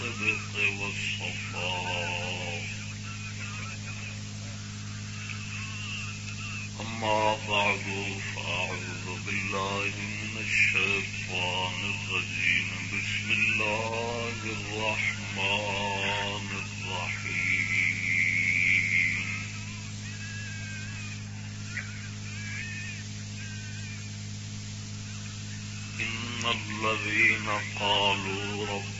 الصدق والصفاء. أما بعد فأعوذ بالله من الشيطان الرجيم. بسم الله الرحمن الرحيم. إن الذين قالوا رب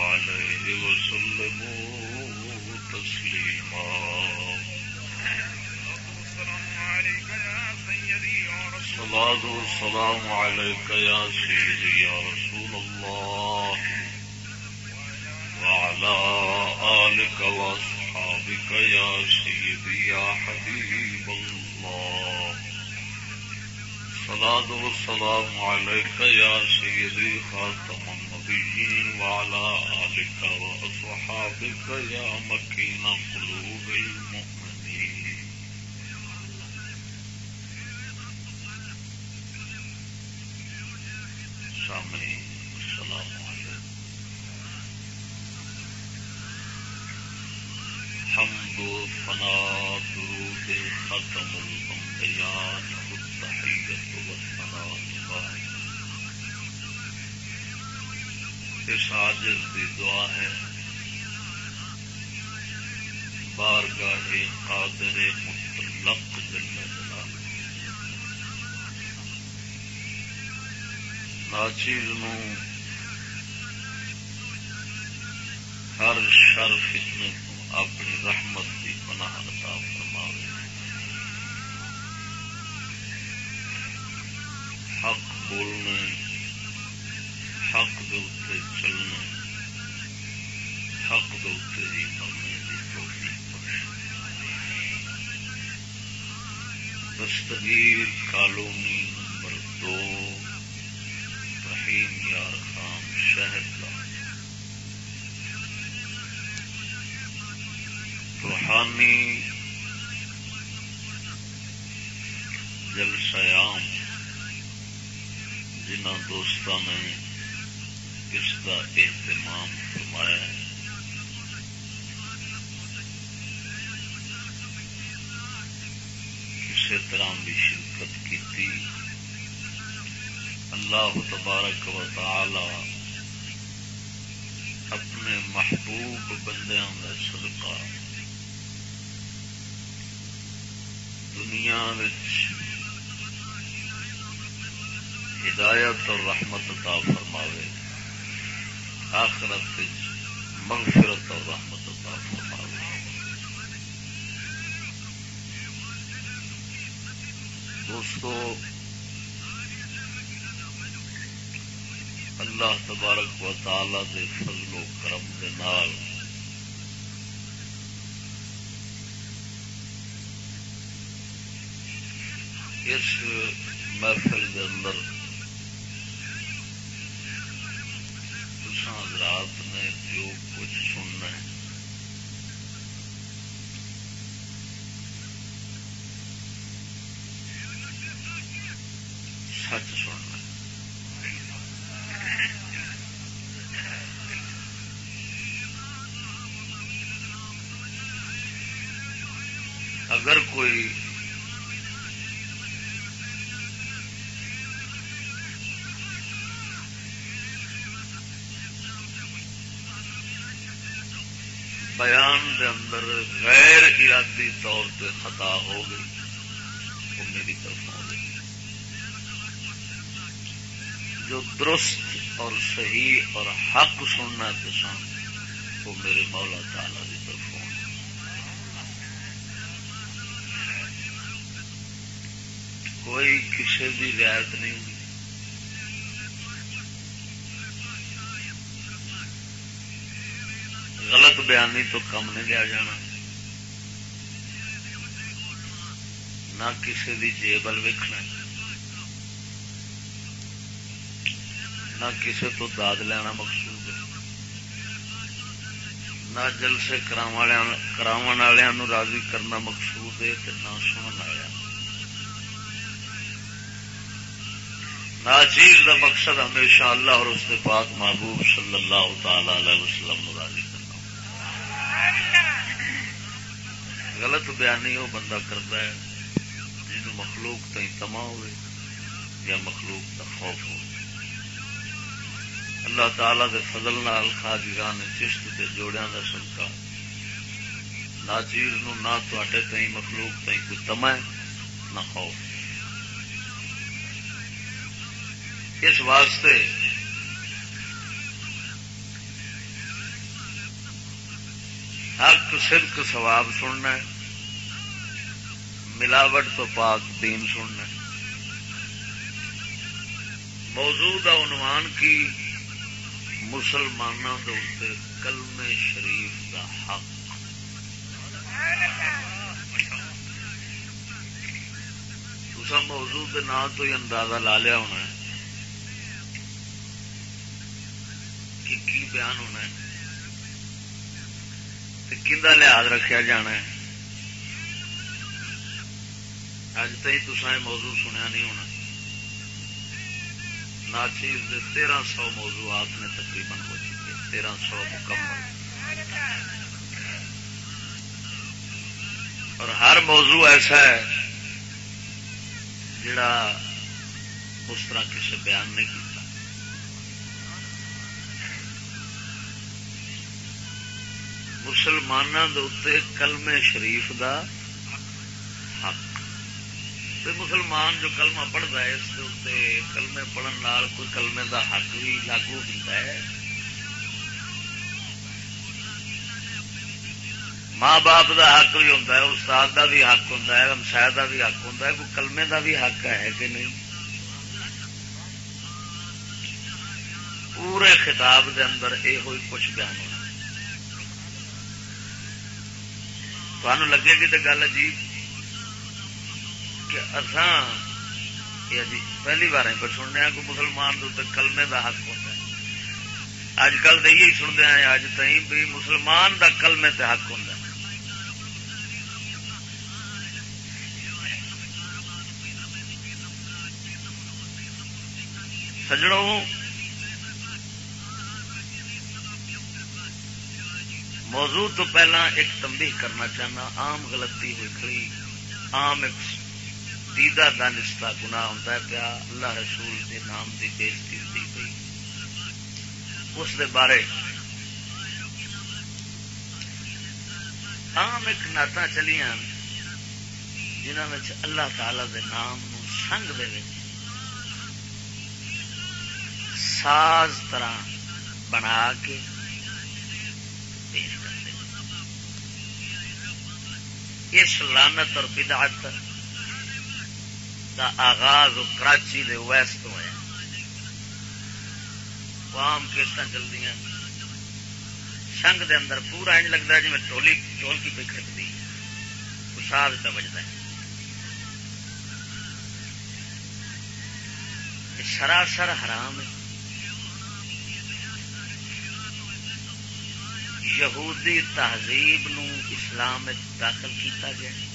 عليه وسلموا تسليما. الصلاة والسلام عليك يا سيدي يا رسول الله. وعلى آلك وأصحابك يا سيدي يا حبيب الله. الصلاة والسلام عليك يا سيدي خاتم النبيين وعلى آلك وأصحابك يا مكين قلوب سے مطلق جل ناچیز ہر شرف فتنے اپنی رحمت کی پناہ عطا فرماوے حق بولنے حق دلتے چلنے حق دلتے ہی مرنے کی توفیق دستگیر کالونی نمبر دو رحیم یار خان شہر کا روحانی جلسیام جنہ دوستوں نے اس کا اہتمام فرمایا کسی طرح بھی شرکت کی اللہ تبارک و تعالی اپنے محبوب بندیاں کا صدقہ دنیا ہدایت اور رحمت عطا فرماوے آخرت مغفرت اور رحمت عطا فرماوے دوستو اللہ تبارک و تعالی دے فضل و کرم دے نال اس محفل کے اندر حضرات نے جو کچھ سننا ہے سچ سننا اگر کوئی بیان دے اندر غیر ارادی طور پہ خطا ہو گئی، وہ میری طرف ہو گئی۔ جو درست اور صحیح اور حق سننا پسند وہ میرے مولا تعالی کی طرف ہو کوئی کسی بھی رعایت نہیں ہوئی۔ غلط بیانی تو کم نہیں لیا جانا۔ نہ کسی کی جیبل ویکنا نہ کسی تو داد لینا مقصود ہے۔ نہ جلسے کرا راضی کرنا مقصود ہے نہ سنن آیا نہ چیز کا مقصد ہمیشہ اللہ اور اس کے پاک محبوب صلی اللہ تعالی علیہ وسلم راضی کرنا۔ غلط بیانی وہ بندہ کرتا ہے۔ مخلوق تھی تما ہو یا مخلوق کا خوف ہو اللہ تعالی دے فضل نال خاجگان چشت کے جوڑیا کا سنکا نہ چیز نو نہ تے مخلوق تھی کوئی تما ہے، نہ خوف۔ اس واسطے حق، صدق سواب سننا ہے۔ ملاوٹ تو پاک دین سننا ہے۔ موجود عنوان کی مسلمانوں کے کلم شریف کا حق۔ تصا موضوع کے نام تو ہی اندازہ لا لیا ہونا ہے کہ کی بیان ہونا ہے کہ لحاظ رکھا جانا ہے۔ اج تھی تصا موضوع سنیا نہیں ہونا ناچیز تیرہ سو موضوعات نے تقریباً ہو چکے تیرہ سو مکمل اور ہر موضوع ایسا ہے جڑا اس طرح کسی بیان نہیں کیا مسلمانوں کے کلمے شریف دا حق مسلمان جو کلمہ پڑھتا ہے، اس کلمے پڑھن کوئی کلمے دا حق بھی لاگو ہوتا ہے۔ ماں باپ دا حق بھی ہوتا ہے، استاد دا بھی حق ہوتا ہے ہمسایا دا بھی حق ہوتا ہے، کوئی کلمے دا بھی حق ہے کہ نہیں؟ پورے خطاب دے اندر یہ ہوئی کچھ بیان ہونا۔ تمہیں لگے گی تو گل جی کہ جی پہلی بار پر سننے کہ مسلمان کلمے دا حق ہوتا ہے۔ اج کل تو یہی سنتے ہیں اج تھی بھی مسلمان دا کلمے تے حق ہوں سجڑوں موضوع تو پہلا ایک تمبی کرنا چاہنا، عام غلطی ہوئی کھڑی، عام ایک دیدہ دانستہ گنا ہوتا ہے، پیا اللہ رسول کے نام کی بےزتی ہوتی پی اس دے بارے عام ایک نعت چلیاں جنہوں میں اللہ تعالی دے نام سنگ دے ساز طرح بنا کے پیش کرتے اس لانت اور بدعت دا آغاز کراچی دے ویس تو ہوا عام کیسٹ چلتی سنگ دے اندر پورا انج لگتا ہے جی میں ٹولی ٹول کی پہ کھڑکتی ساز پہ بجتا ہے۔ سراسر حرام ہے۔ یہودی تہذیب نو اسلام داخل کیتا گیا ہے۔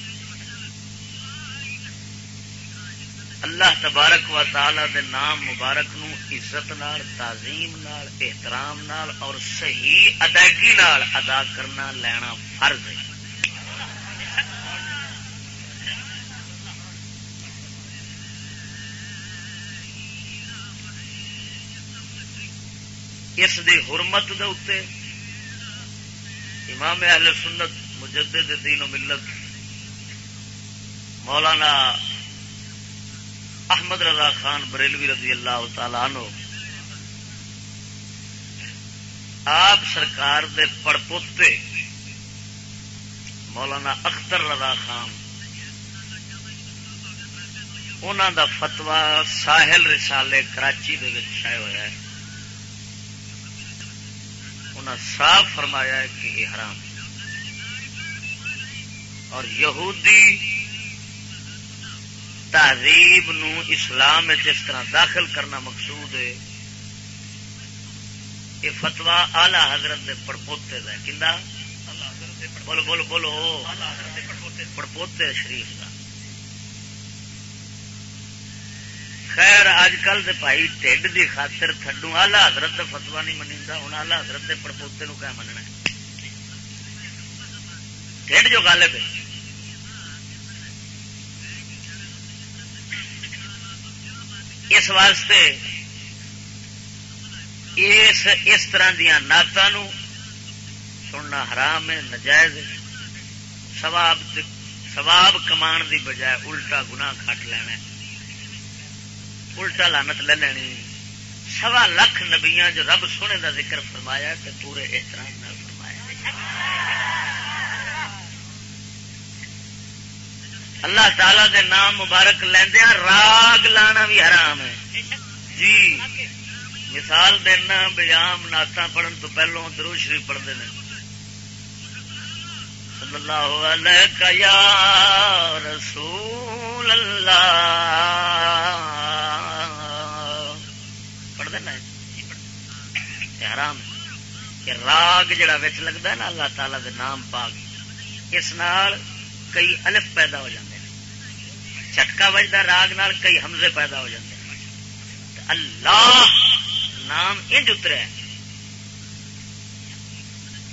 اللہ تبارک و تعالی دے نام مبارک نو عزت نال، تعظیم نال، احترام نال اور صحیح ادائیگی نال ادا کرنا لینا فرض ہے۔ اس دی حرمت دے اتنے امام اہل سنت مجدد دین و ملت مولانا احمد رضا خان بریلوی رضی اللہ تعالی عنہ، آپ سرکار دے پڑپوتے مولانا اختر رضا خان انہوں دا فتوا ساحل رسالے کراچی دے شائع ہوا ہے۔ انہوں صاف فرمایا ہے کہ یہ حرام۔ اور یہودی تہذیب نو اسلام اس طرح داخل کرنا مقصود ہے۔ یہ فتوا آلہ حضرت دے پڑپوتے کا کندا؟ بولو بولو بولو۔ پڑپوتے شریف کا خیر اج کل دے بھائی ٹھڈ دی خاطر تھڈو آلہ حضرت دا فتوا نہیں منی ہوں آلہ حضرت دے پڑپوتے نو کیا مننا ٹھڈ جو گل ہے۔ اس واسطے اس اس طرح دیا نعت سننا حرام ہے نجائز سواب سواب کمان دی بجائے الٹا گنا کٹ لینا الٹا لانت لے لینی سوا لکھ نبیاں جو رب سونے دا ذکر فرمایا تے پورے احترام نہ فرمایا اللہ تعالی دے نام مبارک لیندیا راگ لانا بھی حرام ہے۔ جی۔ مثال دینا، بیام نعت پڑھن تو پہلو درو شریف پڑھتے ہیں۔ صلی اللہ علیہ یا رسول اللہ۔ پڑھ دینا حرام راگ جڑا وچ لگتا ہے نا، اللہ تعالی دے نام پاک۔ اس نال کئی الف پیدا ہو جاتے ہیں چٹکا وجدا راگ نال کئی حمزے پیدا ہو جاتے ہیں۔ اللہ نام انج اتریا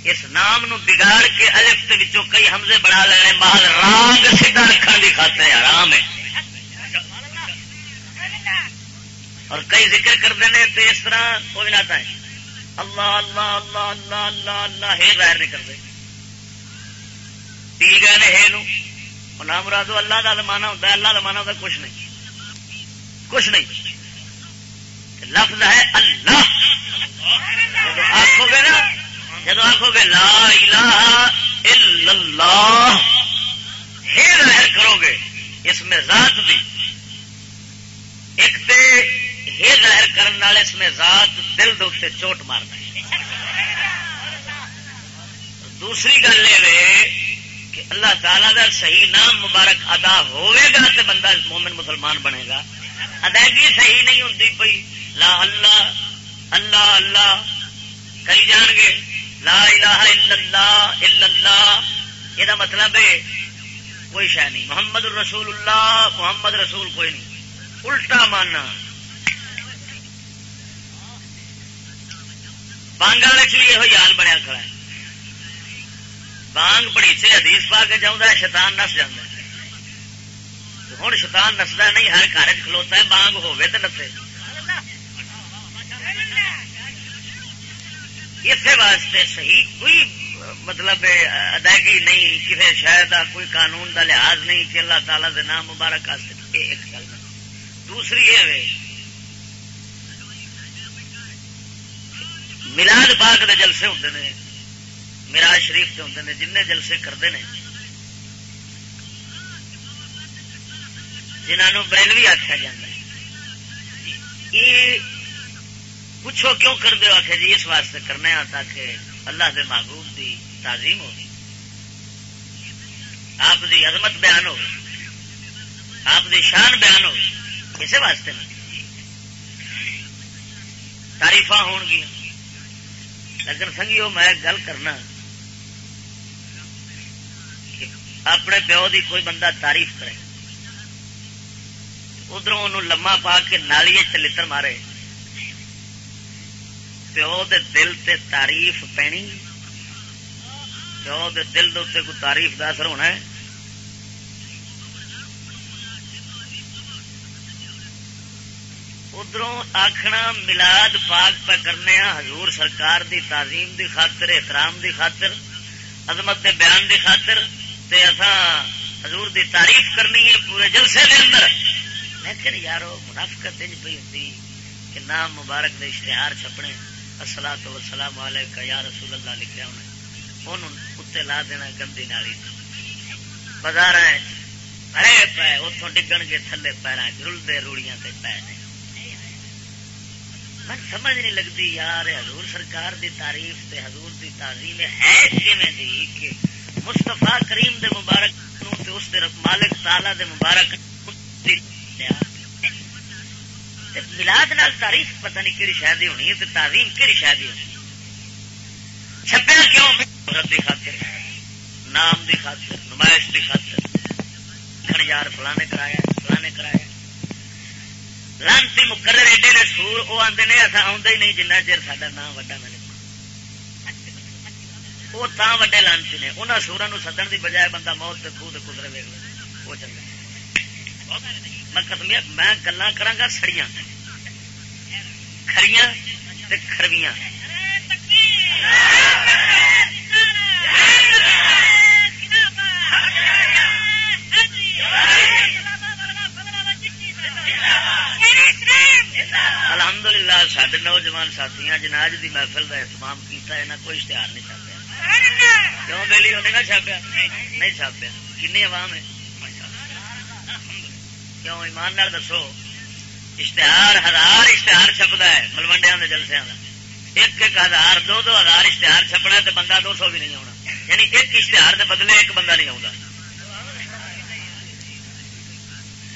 اس نام نو بگاڑ کے الف کے کئی حمزے بڑھا لینے بعد راگ سیدھا رکھنے کی خاطر آرام ہے اور کئی ذکر کرتے ہیں تو اس طرح وہ بھی ناتا ہے اللہ اللہ اللہ اللہ اللہ اللہ ہے ظاہر نہیں کرتے پی گئے نے ہے نو۔ نام مراد اللہ کا مانا ہوتا ہے، اللہ کا مانا ہوتا ہے، کچھ نہیں۔ کچھ نہیں۔ لفظ ہے اللہ۔ جب آخو گے نا جب آخو گے لا الہ الا اللہ ہے ظاہر کرو گے اس میں ذات بھی۔ ایک تے ہے ظاہر کرنے والے اس میں ذات دل دے چوٹ مارتا ہے دوسری گل یہ کہ اللہ تعالی کا صحیح نام مبارک ادا ہوئے گا تو بندہ مومن مسلمان بنے گا۔ ادائیگی صحیح نہیں ہوں پی لا اللہ اللہ اللہ۔ کئی جان گے۔ لا الہ الا اللہ الا اللہ۔ یہ مطلب ہے، کوئی شہ نہیں۔ محمد رسول اللہ محمد رسول کوئی نہیں۔ الٹا ماننا۔ بانگ والے بھی یہ حال بنیا کھڑا ہے۔ بانگ پڑیچے حدیث پا کے جاؤں شیطان نس جا ہوں شیطان نستا نہیں، ہر گھر کھلوتا ہے، بانگ ہوے تو نسے۔ اسی واسطے صحیح کوئی مطلب ادائیگی نہیں کسی شہر کا کوئی قانون کا لحاظ نہیں کہ اللہ تعالی دے نام مبارک ایک گل دوسری یہ ملاد پاک دے جلسے ہوتے ہیں میراج شریف سے ہوتے ہیں جن جلسے کرتے ہیں۔ جنہوں بریلوی آخیا جا پوچھو کیوں کر دو آخر جی اس واسطے کرنے ہاں تاکہ اللہ کے محبوب کی تعظیم ہو۔ آپ دی عظمت بیان ہو۔ آپ دی شان بیان ہو۔ اسی واسطے تاریف ہو لیکن سنگیو، میں گل کرنا۔ اپنے پیو دی کوئی بندہ تعریف کرے۔ ادھر لما پا کے نالیے چلتر مارے۔ پیو دے دل تے تعریف پینی۔ پیو دے دل دے کوئی تعریف کا اثر ہونا ہے۔ ادھر آخنا ملاد پاک پہ کرنے حضور سرکار دی تعظیم دی خاطر، احترام دی خاطر، عظمت دے بیان دی خاطر۔ تے حضور دی تعریف کرنی ہے پورے جلسے دے اندر۔ لیکن یارو، منافقت انج پی ہوتی کہ نام مبارک دے اشتہار چھپنے۔ اصلا تو سلام علیکم یا رسول اللہ لکھا انہیں اتنے لا دینا گندی نالی۔ بازار ہرے پے اتوں ڈگن گے تھلے پیروں رلتے روڑیاں تے پے۔ من سمجھ نہیں لگتی یار، حضور سرکار دی تعریف تے حضور دی تعظیم ہے کیویں دی؟ کہ مستفا کریم دے مبارک نو تے اس دے مالک تعالی دے مبارک ملاد نال تعریف پتہ نہیں کہڑی شاید ہونی ہے تعظیم کہڑی شاید ہونی چھپیا کیوں؟ رب دی خاطر، نام دی خاطر، نمائش دی خاطر۔ یار فلانے کرایا فلانے کرایا۔ لانتی مقرر ایڈے نے سور وہ آتے نے اصا آدھا ہی نہیں، جنہ چر سا نام وڈا میں وہ تا وڈے لانتی نے۔ انہوں سورا سدن کی بجائے بندہ موت سے خوہ قدرے ویگ وہ چلے میں قسمیا میں گلا کرا سڑیاں۔ کھڑیاں کھرویاں۔ الحمد للہ سڈے نوجوان ساتھی جناج کی محفل کا اہتمام کیا کوئی اشتہار نہیں چھاپیا کیوں بہلی ہونے کا چھاپیا نہیں چھاپیا کن عوام ہے کیوں ایمان نال دسو اشتہار ہزار اشتہار چھپتا ہے ملوڈیا کے جلسے کا ایک ایک ہزار دو دو ہزار اشتہار چھپنا تو بندہ دو سو بھی نہیں آنا یعنی ایک اشتہار کے بدلے ایک بندہ نہیں آتا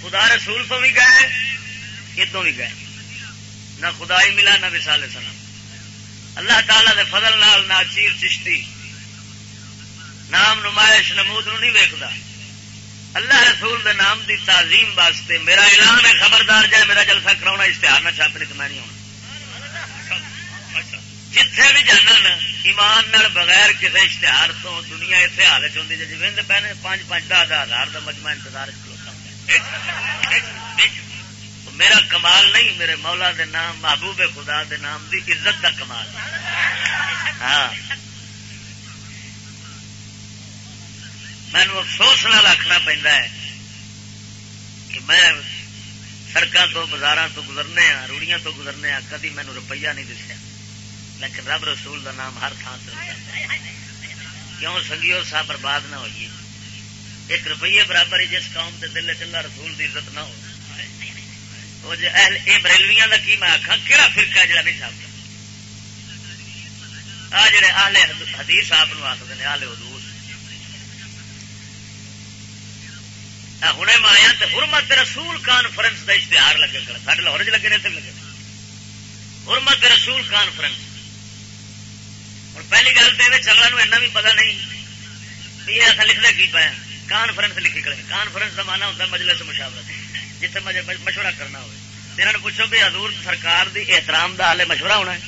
خدا رسول تو بھی گئے ادو بھی گئے نہ خدا ہی ملا نہ وسال سنا اللہ تعالی دے فضل نال نہ چیر چشتی نام نمائش نمود نو نہیں ویکتا اللہ رسول دے نام دی تعظیم واسطے میرا اعلان ہے، خبردار جائے، میرا جلسہ کراؤنا، اشتہار نہ چھاپنے تو میں نہیں ہونا جتھے بھی جانا نا، ایمان نال بغیر کسی اشتہار تو دنیا اتنے حالت ہوتی جی پہ پانچ پانچ دہ ہزار کا مجمع انتظار میرا کمال نہیں، میرے مولا دے نام، محبوب خدا دے نام دی عزت کا کمال۔ ہاں۔ مینو افسوس نہ رکھنا پہنتا ہے کہ میں سڑکوں تو بازار تو گزرنے ہاں روڑیاں تو گزرنے ہاں کدی مینو روپیہ نہیں دسیا۔ لیکن رب رسول دا نام ہر تھان سے کیوں؟ سنگیو سا برباد نہ ہوئی ایک روپیے برابر ہی جس قوم کے دل چلا رسول دی عزت نہ ہو۔ بریلویاں کا کی میں آخا کہڑا فرقہ جڑا نہیں چھاپتا آ جڑے آلے حدیث آپ آخر آلے حدور ہوں مایا تو حرمت رسول کانفرنس کا اشتہار لگے کر سارے لاہور چ لگے نے لگے۔ حرمت رسول کانفرنس ہوں پہلی گل تو یہ چلنا ایسا بھی پتا نہیں بھی ایسا لکھنا کی پایا کانفرنس لکھی کرے کانفرنس کا مانا ہوتا مجلس مشاورت۔ جتنے مشورہ کرنا ہو انہوں نے پوچھو بھی حضور سرکار دی احترام دا حالے مشورہ ہونا ہے۔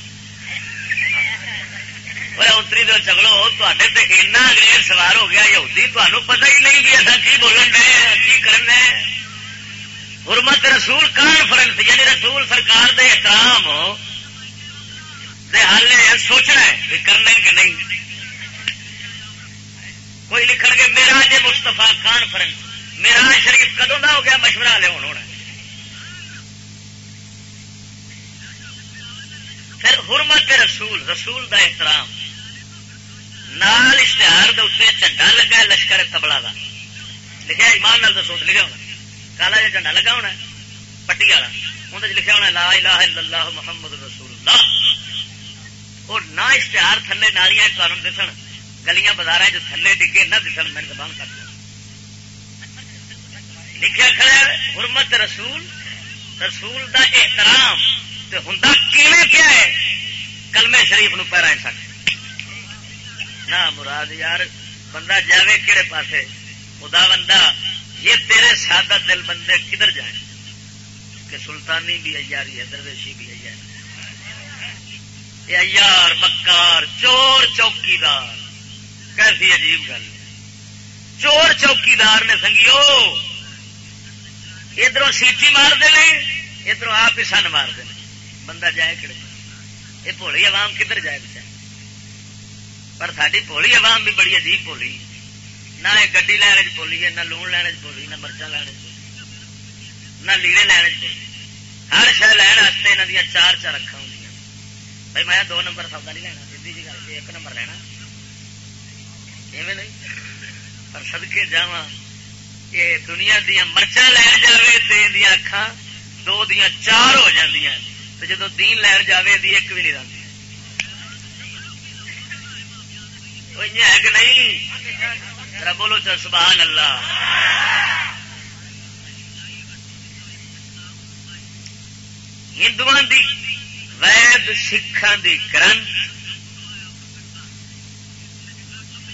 اتری دو چگلو تے ایسا انگریز سوار ہو گیا یہودی تمہیں پتہ ہی نہیں بھی اصا کی بولن دے کی کرن دے حرمت رسول کانفرنس یعنی رسول سرکار دے احترام دے سوچنا ہے کہ کرنا کہ نہیں کوئی لکھ گے میرا جی مستفا کانفرنس میرا شریف کدوں کا ہو گیا مشورہ لے ہونا پھر حرمت رسول رسول دا احترام نال اشتہار جھنڈا لگا لشکر تبلا کا لکھا ایمان نال دسو لکھا ہونا کالا جا جھنڈا لگا ہونا پٹی والا۔ اندر لکھا ہونا لا الہ الا اللہ محمد رسول اللہ۔ وہ نہ اشتہار تھلے نالیاں قانون دسن، گلیاں بازار جو تھلے ڈگے نہ دسن، میں زبان کر لکھا کھڑا حرمت رسول رسول دا احترام ہوں کیا ہے؟ کلمے شریف نو پیرا سک نہ مراد یار، بندہ جاوے کہڑے پاسے؟ خدا بندہ، یہ تیرے سادہ دل بندے کدھر جائیں؟ کہ سلطانی بھی ایاری ہے، درویشی بھی یہ ایار، مکار، چور چوکیدار۔ کیسی عجیب گل۔ چور چوکیدار نے سنگیو ادھر سیٹی مار دے ادھر آپ ہی سن مار دیں بندہ جائے کہڑے یہ بھولی عوام کدھر جائے بچہ پر ساری پولی عوام بھی بڑی عجیب پولی نہ گی لین چولی ہے، نہ لون لین چولی نہ مرچا لین نہ لیڑے لین چولی ہر شہر لین واسطے یہاں دیا چار چار رکھا ہوں بھائی میں دو نمبر سودا نہیں لینا سی جی گل ایک نمبر لینا۔ ایویں نہیں، پر سدکے جا یہ دنیا دیا مرچا لین جائے تو اکھان دو دیا چار ہو جی جدو دین لین جائے ایک بھی نہیں رہتی ہے جی کہ نہیں؟ بولو چل سبحان اللہ۔ ہندو دی وید سکھان دی گرنتھ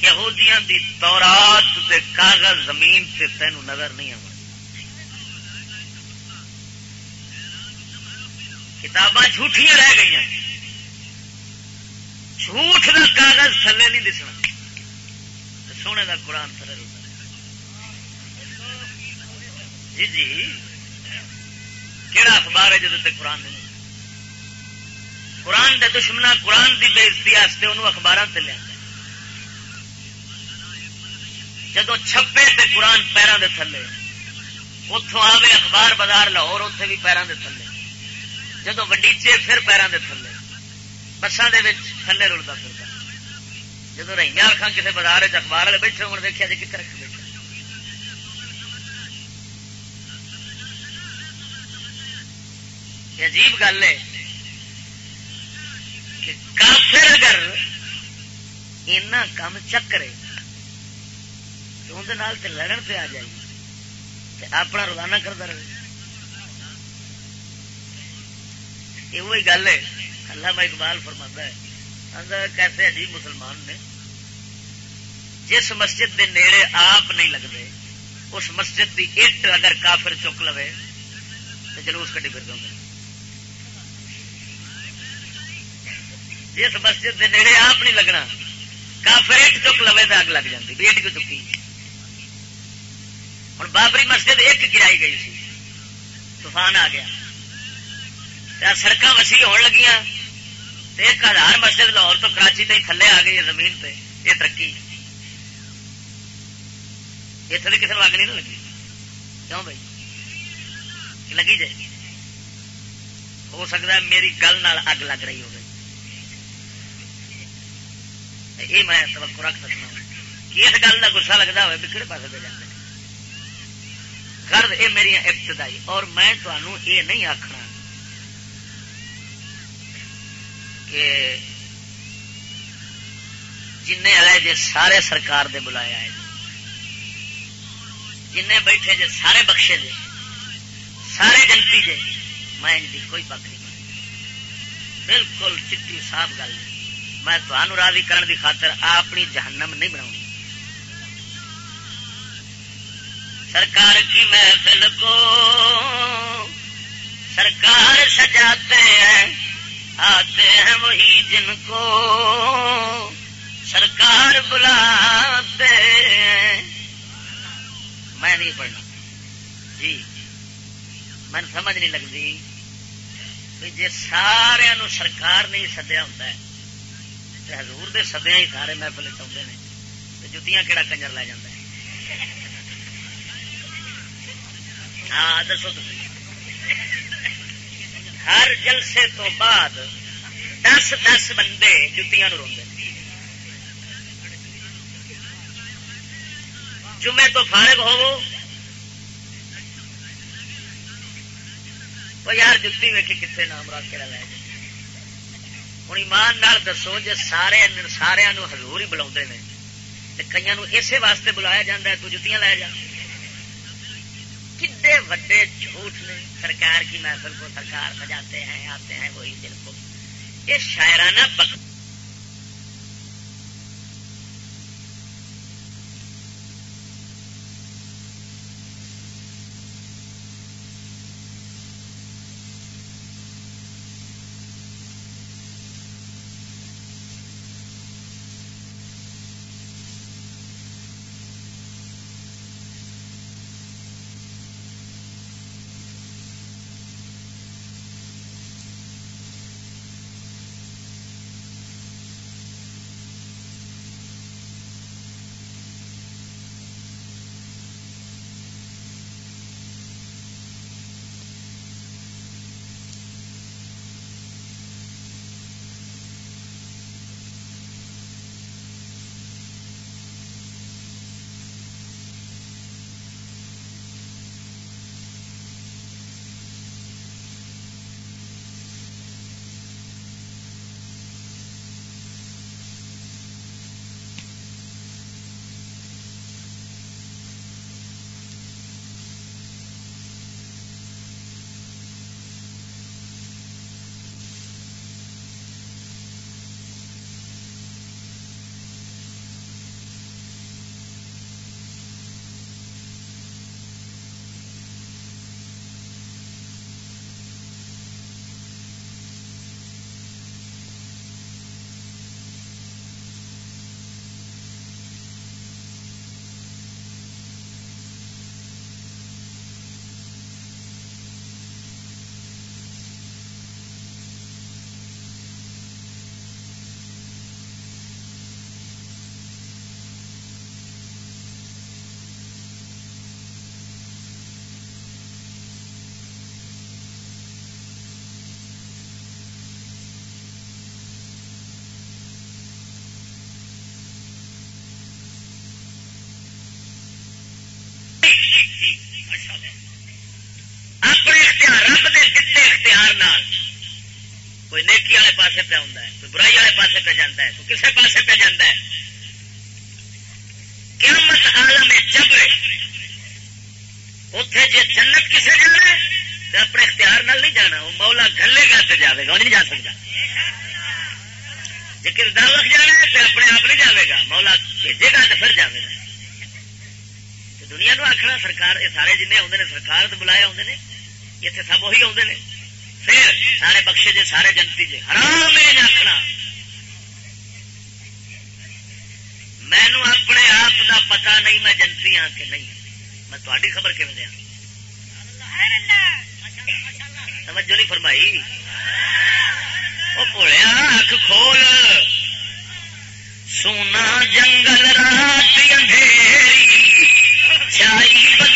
یہودیاں دی تورات دے کاغذ زمین سے تینوں نظر نہیں آ کتاباں جھوٹیاں رہ گئی جھوٹ کا کاغذ تھلے نہیں دسنا۔ سونے کا قرآن تھلے جی جی۔ کہڑا اخبار ہے جب تک قرآن نہیں قرآن دے دشمنا قرآن کی بےزتی انہوں اخبار سے لیا جدو چھپے تے قرآن پیروں دے تھلے۔ اتوں آوے اخبار بازار لاہور اتے بھی پیروں دے تھلے۔ جدو وڈیچے، پھر پیروں دے تھلے۔ بسان تھلے رلتا پھر جدو رہی خان کسی بازار اخبار والے بیٹھے ہو دیکھا جی کتنے رکھ بیٹھے عجیب گل ہے کہ کافر اگر اینا کام چکرے تو اندر لڑن پہ آ جائے اپنا روزانہ کرتا رہے یہ وہی گل ہے اللہ اقبال فرما ہے اندر کیسے عجیب مسلمان نے؟ جس مسجد دے نیڑے آپ نہیں لگتے، اس مسجد کی اٹ اگر کافر چک لو تو جلوس کٹی پھر دوں جس مسجد دے نیڑے آپ نہیں لگنا، کافر اٹ چک لو تو اگ لگ جاتی بھی اٹ کو چکی؟ ہوں بابری مسجد ایک گرائی گئی سی، طوفان آ گیا۔ سڑک وسیع ہون لگیاں۔ ایک ہزار مسجد لاہور تو کراچی تھی تھلے آ گئی زمین پہ یہ ترقی۔ اتنے کسی اگ نہیں لگی۔ کیوں بھائی؟ لگی جائے۔ ہو سکتا ہے میری گل اگ لگ رہی ہوگی۔ یہ میں توقع رکھ سکتا کہ اس گل کا گسا لگتا ہوئے بھی کہڑے پاس پہ جاتے گرد یہ میری ابتدائی۔ اور میں تمہوں یہ نہیں آخنا کہ جن آئے جی سارے سرکار دے بلائے آئے جن بیٹھے جے سارے بخشے جے سارے جنتی جے میں ان کی کوئی پک نہیں بالکل چٹی صاف گل میں تمہوں راضی کرنے کی خاطر اپنی جہنم نہیں بنا سرکار کی محفل کو سرکار سجاتے ہیں۔ آتے ہیں وہی جن کو سرکار بلاتے ہیں۔ میں نہیں پڑھنا۔ جی۔ من سمجھ نہیں لگتی جی سارا سرکار نہیں سدیا ہوتا تو ہزور دے سدیا ہی سارے محفل چاہتے ہیں تو جتیاں کہڑا کنجر لے جاتا ہے؟ ہاں دسو تھی ہر جلسے تو بعد دس دس بندے جتیاں روڈ جمعے تو فارغ ہو یار جتی ویکھی کتنے نام رکھ کے لے۔ جائے ہوں ایمان نال دسو جی سارے سارا ہزور ہی بلا کئی اسی واسطے بلایا جا ہے تو جتیاں لے جا۔ کڈے وڈے جھوٹ نے۔ سرکار کی محفل کو سرکار سجاتے ہیں آتے ہیں وہی دن کو۔ یہ شاعرانہ اپنے اختیار، رب دے دتے اختیار نال۔ کوئی نیکی والے پاسے پہ آتا ہے، کوئی برائی والے پاسے پہ جانا ہے، کوئی کسے پاسے پہ جانا ہے۔ قیامت عالم جبر۔ اتے جی جنت کسے جانا ہے تو اپنے اختیار نال نہیں جانا وہ مولا گلے گا تو جائے گا وہ نہیں جا سکتا جی کردار رکھ جانا ہے تو اپنے آپ نہیں جائے گا، مولا بھیجے گا تو پھر جائے گا۔ دنیا نو آخنا سرکار، یہ سارے جن آتے ہیں سرکار تو بلایا آتے ہیں اتنے سب وہی آتے ہیں پھر سارے بخشے جے، سارے جنتی جے، حرام ہے آخنا مینو اپنے آپ دا پتا نہیں، میں جنتی ہاں کہ نہیں۔ میں تاری خبر کیون دیا؟ توجہ نہیں فرمائی۔ وہ پوڑیا اک کھول۔ سونا جنگل، رات اندھیری۔ چائی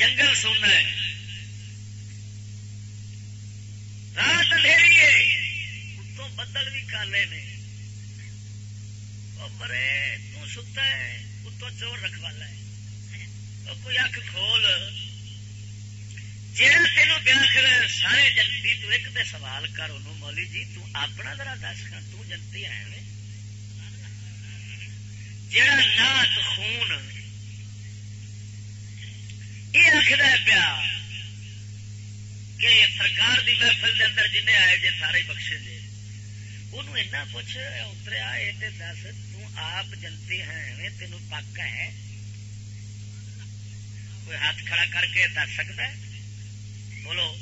جنگل سننا ہے۔ رات اندھیری ہے۔ اتوں بدل بھی کالے نے۔ مرے، تو ستا ہے اتوں چور رکھوالا ہے۔ کوئی اکھ کھول۔ جہاں تینوں بیاخر سارے جنتی تو ایک دے سوال کر۔ انہوں مولی جی تو اپنا ذرا دس کر، تو جنتی ہے۔ جڑا نات خون یہ پیا کہ سرکار دی محفل دے اندر جن آئے جے سارے بخشے جے انہوں ایسا پوچھ اتریا یہ دس آپ جنتی ہیں تینوں پک ہے کوئی ہاتھ کھڑا کر کے دس سکتا ہے بولو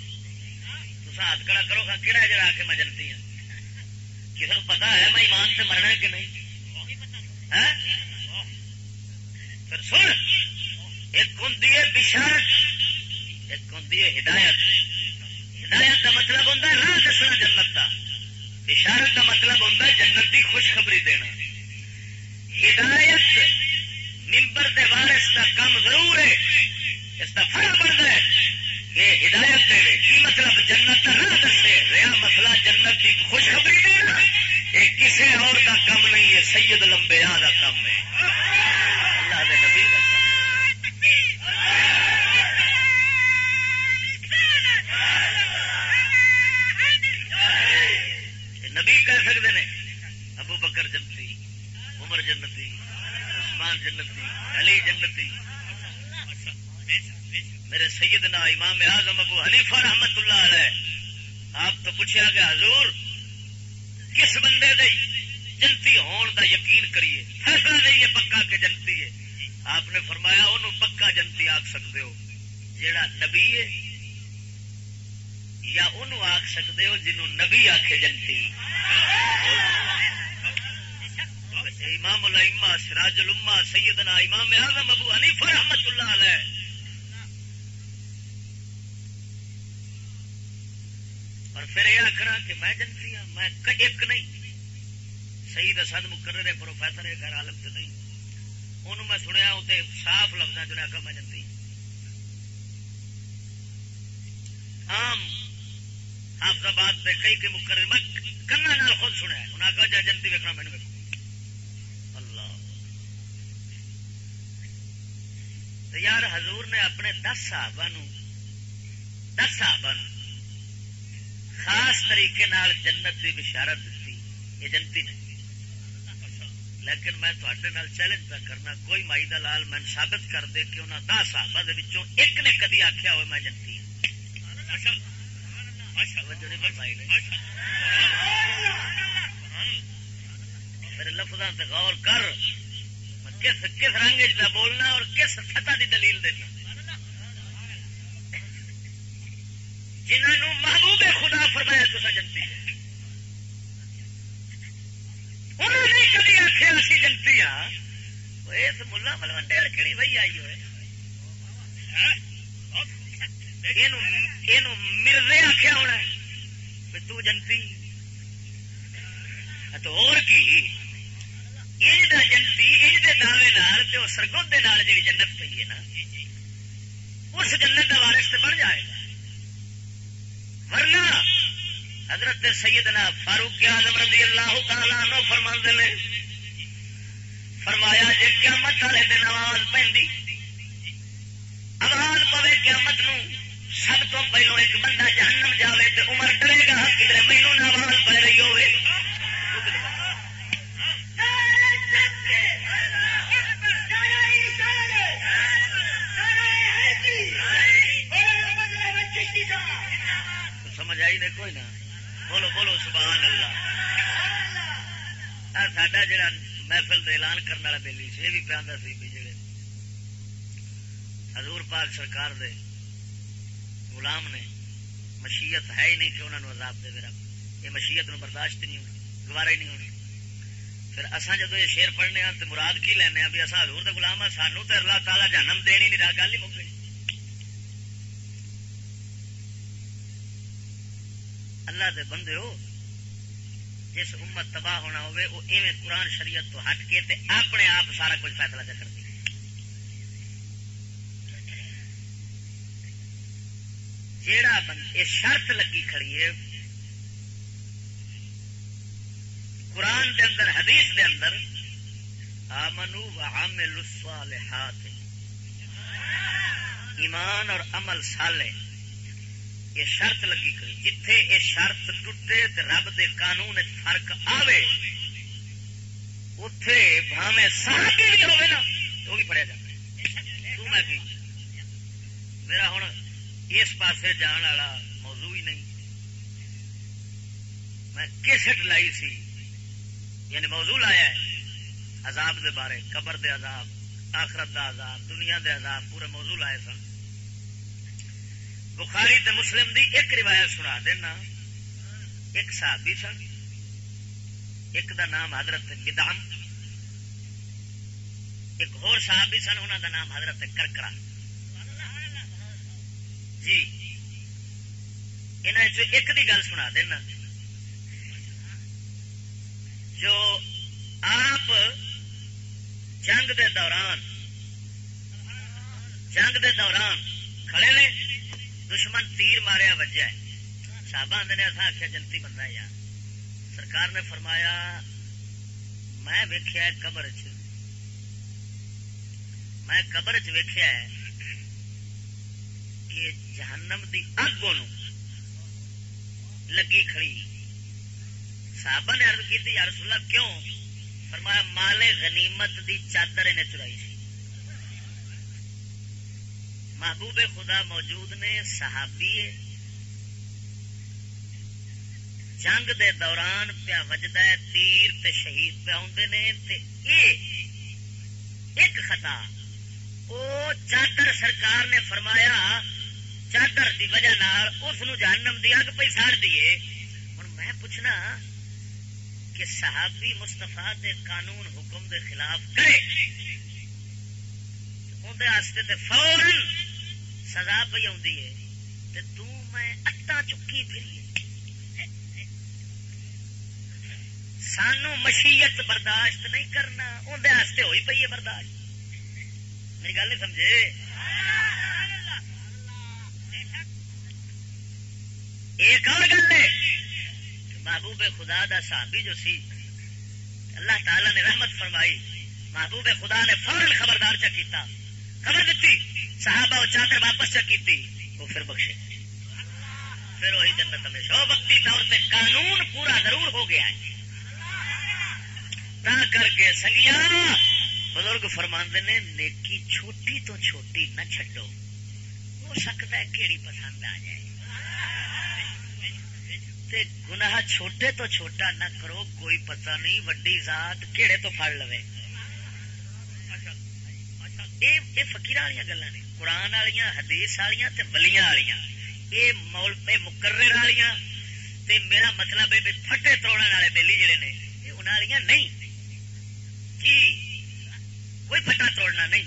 تصا ہاتھ کھڑا کرو گا کہڑا جڑا آ کے میں جنتی ہوں کسی کو پتا ہے میں ایمان سے مرنا کہ نہیں پھر سن ایک ہوں بشارت، ایک ہوں ہدایت۔ ہدایت کا مطلب ہوتا ہے راہ دسنا جنت کا بشارت کا مطلب ہوتا ہے جنت کی خوشخبری دینا۔ ہدایت ممبر دے وارث کا کام ضرور ہے، اس کا فرق بنتا ہے کہ ہدایت دے کی مطلب جنت کا راہ دسے؟ رہا مسئلہ جنت کی خوشخبری دینا۔ یہ کسی اور کا کام نہیں ہے، سید لمبے کا کام ہے۔ اللہ دے نبی کا کام۔ نبی کہہ سکتے ہیں، ابو بکر جنتی، عمر جنتی، عثمان جنتی، علی جنتی۔ میرے سیدنا امام اعظم ابو حنیفہ رحمت اللہ علیہ، آپ تو پوچھا کہ حضور، کس بندے دے جنتی ہون دا یقین کریے؟ فیصلہ دئیے پکا کہ جنتی ہے۔ آپ نے فرمایا انہوں پکا جنتی آخ سکتے ہو۔ جیڑا نبی ہے، یا انہوں آخ سکتے ہو جنہوں نبی آخے جنتی۔ امام الما سراج الما سیدنا امام اعظم ابو حنیفہ رحمت اللہ علیہ۔ اور پھر یہ آخنا کہ میں جنتی ہوں میں ایک نہیں۔ سعید اسد مقرر ہے پروفیسر ہے گھر عالم تو نہیں۔ انہوں میں سنیا اتنے صاف لفظ جو نے آخر میں جنتی عام حافظ آباد کے کئی کئی مقرر میں کنا نال خود سنیا انہیں آخر جا جنتی ویکنا میں ویکو اللہ یار حضور نے اپنے دس صحابہ نو دس صحابہ نو خاص طریقے نال جنت کی بشارت دیتی یہ جنتی نہیں لیکن میں تھوڑے نال چیلنج پہ کرنا، کوئی مائی دا لال میں ثابت کر دے کہ انہوں دس صحابہ دے وچوں ایک نے کدی آکھیا ہوئے میں جنتی ہوں میرے لفظاں تے غور کر کس کس رنگ دا بولنا اور کس سطح دی دلیل دینا۔ جنہوں محبوب خدا فرمایا تو سا جنتی ہے انہوں نے کبھی آخیا اسی جنتی ہاں اس ملا ملوڈے کہڑی بھائی آئی ہوئے۔ مرزے آخیا ہونا تو جنتی۔ تو اور کی؟ جنتی یہ دعوے سرگو جی جنت پی ہے نا، اس جنت کا وارس بن جائے گا۔ ورنہ حضرت سیدنا فاروق آدم رضی اللہ تعالیٰ نو فرما نے، فرمایا جی قیامت والے دن آواز پہ آواز پوے قیامت نو سب تو پہلو ایک بندہ جہنم جائے تو عمر ڈرے گا، کدھر مینو نہ آواز پہ رہی ہوئے سمجھ آئی نہیں کوئی نہ؟ بولو بولو، سبحان اللہ۔ ساڈا جڑا محفل کا اعلان کرنے والا بےلی سے یہ بھی پہ سی بھی جڑے حضور پاک سرکار دے غلام نے مشیت ہے ہی نہیں کہ انہوں نے عذاب دے رب۔ یہ مشیت نو برداشت نہیں ہونی، گوارا ہی نہیں ہونی۔ پھر اصا جدو یہ شیر پڑھنے ہاں تو مراد کی لینا بھی اصا حضور دے غلام ہاں سانو تو اللہ تعالیٰ جنم دینی نہیں، رہا، گل ہی مک اللہ دے بندے ہو، جس امت تباہ ہونا ہوئے، وہ ایویں قرآن شریعت تو ہٹ کے تے اپنے آپ سارا کچھ فیصلہ کر کرتی جیڑا بند یہ شرط لگی کھڑی ہے، قرآن دے اندر، حدیث دے اندر، آمنو و عامل الصالحات۔ ایمان اور عمل سالے یہ شرط لگی کری، جتھے یہ شرط ٹوٹے رب دے قانون فرق آوے اتے بھاوے صحابی بھی ہوئے نا وہ بھی پڑھیا جاتا میں میرا ہوں اس پاسے جان والا موضوع ہی نہیں۔ میں کیسٹ لائی سی یعنی موضوع لایا ہے، عذاب دے بارے، قبر دے عذاب، آخرت دا عذاب، دنیا دے عذاب، پورے موضوع لائے سن۔ بخاری تے مسلم دی ایک روایت سنا دینا۔ ایک صحابی سن۔ ایک دا نام حضرت گدام۔ ایک اور صحابی سن انہوں دا نام حضرت کرکرا۔ جی۔ انہیں ایک دی گل سنا دینا۔ جو آپ جنگ دے دوران، جنگ دے دوران کھڑے نے دشمن تیر ماریا، وجہ صاحب آدھے نے اصا آخیا جنتی بندہ یار۔ سرکار نے فرمایا، میں ویخیا قبر چ میں قبر چ ویخیا کہ جہنم دی اگ لگی کھڑی۔ صحابہ نے عرض کی یا رسول اللہ، کیوں؟ فرمایا مالے غنیمت دی چادر نے چرائی سی۔ محبوب خدا موجود نے، صحابی جنگ دے دوران پیا وجد تیر تے شہید پہ آدھے نے۔ تے اے ایک خطا، او چادر سرکار نے فرمایا، چادر دی وجہ نال اس جہنم دی اگ پہ ساڑ دیے ہوں میں پوچھنا کہ صحابی مستفا دے قانون حکم دے خلاف کرے اندر فورن سزا پہ آئی ہے۔ میں اٹا چکی پھر سانو مشیت برداشت نہیں کرنا اندر ہوئی پی ہے برداشت۔ میری گل نہیں سمجھے؟ ایک اور گل ہے؟ محبوب خدا دا صحابی جو سی، اللہ تعالی نے رحمت فرمائی، محبوب خدا نے فوراً خبردار چا کیتا۔ خبر دیتی صحابہ وہ چادر واپس چا کیتی وہ پھر بخشے۔ پھر وہی جنت ہمیشہ۔ وہ وقتی طور پہ قانون پورا ضرور ہو گیا ہے۔ نہ کر کے سنگیا، بزرگ فرماندے نے، نیکی چھوٹی تو چھوٹی نہ چھڈو۔ ہو سکتا ہے کیڑی پسند آ جائے۔ تے گناہ چھوٹے تو چھوٹا نہ کرو، کوئی پتہ نہیں، وڈی ذات کہڑے تو پڑ لو یہ فکیر والی گلا نے، قرآن والی حدیث والی ولیاں والی یہ مول پہ مقرر والیاں۔ تے میرا مطلب ہے پھٹے توڑ والے بےلی جڑے نے یہ انہوں والی نہیں۔ جی کوئی پھٹا توڑنا نہیں۔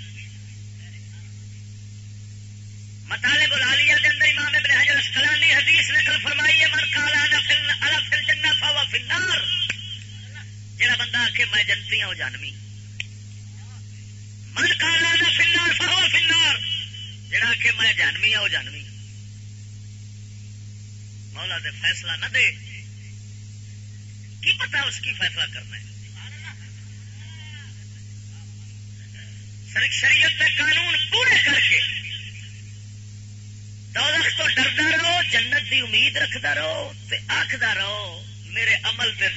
مطالب بلا لیا اندر امام ابن حجر اسکلانی حدیث نے کل فرمائی ہے، من کالا الا فل جنہ فاوا فلار جڑا بندہ آ کے میں جنتی ہاں، ہوں جانوی ہاں. من کالا نہ جڑا آ میں جانوی ہوں مولا دے فیصلہ نہ دے۔ کی پتا اس کی فیصلہ کرنا ہے؟ شریعت قانون پورے کر کے۔ دولت تو ڈردا رہو، جنت دی امید رکھدا رہو تے آخدا رہو، میرے عمل تے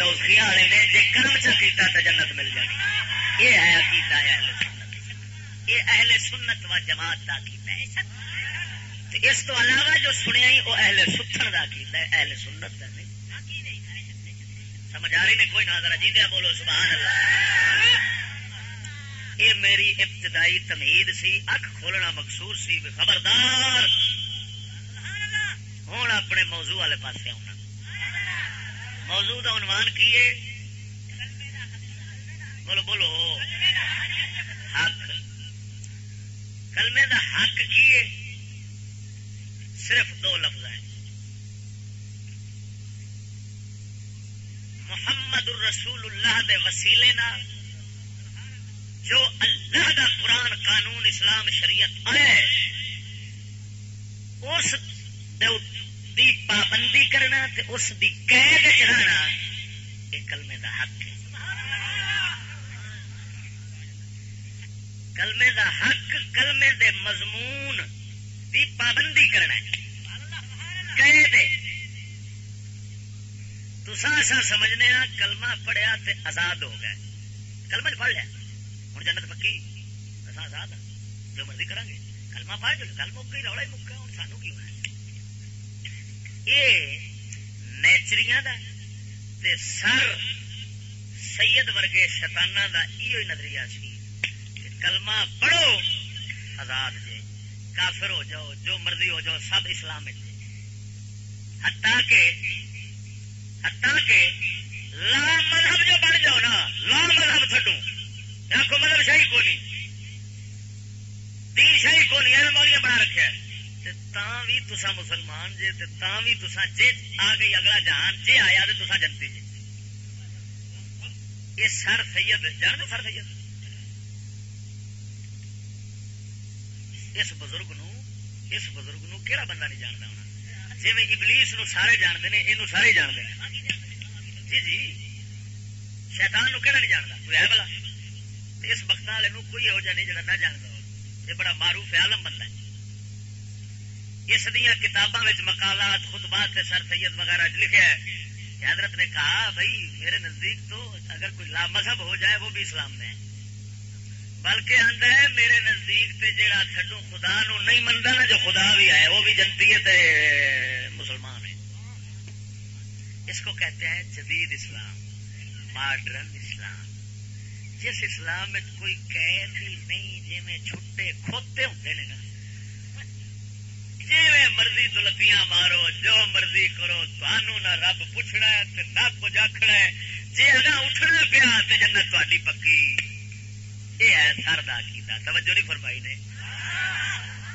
والے نے، جے کرم چا کیتا تے جنت مل جانی۔ یہ ہے۔ عقیدہ اہل یہ اہل سنت و جماعت دا عقیدہ ہے۔ اس تو علاوہ جو سنیا ہی وہ اہل ستھن دا عقیدہ ہے، اہل سنت دا نہیں۔ سمجھ آ رہی نے کوئی نہ جی بولو، سبحان اللہ۔ یہ میری ابتدائی تمہید سی، اکھ کھولنا مقصور سی خبردار۔ ہوں اپنے موضوع والے پاس آنا موضوع کا عنوان کی ہے؟ بولو بولو۔ حق۔ کلمے دا حق کی ہے؟ صرف دو لفظ ہیں۔ محمد الرسول اللہ دے وسیلے نہ جو اللہ دا قرآن قانون اسلام شریعت ہے، اس دی پابندی کرنا تے اس دی قید چڑھانا، یہ کلمے دا حق ہے۔ کلمے دا حق، کلمے دے مضمون دی پابندی کرنا قید تسا سا سمجھنے ہاں کلمہ پڑھیا تے آزاد ہو گئے کلمہ پڑھ لیا۔ ہوں جنت پکی۔ اصا آزاد ہاں۔ جو مرضی کریں گے کلمہ پڑھ، جو گل مک گئی روڑا ہی مکا۔ ہوں سانو کی ہونا یہ نیچری تے سر سید ورگے شتانہ دا یہ نظریہ سی۔ کلمہ پڑھو، آزاد جے کافر ہو جاؤ، جو مرضی ہو جاؤ، سب اسلام ہٹا کے ہٹا کے لا مذہب جو بن جاؤ نا، لا مذہب چڈو آخو مطلب شاہی کو نہیں دین شاہی کو نہیں مولیاں بنا رکھا بھی تسا مسلمان جے تا بھی تسا جے آ گئی، اگلا جہان جے آیا تو تسا جنتی جی یہ سر سید، جان سر سید۔ اس بزرگ نو، اس بزرگ نو کہڑا بندہ نہیں جانتا ہونا؟ جی میں ابلیس نو سارے جانتے ہیں یہ سارے جانتے ہیں۔ جی جی۔ شیطان نو کہڑا نہیں جانتا کوئی ہے بلا اس وقت والے کوئی یہو جہ نہیں جڑا نہ جانتا ہو یہ بڑا معروف عالم بندہ ہے۔ اس دیا کتاباں مقالات، خطبات سر سید وغیرہ لکھا ہے حضرت نے کہا بھائی میرے نزدیک تو اگر کوئی لا مذہب ہو جائے، وہ بھی اسلام میں ہے۔ بلکہ آتا ہے، میرے نزدیک تے جیڑا تھڈو خدا نو نہیں منتا نا، جو خدا بھی ہے، وہ بھی جنتی ہے تے مسلمان ہے۔ اس کو کہتے ہیں جدید اسلام، ماڈرن اسلام۔ جس اسلام میں کوئی قید ہی نہیں جی میں چھٹے کھوتے ہوتے ہیں نا۔ جی مرضی دلتیاں مارو، جو مرضی کرو تہن نہ رب پوچھنا ہے تے نہ کچھ آخنا ہے۔ جی اگر اٹھنا پیا تو جنت تاری پکی۔ یہ ہے سر کا عقیدہ، توجہ نہیں فرمائی نے۔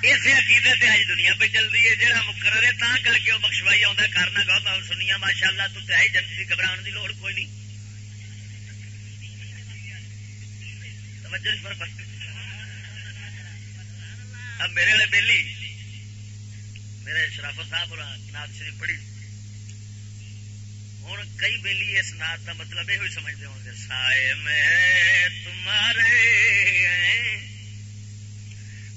اسی عقیدے سے اج دنیا پہ چلتی ہے جہاں مقرر ہے تا کر کے وہ بخشوائی آتا کرنا گا سنیا ماشاء اللہ تو ہے جنتی گھبراؤن کی لوڑ، کوئی نہیں۔ توجہ نہیں فرمائی۔ اب میرے والے بہلی میرے شرافت صاحب اور نات شریف پڑھی۔ ہوں کئی بیلی اس نات کا مطلب یہ سمجھتے ہوں گے، سائے میں تمہارے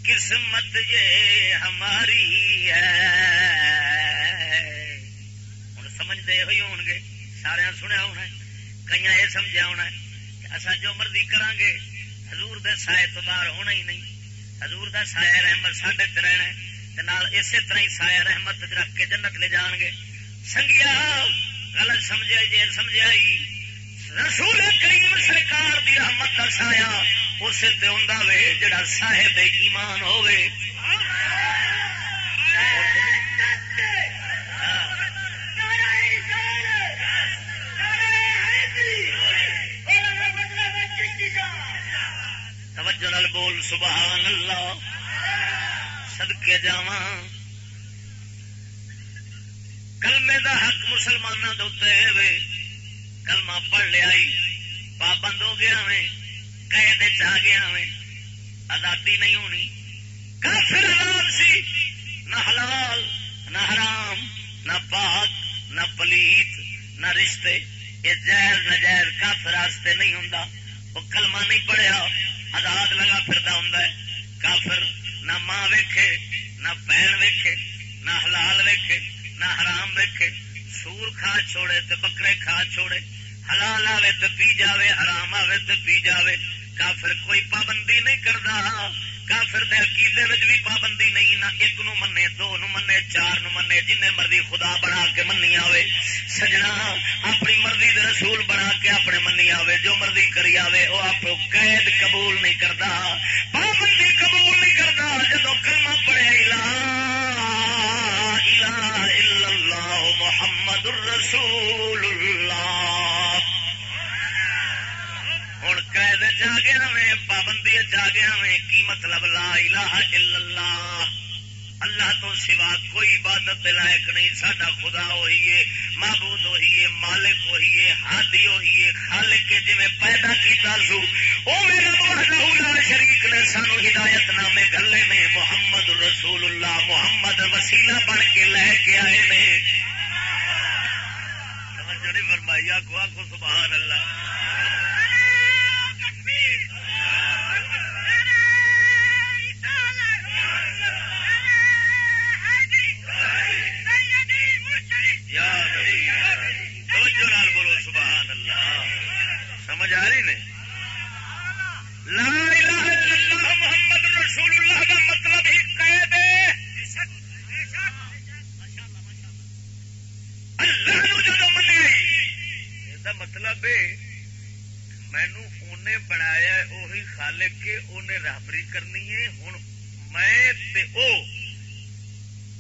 قسمت یہ ہماری ہے۔ ہوں سمجھتے ہوئی ہو گے، سارے سنیا ہونا کئی یہ سمجھا ہونا اصا جو مرضی کران گے، حضور دے سائے تو باہر ہونا ہی نہیں۔ حضور دا سایہ رحمت ساڈے رہنا ہے اسی طرح ہی سایہ رحمت رکھ کے جنت لے جان گے۔ سنگیا غلط سمجھا جی سمجھا ہی رسول کریم سرکار دی رحمت کا سایا اسے تے ہوندا صاحب ایمان ہوے توجہ بول، سبحان اللہ۔ صدقے جاواں۔ کلمے دا حق مسلمانوں دے کلمہ پڑھ لیا پابند ہو گیا میں قید چ گیا میں آزادی نہیں ہونی۔ کافر حلال سی۔ نہ حلال، نہ حرام، نہ پاک، نہ پلیت، نہ رشتے۔ یہ جائز نجائز کافر راستے نہیں ہوں وہ کلمہ نہیں پڑھیا۔ آزاد لگا پھر ہوں کافر نہ ماں ویکھے، نہ بہن ویکھے، نہ حلال ویکھے۔ نہ حرام ویکھے، سور کھا چھوڑے تے بکرے کھا چھوڑے، حلال آوے تو پی جاوے، حرام آوے تو پی جاوے، کافر کوئی پابندی نہیں کرتا کافر دے عقیدے وچ بھی پابندی نہیں، نہ ایک نو منے، دو نو منے، چار نو منے جن مرضی خدا بنا کے منی آوے، سجنا، اپنی مرضی دے رسول بنا کے اپنے منی آوے، جو مرضی کری آوے وہ آپ قید قبول نہیں کرتا پابندی قبول نہیں کرتا جدو کلمہ پڑے الہ الہ الا اللہ محمد الرسول اللہ ہوں قید جاگیا میں، پابندی جاگیا میں، کی مطلب لا الہ الا اللہ اللہ تو سوا کوئی عبادت لائق نہیں سڈا خدا ہوئیے معبود ہوئیے مالک ہوئیے ہادی ہوئیے خالق کے جی پیدا کیتا سو، او شریف نے سانو ہدایت نامے گلے نے محمد رسول اللہ محمد وسیلہ بن کے لے کے آئے نے۔ فرمائی آخو آخو سبحان اللہ۔ بولو، سبحان اللہ۔ سمجھ آ رہی نہیں؟ لا الہ الا اللہ محمد رسول اللہ کا مطلب ہی قید اللہ جدو منیا یہ مطلب مینو انہیں بنایا اہی خالق کے انہیں رابری کرنی ہے۔ ہوں میں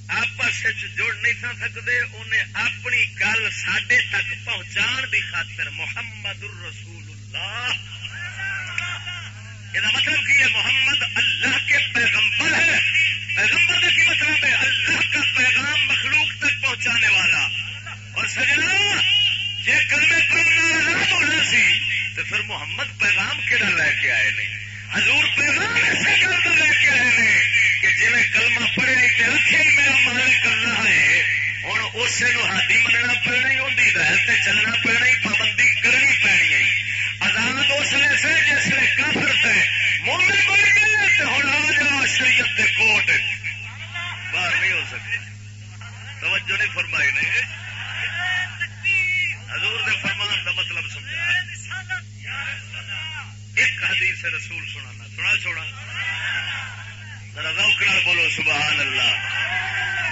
آپس جڑ نہیں سا سکتے انہیں اپنی گل سڈے تک پہنچا دی خاطر محمد الرسول اللہ یہ مطلب کی ہے؟ محمد اللہ کے پیغمبر ہے۔ پیغمبر کا کی مطلب ہے؟ اللہ کا پیغام مخلوق تک پہنچانے والا۔ اور سجنا جی کلمے پڑھنا ہونا سی، تو پھر محمد پیغام کہڑا لے کے آئے نہیں حضور پیغام ایسے گل لے کے آئے ہیں کہ جی کلمہ پڑھے تو رکھے میرا مالک اللہ ہے ہوں اسے ہاتھی مننا پینا ہی ہوتی دہل چلنا پینا ہی، پابندی کرنی پینی ہے آزاد اس لیے سے جس نے کافر سے مومن بن گئے تو ہوں آ جا شریعت کے کوٹ۔ باہر نہیں ہو سکتی توجہ نہیں فرمائی نے۔ حضور دے فرمان دا مطلب سمجھا۔ ایک حدیث رسول سنانا، سنا چھوڑا۔ ذرا روک بولو، سبحان اللہ۔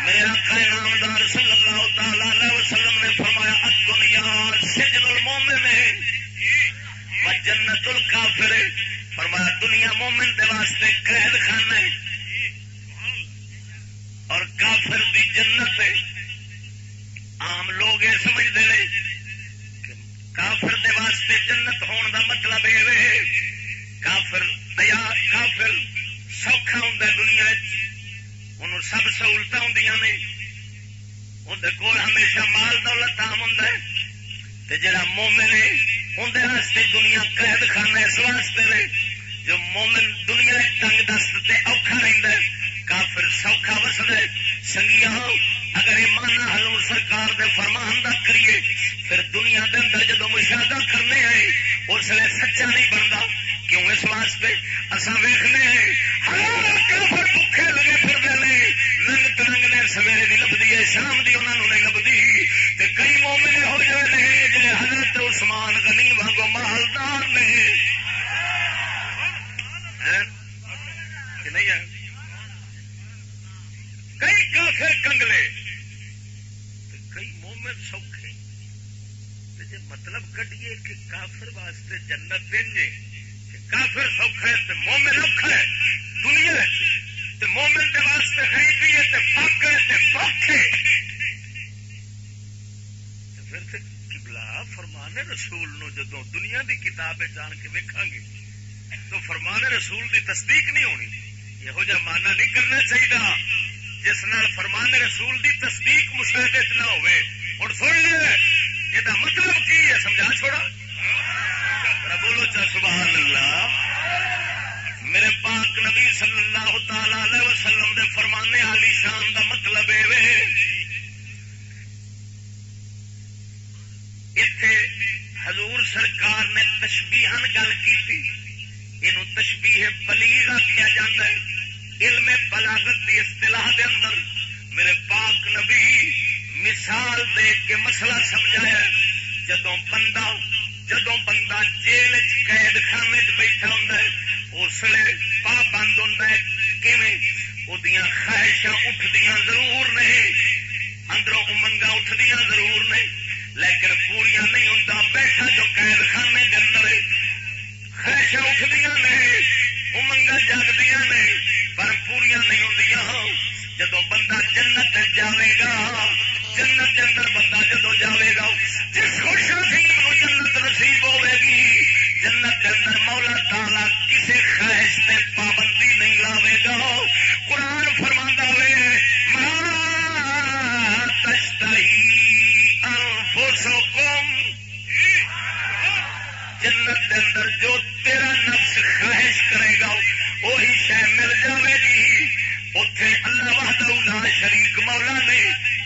میرے آقا نامدار صلی اللہ تعالی علیہ وسلم نے فرمایا دنیا سجن المومن ہے و جنت الکافر فرمایا، دنیا مومن دے واسطے قید خانہ ہے۔ اور کافر دی جنت ہے۔ عام لوگ یہ سمجھتے ہیں کافر دے واسطے جنت ہون دا مطلب یہ کافر دیا کافر سوکھا ہوں دنیا ان سب سہولت ہوں نے۔ اندر کول ہمیشہ مال، دولت آم ہوں جڑا مومن ہے اندر واسطے دنیا قید خانہ اس واسطے رہے جو مومن دنیا تنگ دست تے اوکھا رہتا ہے، کافر سوکھا وسد سنگیا اگر یہ مانا ہلور سرکار دے فرمان دا کریے، پھر دنیا دے اندر جدو مشاہدہ کرنے آئے، اس لیے سچا نہیں بنتا۔ کیوں اس واسطے؟ اصا ویخنے ہزار کافر بکھے لگے پھر ننگ ترنگ نے سویرے بھی لبھی ہے، شام کی انہوں نہیں لبھی۔ کئی مومن ہو جائے جی حضرت عثمان غنی واگو مالدار نے۔ نہیں ہے کئی کافر کنگلے کئی مومن سوکھے جی مطلب کٹیے کہ کافر واسطے جنت دیں گے جی، کافر سوکھا ہے تو مومن اوکھا ہے دنیا تو مومن کے واسطے غریبی ہے تو فق ہے تو پک ہے پھر تو کبلا فرمانے رسول نو جدو دنیا دی کتاب جان کے ویکا گے، تو فرمان رسول دی تصدیق نہیں ہونی۔ یہو جہ مانا نہیں کرنا چاہیے جس نال فرمان رسول دی تصدیق مشاہدے نہ ہوئے۔ ہوں سن لے یہ مطلب کی ہے؟ سمجھا چھوڑا۔ بولو چا سبحان اللہ میرے پاک نبی صلی اللہ تعالی وسلم دے فرمانے علی شان دا مطلب اتے حضور سرکار نے تشبیہن گل کی یہ تشبیح بلیغ آخیا جا علم بلاغت کی اصطلاح دے اندر میرے پاک نبی مثال دے کے مسئلہ سمجھایا جدو بندہ جدو بندہ جیل قید خانے بیٹھا ہوں اس لیے پابند ہوں وہ خواہشاں اٹھدیا ضرور نہیں۔ اندروں امنگا اٹھدیا ضرور نہیں۔ لیکن پوریا نہیں ہوں بیٹھا جو قید خانے کے اندر خواہشاں اٹھدیا نہیں امنگا جگدیا نہیں۔ پر پوریا نہیں ہوں جدو بندہ جنت جاوے گا جنت کے اندر بندہ جدو جاوے گا جس خوش نصیب کو جنت نصیب ہوے گی جنت کے اندر مولا تالا کسی خواہش پہ پابندی نہیں لاوے گا۔ قرآن فرما وے ماں جنت کے اندر جو تیرا نفس خواہش کرے گا، وہی شہ مل جائے گی۔ اتے اللہ وحدہ لا شریک مولا نے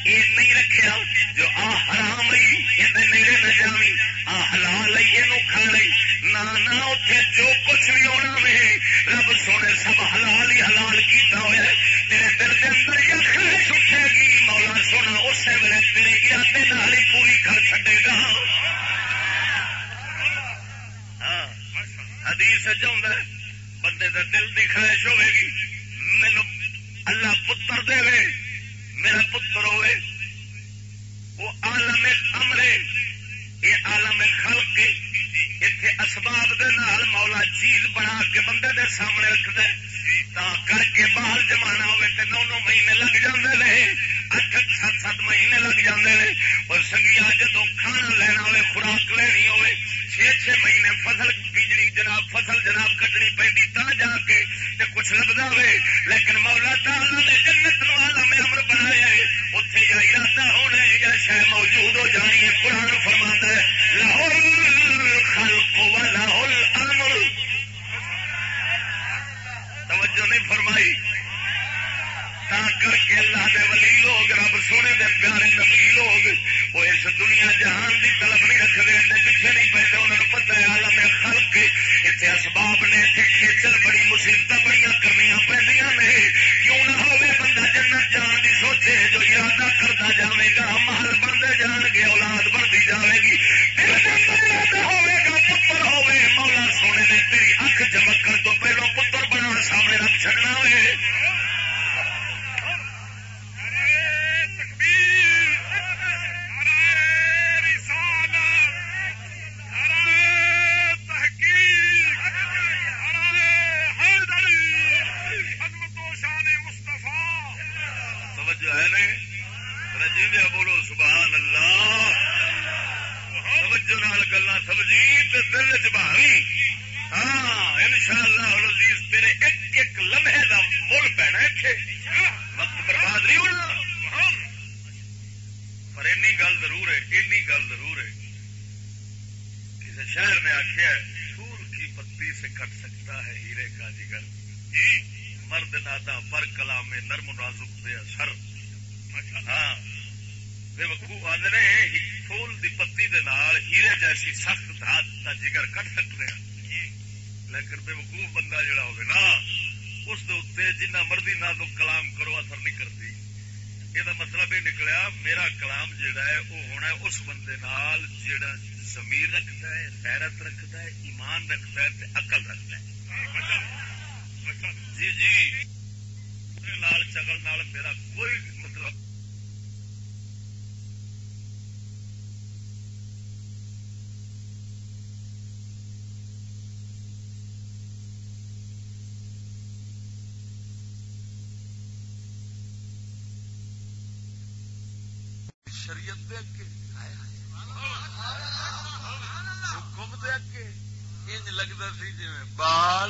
یہ نہیں رکھیا جو آ حرام یہ نیڑے نہ جاوی آ حلال یہ کھا لی نہ اتے جو کچھ بھی ہونا میں رب سونے سب حلال ہی حلال کیتا ہوا ہے۔ تیرے دل کے اندر یہ خواہش اٹھے گی، مولا سونا اسی ویلے تیرے ارادے نال ہی پوری کر چڈے گا ہاں حدیث چاہتا بندے کا دل کی خواہش ہوے گی، مینو اللہ پتر دے میرا پتر ہوئے وہ عالم امرے یہ عالم خلق اتنے اسباب دے نال مولا چیز بنا کے بندے دے سامنے رکھ دے کر کے باہر جمانا ہوئے تے نو نو مہینے لگ جاندے نے۔ اٹھ اٹھ سات سات مہینے لگ جاندے نے۔ اور سنگیا جدو کھانا لینا ہوئے، خوراک لینی ہوئے چھ چھ مہینے فصل بیجنی، جناب فصل جناب کٹنی پی تا جا کے تے کچھ لگتا ہوئے۔ لیکن مولا تعالی نے جنت نو عالم امر بنایا ہے۔ اتنے یا ارادہ ہونا ہے یا شہ موجود ہو جانی ہے، قرآن فرما ہے لاہور خلق و لاہور امر توجہ نہیں فرمائی۔ تا کر کے اللہ دے ولی لوگ رب سونے دے پیارے نبی لوگ وہ اس دنیا جہان دی طلب نہیں رکھتے پیچھے نہیں پہنتے انہوں نے پتا ہے عالم خلق اتنے اسباب نے اتنے کھیچل بڑی مصیبت بڑی کرنی پہ کیوں نہ ہو بندہ جنت جان دی سوچے، جو ارادہ کرتا جائے گا، محل بنتے جان گے، اولاد بنتی جائے گی۔ ہوے گا، پتر ہوے، مولا سونے نے تیری اکھ چمکن تو پہلو سامنے رکھ چڑنا ہوئے۔ جی بولو سبحان اللہ توجہ نال گلا سمجھی دل چاہی ہاں ان شاء اللہ تیرے ایک ایک لمحے کا مل پینا وقت برباد نہیں ہونا۔ پر این گل ضرور ہے این گل ضرور ہے۔ کسی شہر نے آخیا سور کی پتی سے کٹ سکتا ہے ہیرے کا جگر۔ جی مرد نادا پر کلام میں نرم نازک بے اثر۔ ہاں بے وقوف آدھے پھول دی پتی دے نال ہیرے جیسی سخت دھات کا جگر کٹ سکتے ہیں۔ لیکن بے وقوف بندہ جڑا ہوگا نا، اس دے جنہ مرضی نہ تو کلام کرو، اثر نہیں کرتی۔ یہ مطلب یہ نکلیا، میرا کلام جڑا ہے وہ ہونا ہے اس بندے نال جڑا زمیر رکھتا ہے، غیرت رکھتا ہے، ایمان رکھتا ہے تے عقل رکھتا ہے۔ جی جی۔ نال چگل نال میرا کوئی مطلب شریعت دے اگے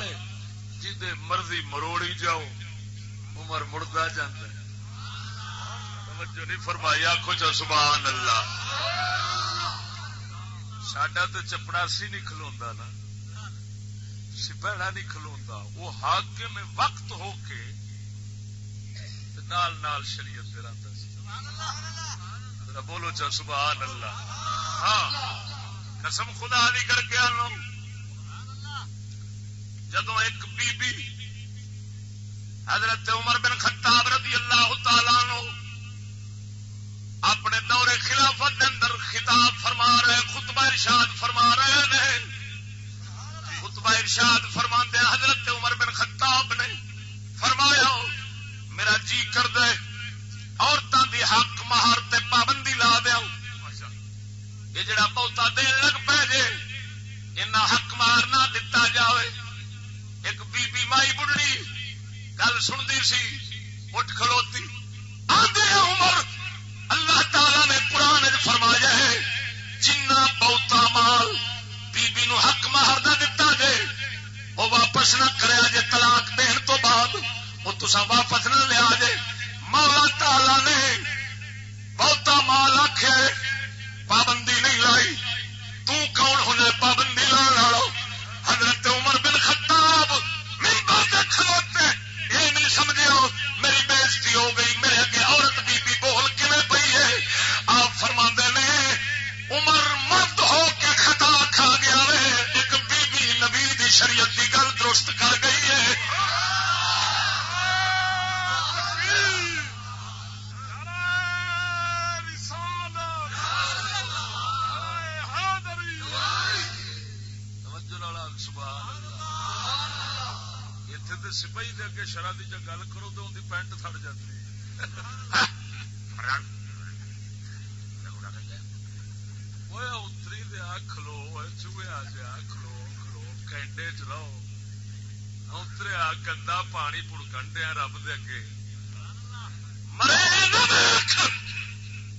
حکم جی مرضی مروڑی جاؤ، عمر مردہ جانا توجہ نہیں فرمائی آخو چا سبحان اللہ۔ سڈا تو چپڑاسی نہیں کھلوا نا۔ سپہڑا نہیں کھلوا وہ حاکم وقت ہو کے نال نال شریعت دے رہتا بولو چا سبحان اللہ۔ ہاں قسم خدا دی کر کے آنو جدو ایک بی بی حضرت عمر بن خطاب رضی اللہ تعالی نو اپنے دورے خلافت اندر خطاب فرما رہے خطبہ ارشاد فرما رہے ہیں۔ خطبہ ارشاد فرما دیا حضرت عمر بن خطاب نے فرمایا، میرا جی کر دے عورتوں کی حق مہار تے پابندی لا دیا یہ جڑا بہتا دین لگ پے جے ان حق مہار نہ دتا جائے ایک بی بی مائی بڑھنی، گل سنتی سی، اٹھ کھلوتی۔ آدھے عمر اللہ تعالی نے قرآن فرمایا ہے جنا بہتا مال بی بی نو حق مہار نہ دتا جائے وہ واپس نہ کرے جے طلاق دین تو بعد، وہ تسا واپس نہ لیا جے مولا تالا نے بہتا مال آخ پابندی نہیں لائی۔ تون ہونے پابندی لا لا حضرت عمر بن خطاب ممبر کھلوتے یہ نہیں سمجھے میری بےزتی ہو گئی، میرے اگے عورت بی بی بول کیون پی ہے؟ آپ فرما نے، عمر مرد ہو کے خطا کھا گیا ایک بی بی نبی دی شریعت کی گل درست کر گئی ہے۔ سپاہی دے اگے شرح کی جب گل کرو تو ان پینٹ تھڑ جاتی ہے اتری دیا کھلو چوہے آ جا کھلو کھلو کینڈے چ رہو اتریا گندا پانی پڑکن دیا رب دے اگے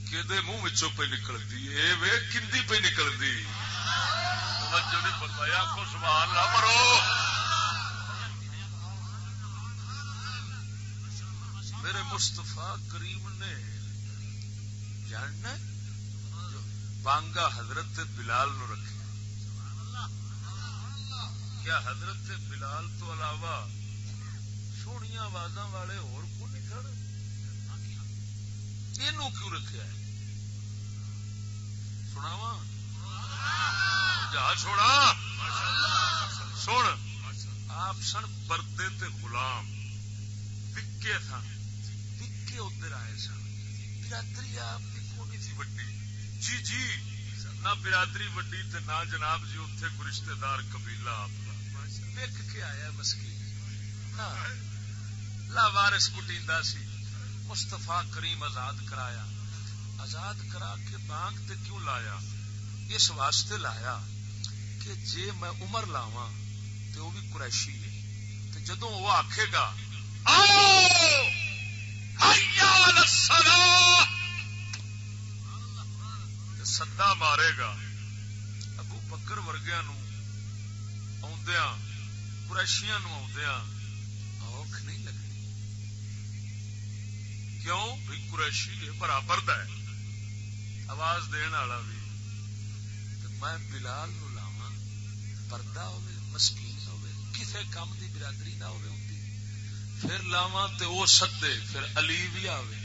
کہ منہ پہ نکلتی ہے کھی پہ نکلتی توجہ نہیں فرمایا کو سوال نہ مرو میرے مستفا کریم نے جاننا بانگا حضرت بلال نو رکھے۔ کیا حضرت بلال تو علاوہ سونی آواز والے اور کو نہیں کھڑے؟ یہ کیوں رکھا ہے سناوا جا چھوڑا۔ سن، آپ سن پردے تے غلام، وکے تھا ادھر آئے سن برادری آپ کی کونی تھی وڈی جی جی۔ نہ برادری وڈی تے نہ جناب جی اتنے کوئی رشتے دار قبیلہ آپ ویک کے آیا مسکی لاوارس کٹیندا سی۔ مستفا کریم آزاد کرایا۔ آزاد کرا کے بانگ تے کیوں لایا؟ اس واسطے لایا کہ جے میں عمر لاوا تو وہ بھی قریشی ہے۔ جدو وہ آکھے گا، آؤ! سدا مارے گا. ابو بکر ورگیا آدیا قریشیا آدیا اوکھ نہیں لگنی۔ کیوں؟ بھی قریشی برابر د آواز دن والا بھی۔ میں بلال نو لاوا پردہ ہو مسکین ہو کسی کام دی برادری نہ ہو پھر لاوا تو وہ سدے، پھر علی بھی آوے۔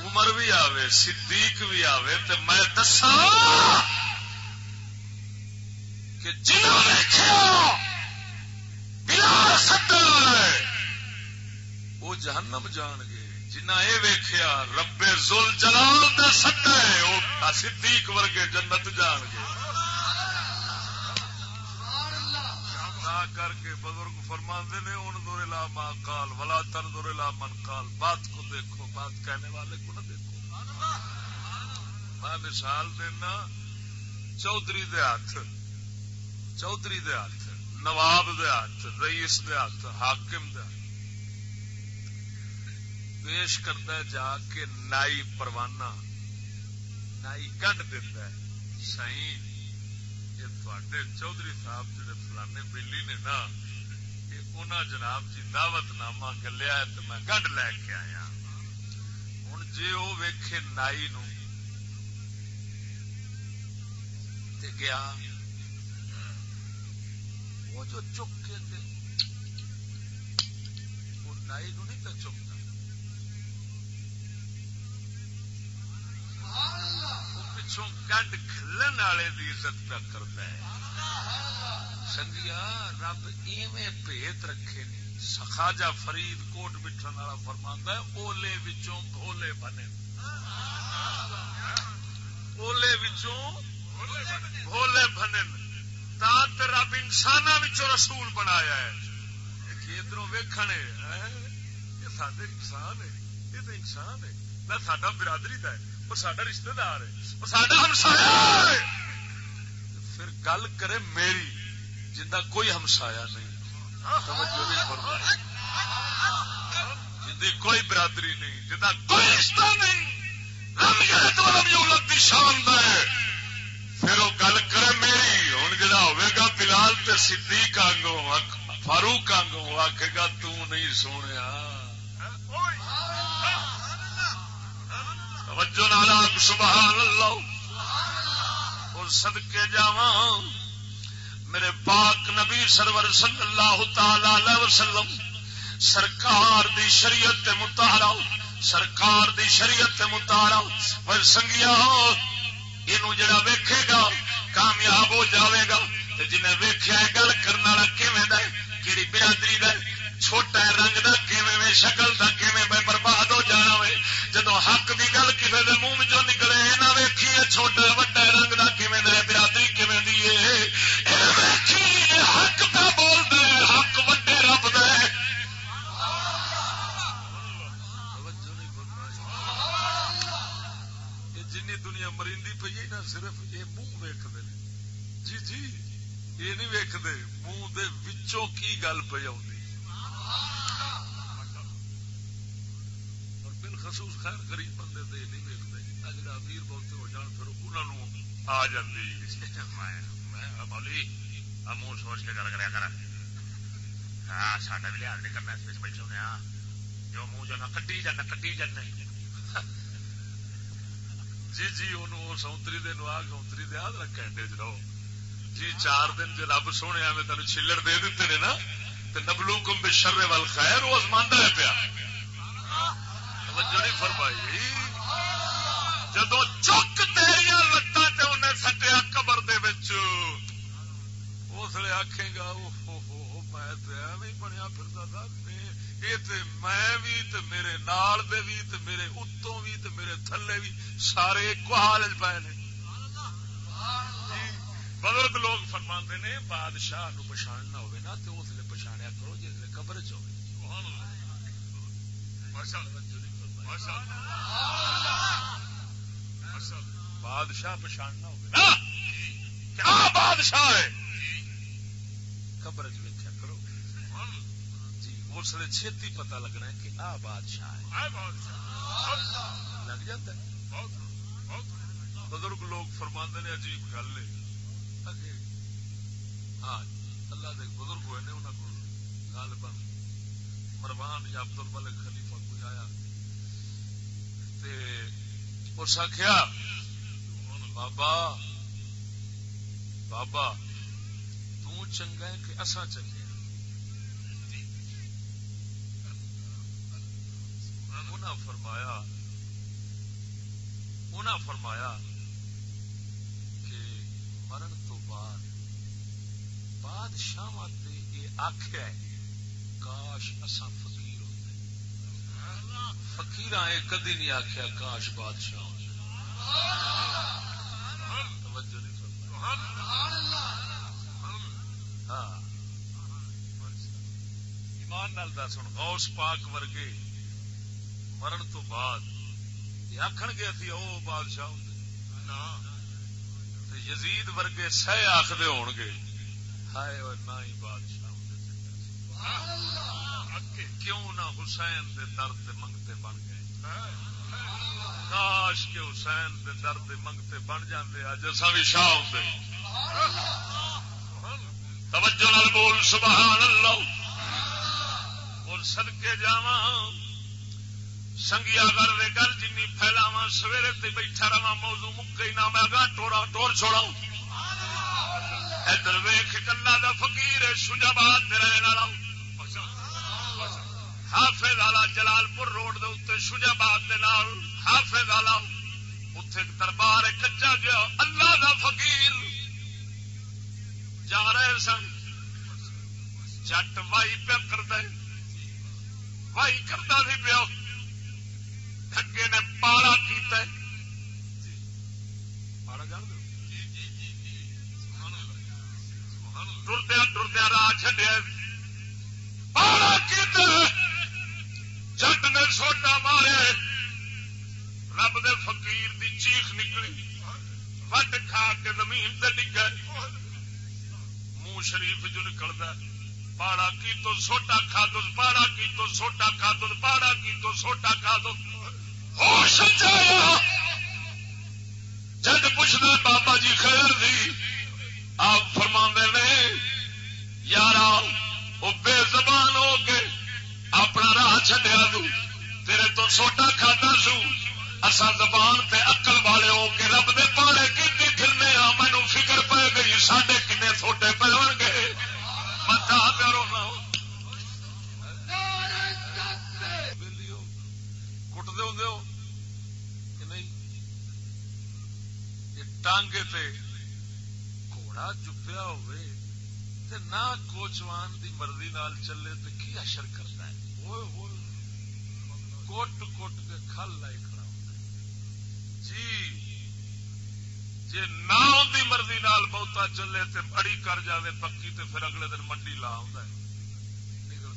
عمر بھی آوے، صدیق بھی آوے تو میں دسا کہ جنہوں نے بلا سدا وہ جہنم جان گے۔ جنہ یہ ویخیا ربے زل جلال دا سدا ہے وہ صدیق ورگے جنت جان گے۔ کر کے بزرگ فرما نے، ان دور لا ماں کال ولا تن دور لا من کال بات کو دیکھو، بات کہنے والے کو نہ دیکھو۔ میں مثال دینا، چودھری دے ہاتھ، چودھری دے ہاتھ، نواب دے ہاتھ، رئیس دے ہاتھ، حاکم دے ہاتھ۔ پیش کرتا ہے جا کے نائی پروانہ، نائی گنڈ دیتا ہے سی چودھری صاحب جڑے فلانے بلی نے نا انہوں جناب جی دعوت نامہ گلیا تو میں گنڈ لے کے آیا۔ ہوں جی وہ ویکھے نائی نو گیا وہ جو چک کے وہ نائی نو نہیں پہ چکتا۔ پچھوں گنڈ کھلن والے کی عزت پہ کرتا ہے۔ سنگیا، رب ایویں بھیت رکھے نہیں سخاجا فرید کوٹ بٹھن والا فرما اولے وچوں بھولے بنے۔ اولے وچوں بھولے بنے۔ رب انسان رسول بنایا ہے۔ کہ ادھر ویخنے ہاں، یہ سارے انسان ہے، یہ تو انسان ہے۔ نہ سڈا برادری کا ہے۔ وہ سڈا رشتے دار ہے وہ سڈا ہمسایا پھر گل کرے میری جا کوئی ہمسایا نہیں۔ جی کوئی برادری نہیں جا کوئی رشتہ نہیں۔ شان ہے۔ پھر وہ گل کرے میری ہوں جا ہوا بلال تے صدیق آنگو فاروق آنگو آخے گا نہیں سونے توجہ نالا سبحان اللہ اور سدکے جاواں۔ میرے پاک نبی سرور صلی اللہ تعالی علیہ وسلم، سرکار دی شریعت متارا سرکار دی شریعت متارا پر سنگیا یہ جڑا ویکھے گا، کامیاب ہو جاوے گا۔ جنہیں ویخیا گل کرنے والا کہڑی برادری کا چھوٹا رنگ کا کیویں شکل کا کیویں میں برباد ہو جانا وے۔ جدو حق کی گل کسی کے منہ چ نکلے نہ ویکھی چھوٹا وڈا رنگ کا کیویں دے برادری کیویں دی حق پہ بول دے حق وڈے رب دے جن دنیا مریندی پی نا، صرف یہ منہ ویکتے جی جی یہ نہیں ویکتے منہ دے وچوں کی گل پہ آ خصوص خیر غریب بندے دے نہیں ویکتے جا امیر بہتے ہو جان پھر انہوں آ جاتی مولی منہ سوچ کے گل کرا کر۔ ہاں ساڈا بھی لحاظ نہیں کرنا اس بیٹھے ہونے ہاں جو منہ جو کٹی جانا کٹی جانا جی جی ان سونتری دن آ سونتری دے آد رکھ گھنٹے چ رہو جی چار دن جی رب سونے میں تین چلڑ دے دیتے نے نا۔ تو نبلو کم بے شرے وال خیر وہ ازماندہ ہے پیا۔ نہیں فرمائی۔ جدو چک تیریا لتان سے انہیں سٹیا قبر دے اس لیے آخے گا میں بنیا پھرتا تھا۔ میں بھی تے میرے نال دے بھی تے میرے اتوں بھی تے میرے تھلے بھی سارے ایک حال پائے نے۔ جی، بزرگ لوگ فرما نے، بادشاہ نو پچھاڑنا ہوگا نا تو اس کرو جس قبر چ بادشاہ پچھاڑنا ہوگا کیا بادشاہ ہے؟ ویکیا کرو۔ جی اس لیے چھتی پتا لگنا ہے کہ آ بادشاہ ہے۔ لگ جاتا ہے۔ بزرگ لوگ فرما نے عجیب گل ہے۔ ہاں اللہ دے بزرگ ہوئے نے انہوں کو غالباً مروان یا عبد الملک خلیفہ کوئی آیا اس آخیا بابا بابا تنگا ہے کہ اصا چنگے فرمایا، انہاں فرمایا کہ مرن تو بعد بادشاہ یہ آخیا کاش اصا فقیر ہوتے فکیر کدی نہیں آخیا کاش بادشاہ ہاں۔ ایمان نال دس ہوں غوث پاک ورگے مرن تو بعد آخر گے سی وہ بادشاہ ہوں یزید ورگے سہ آخر ہو گے ہائے اور نہ ہی بادشاہ۔ کیوں نہ حسین دے درد منگتے بن گئے؟ کاش کے حسین دے درد منگتے بن جاندے اج اصا بھی شاہ ہوتے توجہ نال بول سبحان اللہ۔ بول سدکے جاوا سنگیا گھر دے گل جن پھیلاوا سویرے تے بیٹھا رہا موضوع مکئی نہ میں گا ٹورا ٹور چھوڑا ادھر ویخ کلا دا فقیر شجاباد رہن والا۔ حافظ والا جلال پور روڈ دے اتنے شجاباد دے نال حافظ والا اتے دربار کچا گیا اللہ دا فقیر جا رہے سن۔ چٹ وائی پیا کر وائی کرتا سی پیا۔ ٹھگے نے پالا کیتا ٹردیا ٹردیا راہ چڈیا پالا کیتا جٹ نے سوٹا مارے، رب دے فقیر دی چیخ نکلی وٹ کھا کے زمین تے ڈگا منہ شریف جو نکلتا پاڑا کی تو سوٹا کھا دو، پاڑا کی تو سوٹا کھا دو، پاڑا کی تو سوٹا کھا دو۔ ہوش جد پوچھنا بابا جی خیر دی، آپ فرما نے یار وہ بے زبان ہو کے اپنا راہ چڈیا دوں تیرے تو سوٹا کھانا سو۔ اصا زبان تے اکل والے ہو کے رب دے پاڑے کی پھرنے آ مینو فکر پی گئی سڈے کنے سوٹے پہ گے۔ بتا کرو نہ کٹ دو نہیں؟ ٹانگے تے گھوڑا چپیا ہوئے تے نہ کوچوان دی مرضی نال چلے تے کی اشر کرتا ہے؟ ہوئے ہوئے کوٹ کوٹ کے کھل لائی کھڑا جی جی نہ ان مرضی نال بہتا چلے تے اڑی کر جاوے پکی تے پھر اگلے دن منڈی لا ہوں نکل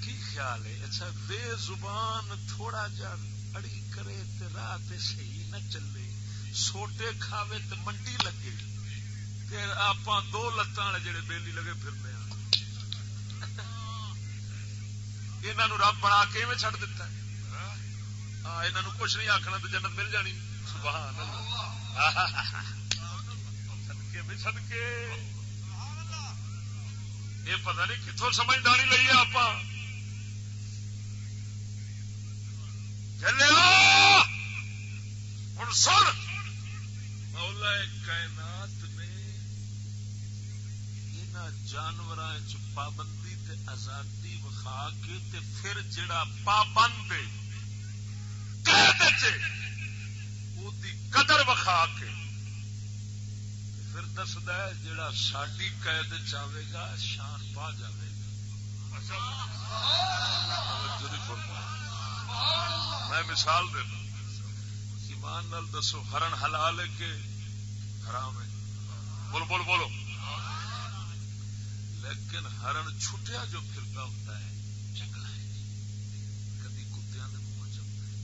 دے خیال ہے؟ اچھا بے زبان تھوڑا جا اڑی کرے تے راہ تے صحیح نہ چلے۔ سوٹے کھاوے تے منڈی لگے۔ تے آپ دو لتاں والے جڑے بیلی لگے پھرنے انہوں رب بنا کے میں چڑ دیتا ہاں یہ کچھ نہیں آخنا تو جنت مل جانی۔ سبحان سدکے بھی سدکے یہ پتہ نہیں کتوں سمجھداری لئیے آپ چلے ہوں سن! مولا کائنات نے ان جانور پابندی تے آزادی وکھا کے تے پھر جڑا پابند قدر وکھا کے پھر دسد جڑا ساری قید چاہے گا، شان پا جائے گا۔ میں مثال دینا۔ ایمان نال دسو، ہرن حلال ہے کہ حرام ہے؟ بولو بولو بولو۔ لیکن ہرن چھٹیا جو پھرتا ہوتا ہے، چنگا ہے۔ کدی کتیا کے منہ چلتا ہے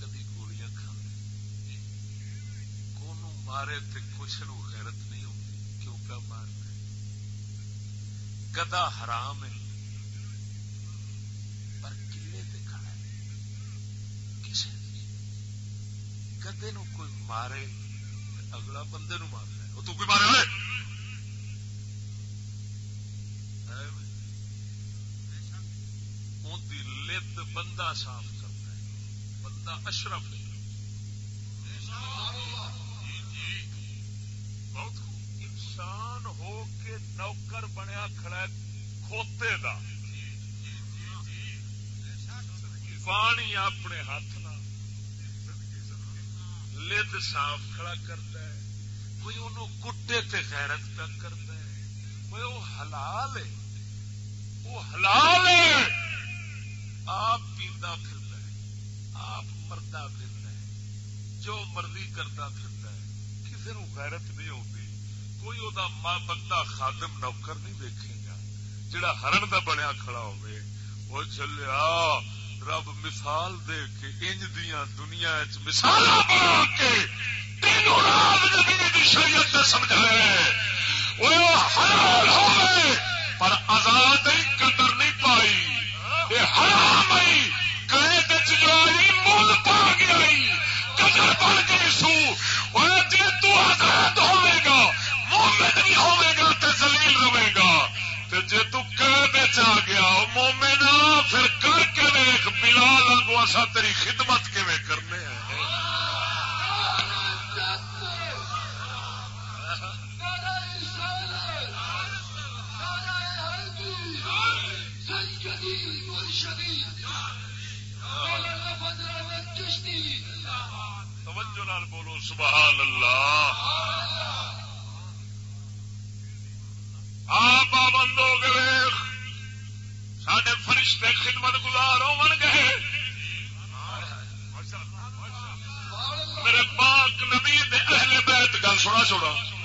کدی گولیاں کھانے کون مارے تو کچھ نو غیرت نہیں ہوتی کیوں پہ مارنا گدا حرام ہے پر کلے تے کھڑا ہے کسے گدے نو کوئی مارے اگلا بندے نو مارے تو کوئی مارے لت بندہ صاف کرتا ہے بندہ اشرف ہے بہت انسان ہو کے نوکر بنیا کھڑا کھوتے دا پانی اپنے ہاتھ لد صاف کھڑا کرتا ہے، کوئی انہوں کٹے تے غیرت پہ کرتا ہے، کوئی وہ حلال ہے۔ وہ حلال ہے۔ آپ پیتا پھرتا ہے، آپ مردا پھرتا ہے، جو مرضی کرتا پھرتا ہے۔ کسی نو غیرت نہیں ہوتی۔ کوئی وہ ماں بندہ خادم نوکر نہیں دیکھے گا، جڑا ہرن دا بنیا کھڑا ہوئے وہ چلیا رب مثال دے کے انج دیا دنیا مثال بنا کے تینوں نبی شریعت سمجھایا پر آزاد قدر نہیں پائی۔ یہ حرام آئی قید جو آئی پا گیا قدر بن گئی سو۔ جی تو آزاد ہوئے گا، مومن نہیں ہوئے گا تو زلیل رہے گا۔ تے تو قید آ گیا مومن پھر کے ویخ بلال آگو اصا تیری خدمت کے کرنے توجہ بولو سبحان اللہ۔ واسطے خدمت گزار ہو گئے میرے پاک نبی اہل بیت گل سنا چھوڑا۔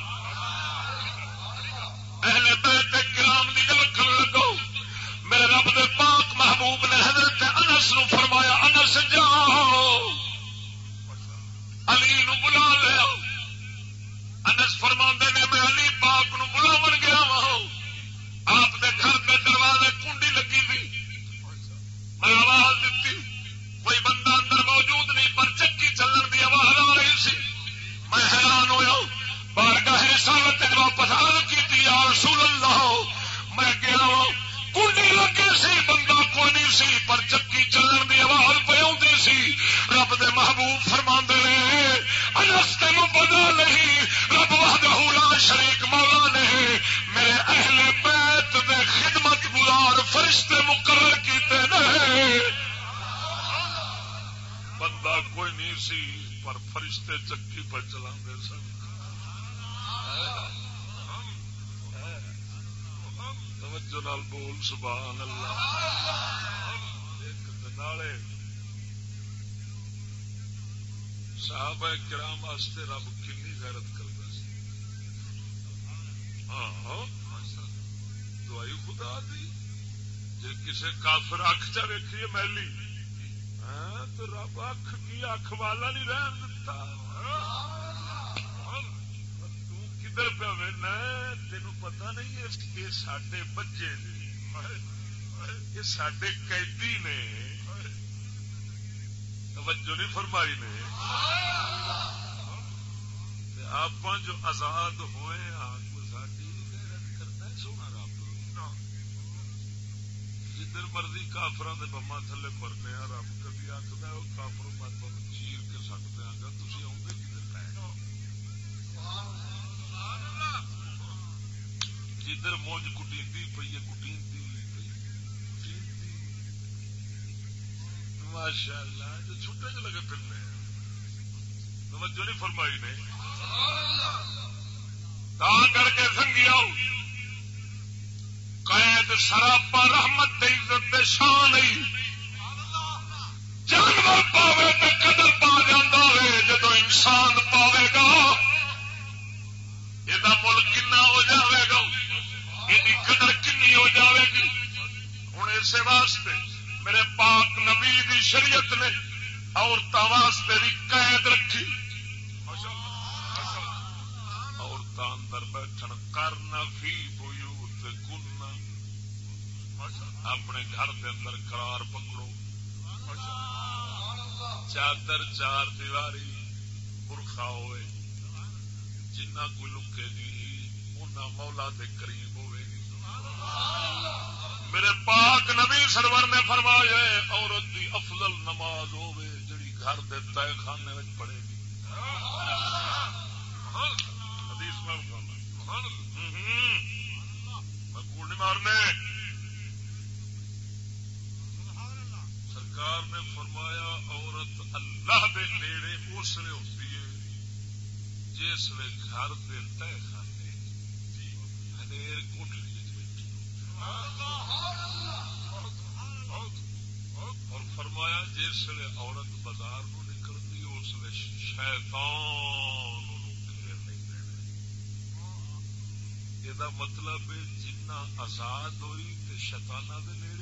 بالمعروف شان ہی جانور پاوے تو قدر پا جانا ہے جدو انسان پاوے گا یہ مل کن ہو جاوے گا یہ قدر کنی ہو جاوے گی۔ ہوں اسی واسطے میرے پاک نبی دی شریعت نے عورتوں واسطے بھی سرور نے فرمایا شیطانہ دے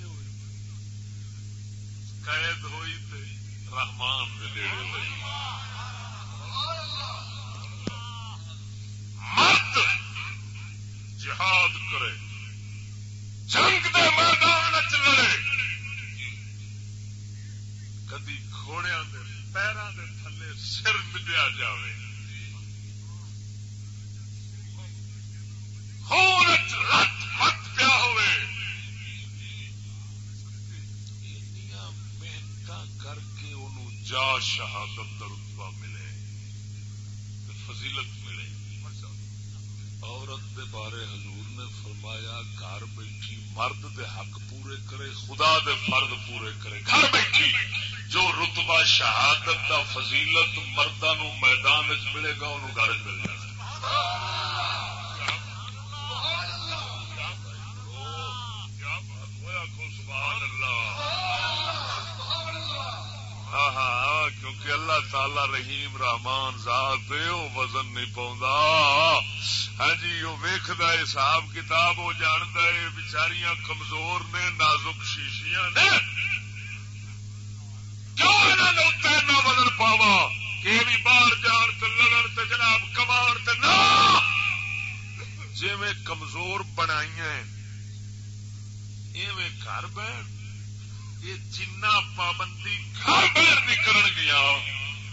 شہادت دا فضیلت مردہ نو میدان ملے گا انہوں گھر مل جائے ہاں،, ہاں ہاں کیونکہ اللہ تعالی رحیم، رحمان ذات وزن نہیں پاؤں ہاں جی وہ ویخد حساب کتاب وہ جانتا ہے بچاریاں کمزور نے، نازک شیشیاں نے کیوں اتنا وزن پاوا کہ بھی باہر جان تو لڑن تو جناب کمان تو نہ جی میں کمزور بنائی ایویں گھر بہن، یہ جنا پابندی گھر بہن بھی کرن گیا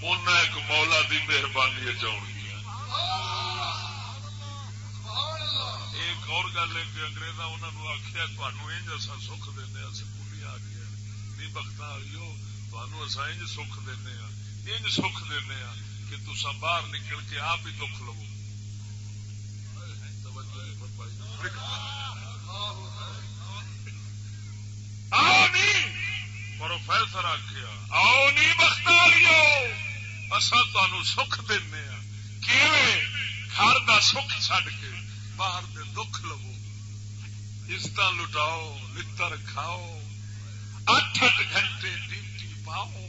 ایک مولا دی مہربانی جاؤ گیا ایک اور گل ہے کہ اگریزا انہوں نے آخیا تمہیں اصا سکھ دینا سکولی آ گیا نہیں بخت والی تمہوں اصا انج سکھ دینا انج سکھ دینا کہ تسا باہر نکل کے آپ ہی دکھ لو آؤ نہیں پروفیسر آخیا آؤ نہیں بخت اصا تمہوں سکھ دینا گھر کا سکھ چڈ کے باہر دے دکھ لو عزت لٹاؤ لر کھاؤ اٹھ اٹھ گھنٹے ڈیوٹی پاؤ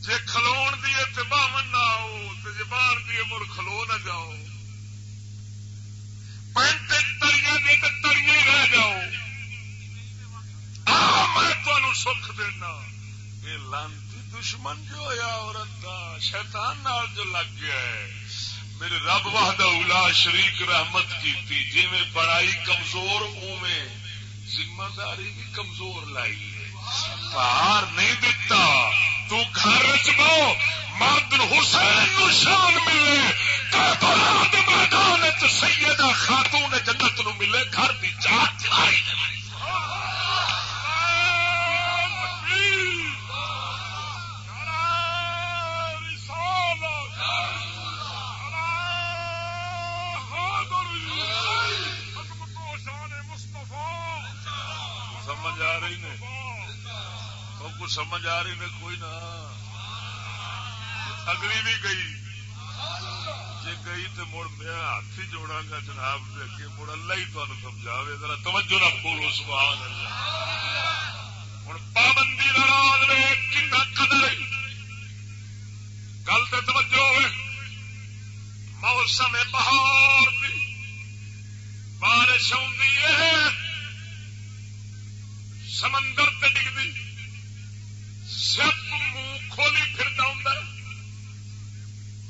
جی کلو دیے تو باہن نہ آؤ تو جی باہر دیے مڑ کھلو نہ جاؤ پینٹ تڑیاں دے تو تڑیاں رہ جاؤ میں تمہیں سکھ دینا یہ لانتی دشمن جو ہوا عورت کا شیطان نال جو لگ گیا ہے میرے رب واہدہ اولا شریک رحمت کی جی میں پڑھائی کمزور اوے ذمہ داری بھی کمزور لائی ہے باہر نہیں دتا تو گھر چو مرد حسین شان ملے۔ میدان سیدہ خاتون جنت نو ملے، گھر کی چار چلائی کچھ سمجھ آ رہی نے کوئی نہ۔ اگلی بھی گئی۔ جی گئی تو مڑ میں ہاتھ ہی جوڑا گا جناب دے اگے، مڑ اللہ ہی تمہیں سمجھا ذرا توجہ نہ بولو سبحان اللہ ہوں پابندی ناراض رہے کن قدر گل تو توجہ ہوئے۔ موسم بہار کی بارش آئی ہے۔ سمندر تے ڈگتی سپ منہ کھولی پھر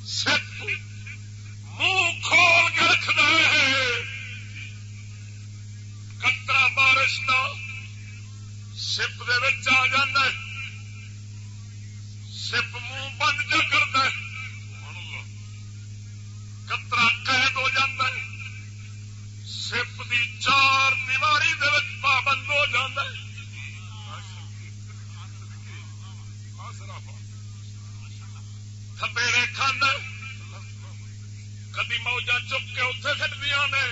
سپ منہ کھول کے رکھ دے کترا بارش کا سپ آ جا سپ منہ بند جا کر کترا قید ہو جا سپ دی چار دیواری پابند ہو جاتا ہے۔ تھپیڑے کھانا کدی موجہ چک کے اتے سٹدیا نے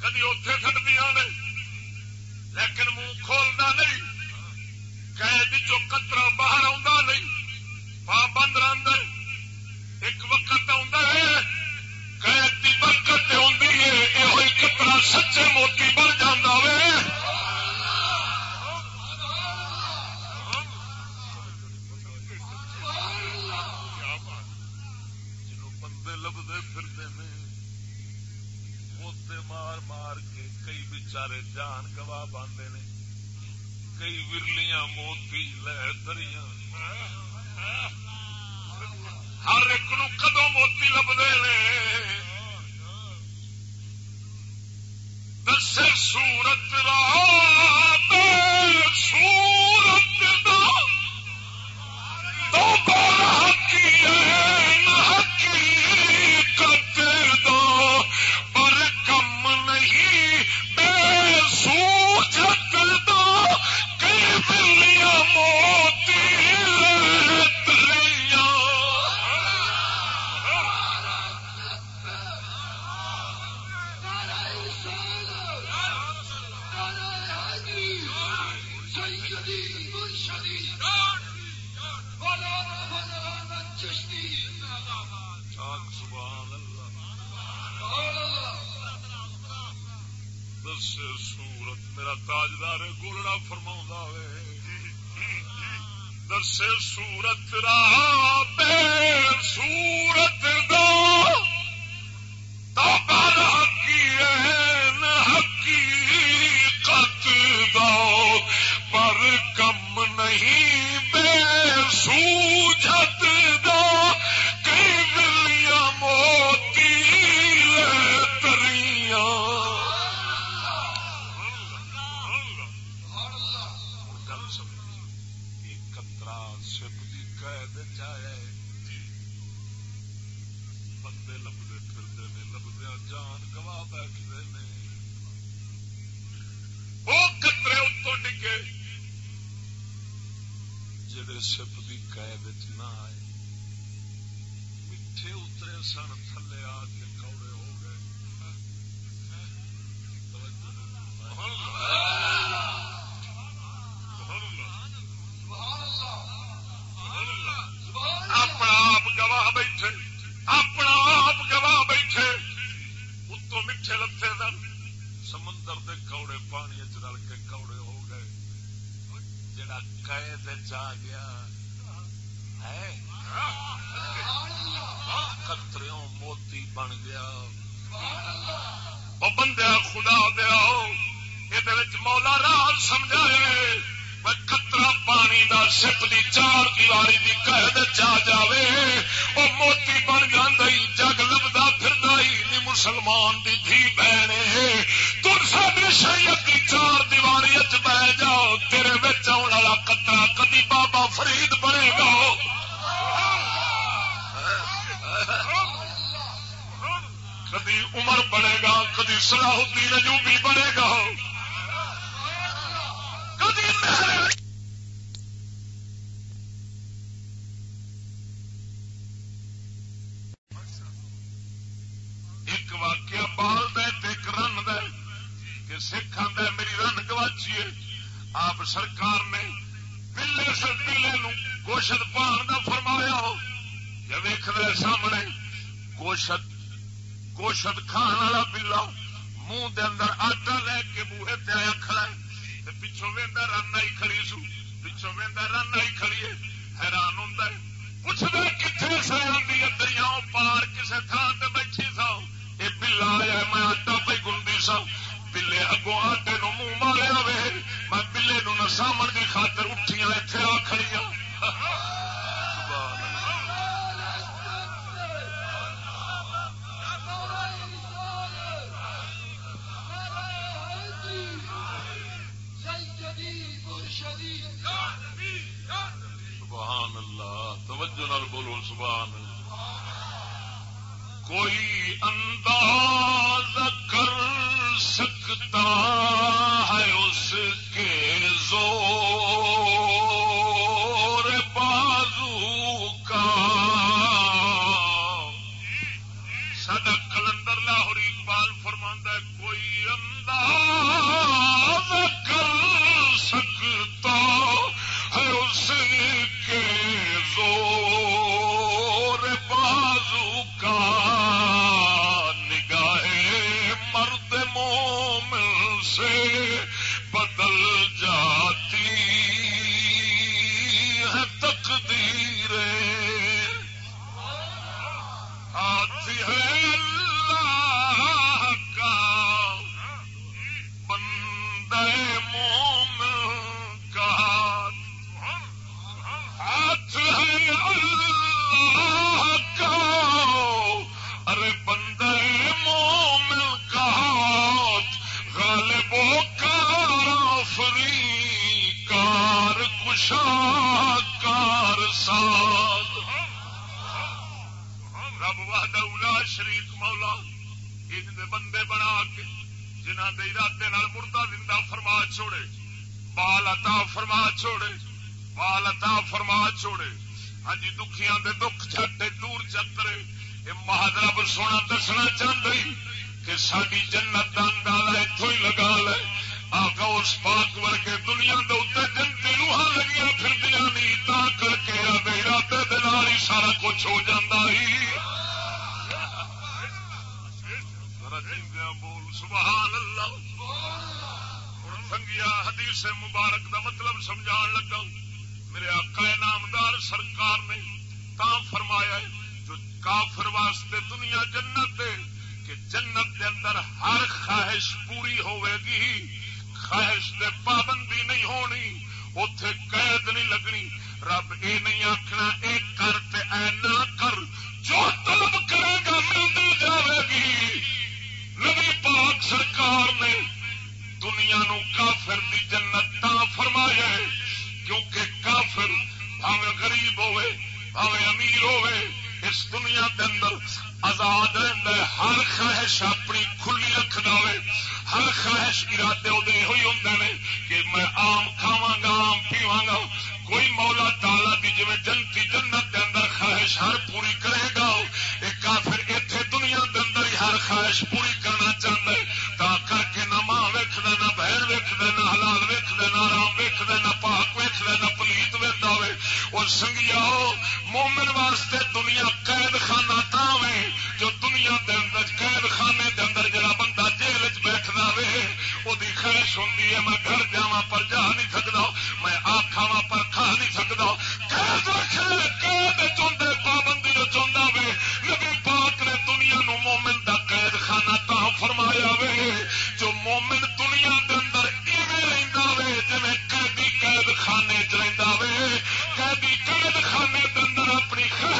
کدی اتے سٹدیا نے لیکن منہ کھولنا نہیں قید چو کترا باہر آ نہیں پابند رہتا ایک وقت قید کی برکت آتی ہے یہ کترا سچے موتی بن جانا وے بچارے جان گوا پاندے نے۔ کئی ورلیاں موتی لہ دریاں۔ ہر ایک نو کدو موتی لبے دسے سورت رات سورت دا۔ حقیقت پر کم نہیں سوچ کر دو کہ میاں موت تاجدار گولڑا فرما درسے سورت راہ بے سورت دو تابر حقیقت دو پر کم نہیں بے سوجت دو કે ਜਿਹੜੇ ਸਬਦੀ ਕਾਇਬਤ ਨਾ ਆਏ ਮਿੱਠੇ ਉਤਰੇ ਸਣ ਥੱਲੇ ਆ ਕੇ ਕੌੜੇ ਹੋ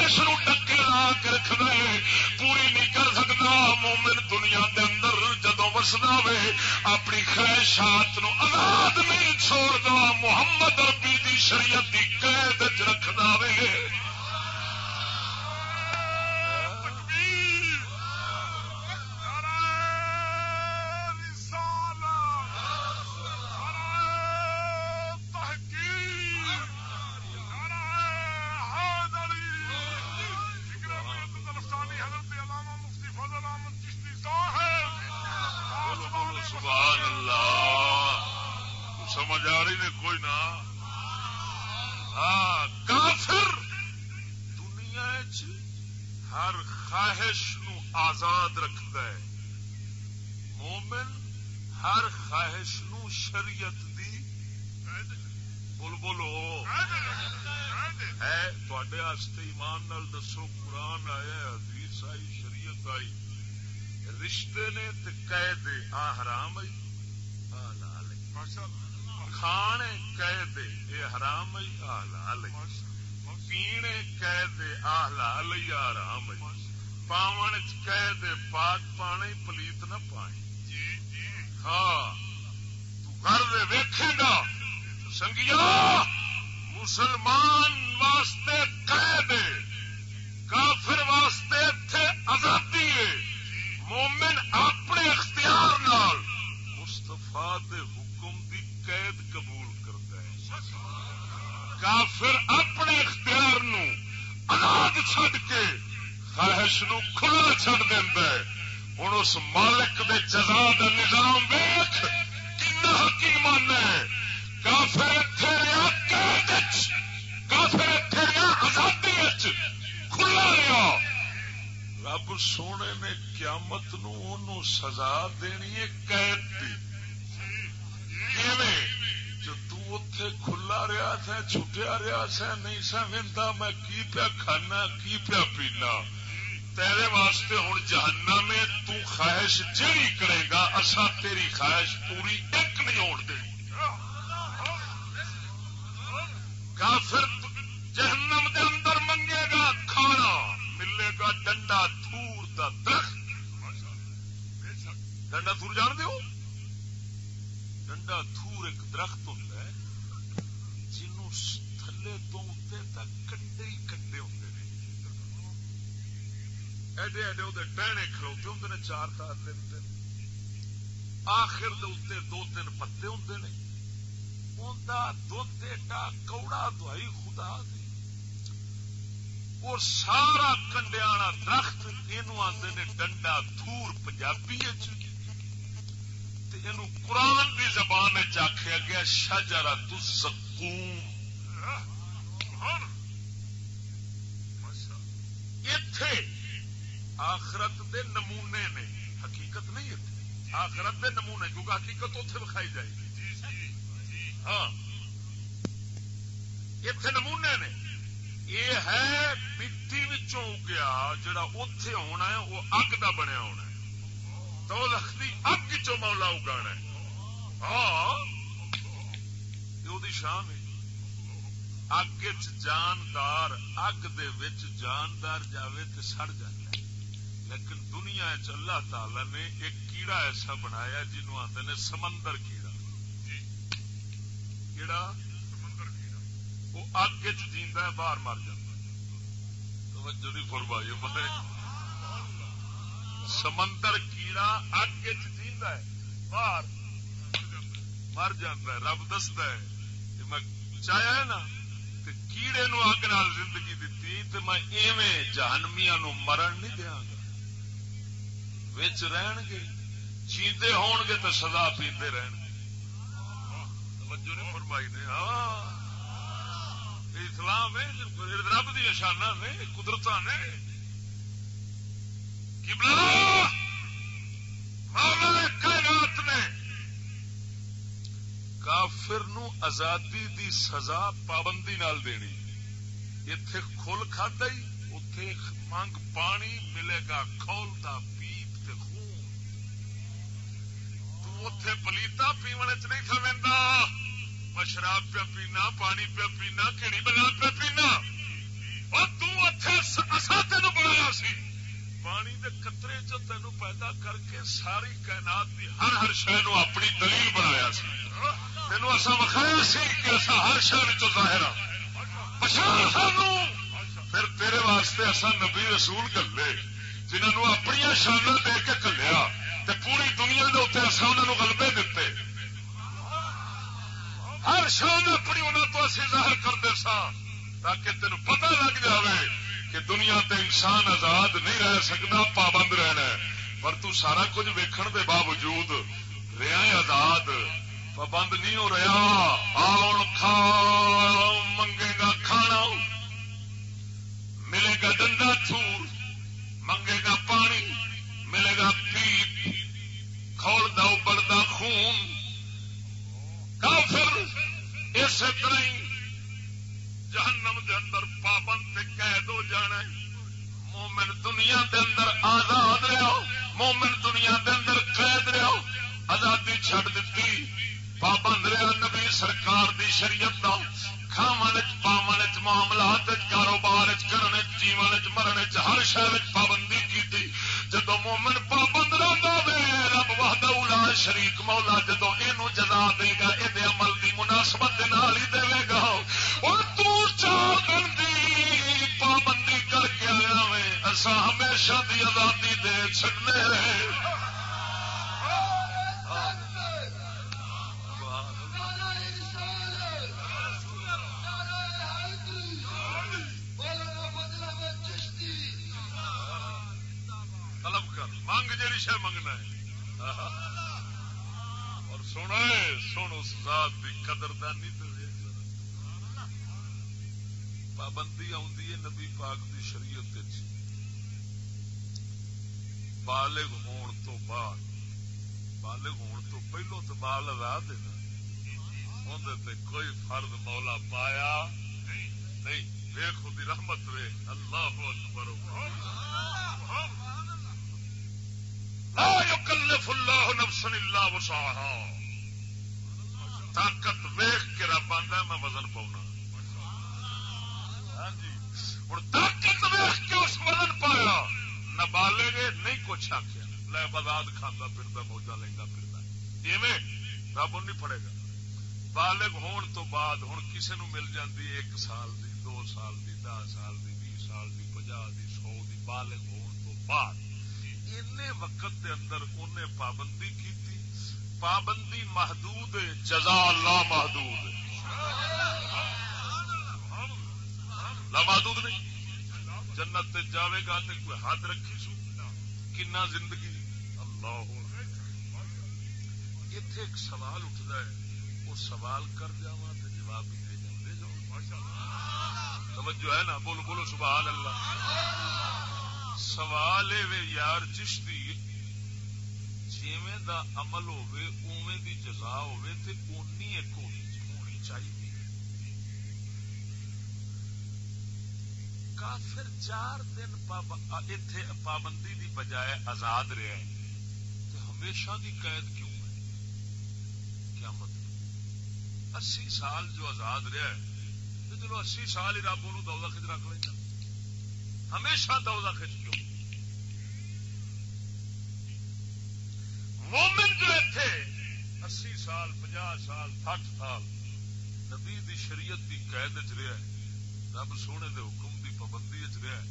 اس ڈکے لا کے رکھنا ہے، پوری نہیں کر سکتا مومن دنیا دے اندر جدو وسنا وے اپنی خواہشات نو آزاد نہیں چھوڑ دو محمد عربی دی شریعت کی قید رکھنا وے قسم کھائی جائے گی۔ ہاں۔ اتنے نمونے نے۔ یہ ہے مٹی اگیا جا اتے ہونا ہے، وہ اگ کا بنیا ہونا ہے۔ تو لکھتی اگ چو مولا اگا ہے۔ ہاں۔ شان ہے۔ اگ چاندار اگ دے وچ جاندار جاوے تے سڑ جائے لیکن دنیا اللہ تعالی نے ایک کیڑا ایسا بنایا جنوب آتے ہیں سمندر کیڑا۔ کیڑا؟ سمندر کیڑا۔ وہ اگ ہے باہر مر جی فرمائی پتہ سمندر کیڑا اگ ہے باہر مر جا رب دستا ہے میں چاہیا ہے نا کیڑے نو اگ نال زندگی دیتی تو میں ایویں جہنمیا نو مرن نہیں دیا گا۔ وچ رہن گے جیندے ہون گے تو سزا پیندے رہن گے توجہ نہیں فرمائی نے ہاں۔ اسلام ہے رب دیا شانہ نے قدرت نے۔ مولا کائنات نے۔ کافر نو آزادی دی سزا پابندی نال دینی۔ اتے کھل کھا اتے منگ پانی ملے گا، کھول دا پیپ تے خون اتے پلیتا پیو چ نہیں تھا میں شراب پیا پینا، پانی پیا پینا کہڑی بنا پیا پینا۔ اور تین بنایا سی۔ پانی دے قطرے چ تین پیدا کر کے ساری کائنات دی ہر ہر شہ اپنی دلیل بنایا سی۔ تینوں اصا وکھایا سی کہ اصا ہر شہر ظاہر ہاں۔ پچھان سانو پھر تیرے واسطے اصا نبی رسول کلے جنہوں اپنی شانہ دے کے کلیا۔ تے پوری دنیا کے اتنے اصا انہوں گلبے دیتے ہر شان اپنی انہوں تو اسی ظاہر کرتے سا تاکہ تین پتہ لگ جائے کہ دنیا تے انسان آزاد نہیں رہ سکتا پابند رہنا پر تو سارا کچھ ویکھن دے باوجود رہا آزاد، پابند نہیں ہو رہا۔ آن کھا منگے گا کھانا۔ ملے گا ڈنڈا تھور، منگے گا پانی۔ ملے گا کھول دا ابلتا خون۔ کافر اسی طرح جہنم دے اندر پابند قید ہو جانا مومن دنیا دے اندر آزاد رہو مومن دنیا دے اندر قید رہو آزادی چھڈ دیتی، پابند رہا نبی سرکار دی شریعت دا۔ کھاون پاون معاملات، کاروبار کرنے جیون مرن ہر شہر پابندی کی جب مومن پابند شریک مولا، جدو یہ جزا دے گا یہ عمل دی مناسبت ہی دے گا۔ اور تو چار دن دی پابندی کر کے آیا وے اصا ہمیشہ دی آزادی دے چڑنے رہے منگ جی شہ منگنا ہے۔ اور سونا سن اس ذات کی قدردانی پابندی آدھی ہے نبی پاک دی شریعت بالغ ہون تو بعد، بالغ ہون تو پہلو تو بال آزاد ہے نا۔ اندر کوئی فرد مولا پایا نہیں۔ وے ویخ رحمت وے۔ اللہ اکبر لا يكلف الله نفسا الا وسعها طاقت ویخ کے رب آتا میں وزن پاؤنا۔ ہاں جی۔ ہوں طاقت ویخ کے اس وزن پایا۔ نہ بالے گے، نہیں کچھ آخیا لے بزاد کھانا پھرتا موجا لینا پھرتا ایویں رب نہیں پڑے گا۔ بالغ ہون تو بعد ہوں کسی نو مل جاتی ایک سال دی، دو سال دی دس سال دی بھی سال دی پناہ دی، سو دی، بالغ ہون تو بعد۔ وقت دے اندر انہیں پابندی کی پابندی محدود جزا اللہ محدود لا محدود نہیں۔ جنت جاوے گا تے کوئی حد رکھی سو۔ کنا زندگی۔ اللہ اتے ایک سوال اٹھتا ہے۔ وہ سوال کر جا تو جواب بھی دے جاؤ توجہ ہے نا؟ بولو بولو، سبحان اللہ۔ سوال ہے یار چشتی۔ جیویں دا عمل ہوے اوے دی جزا ہوے تے اونی ایک ہونی چاہیے کافر چار دن اتے پابندی دی بجائے آزاد رہا ہے ہمیشہ دی قید کیوں ہے؟ کیا مطلب؟ اسی سال جو آزاد رہا ہے تو چلو اسی سال ہی رب ان دودہ کھچ رکھ لینا ہمیشہ دودہ کھچ کیوں؟ مومن جو اتنے اسی سال پناہ سال سٹھ سال نبی دی شریعت دی قید چ رہا ہے، رب سونے دے حکم دی پابندی چ رہا ہے۔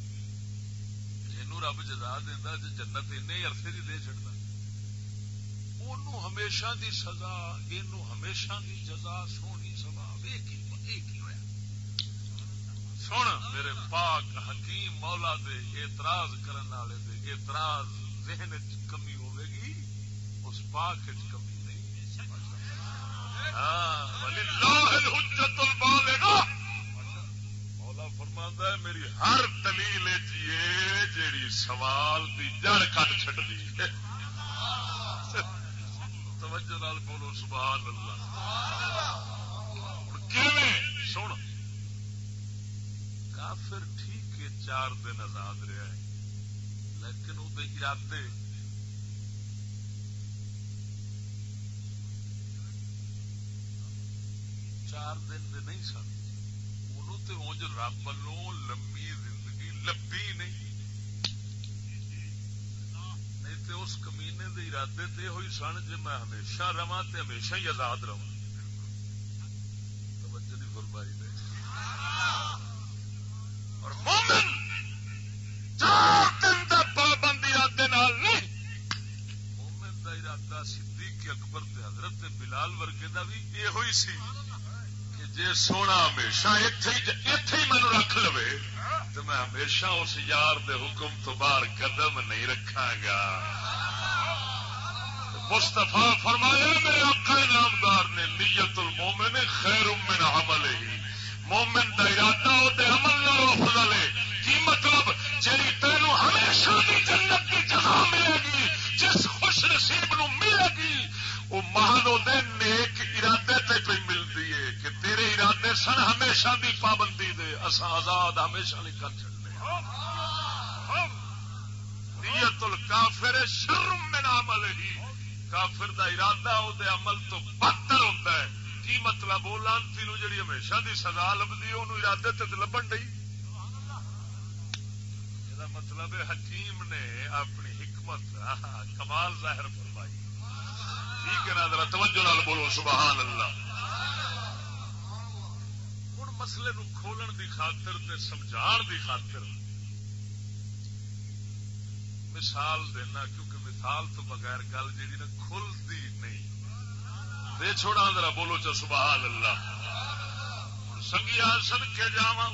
یہ رب جزا دینا جی جنت این عرصے کی دے چڑتا ہمیشہ دی سزا یہ ہمیشہ دی جزا سونی سزا۔ سوا ہوا سن، میرے پاک حکیم مولا دے اعتراض کرنے والے دے اعتراض ذہن کمی ہوے گی اس پاک کمی نہیں۔ ہاں، مولا فرما ہے، میری ہر دلیل جی، جیڑی سوال دی جڑ کٹ چڈ دی توجہ نال بولو، سبحان اللہ۔ سن۔ کافر ٹھیک ہے، چار دن آزاد رہا ہے، لیکن وہ ارادے چار دن دے نہیں سن۔ انہوں تے اونج رب والوں لمبی زندگی لبی نہیں۔ نہیں تے اس کمینے دے ارادے تے ہوئی سن جی میں ہمیشہ رہا تے ہمیشہ ہی آزاد رہا توجہ نہیں فرمائی دے اور مومن چار دن دا پابند ارادے نال نہیں۔ مومن دا ارادہ صدیق اکبر تے حضرت بلال ورگے دا بھی یہ ہوئی سی۔ جی سونا ہمیشہ اتے ہی مینو رکھ لو تو میں ہمیشہ اس یار دے حکم تو باہر قدم نہیں رکھا گا۔ مستفا فرمایا، میرے آقا نامدار نے نیت المومن خیر من عمل ہی۔ مومن کا ارادہ وہ عمل نہ افضل ہے۔ کی مطلب؟ جی تینوں ہمیشہ کی جنت کی جگہ ملے گی، جس خوش نصیب نو ملے گی وہ مہانو دے نیک ارادے تے پہ تیرے سن، ہمیشہ دی پابندی دے۔ اصا آزاد ہمیشہ نہیں کر چڑنے نیت الکافر شرم میں عمل ہی۔ کافر دا ارادہ وہ عمل تو بدتر ہوتا ہے۔ کی مطلب؟ وہ لانتی نو جڑی ہمیشہ دی سزا لبھی وہ ارادے تے لبن ڈی مطلب حکیم نے اپنی حکمت کمال ظاہر فرمائی۔ ٹھیک ہے نا، ذرا توجہ نال بولو، سبحان اللہ۔ مسئلے نو کھولن دی خاطر تے سمجھان دی خاطر مثال دینا کیونکہ مثال تو بغیر گل جی نا کھلتی نہیں۔ دے چھوڑا ذرا بولو چا سبحان اللہ۔ سنگیا سد کے جا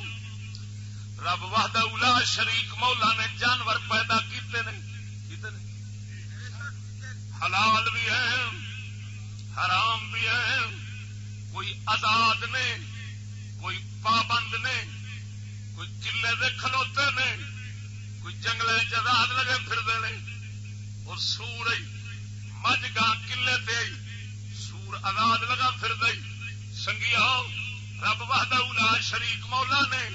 رب واہد الا شریک مولا نے جانور پیدا کیتے نہیں۔ کیتے حلال بھی ہے، حرام بھی ہے، کوئی آزاد نے کوئی پابند نے، کوئی کلے دے کھلوتے نے، کوئی جنگل چزاد لگے پھر اور سور مجھ گاہ کلے دے سور آزاد لگا پھر دئی سنگیا رب واہدہ شریک مولا نے۔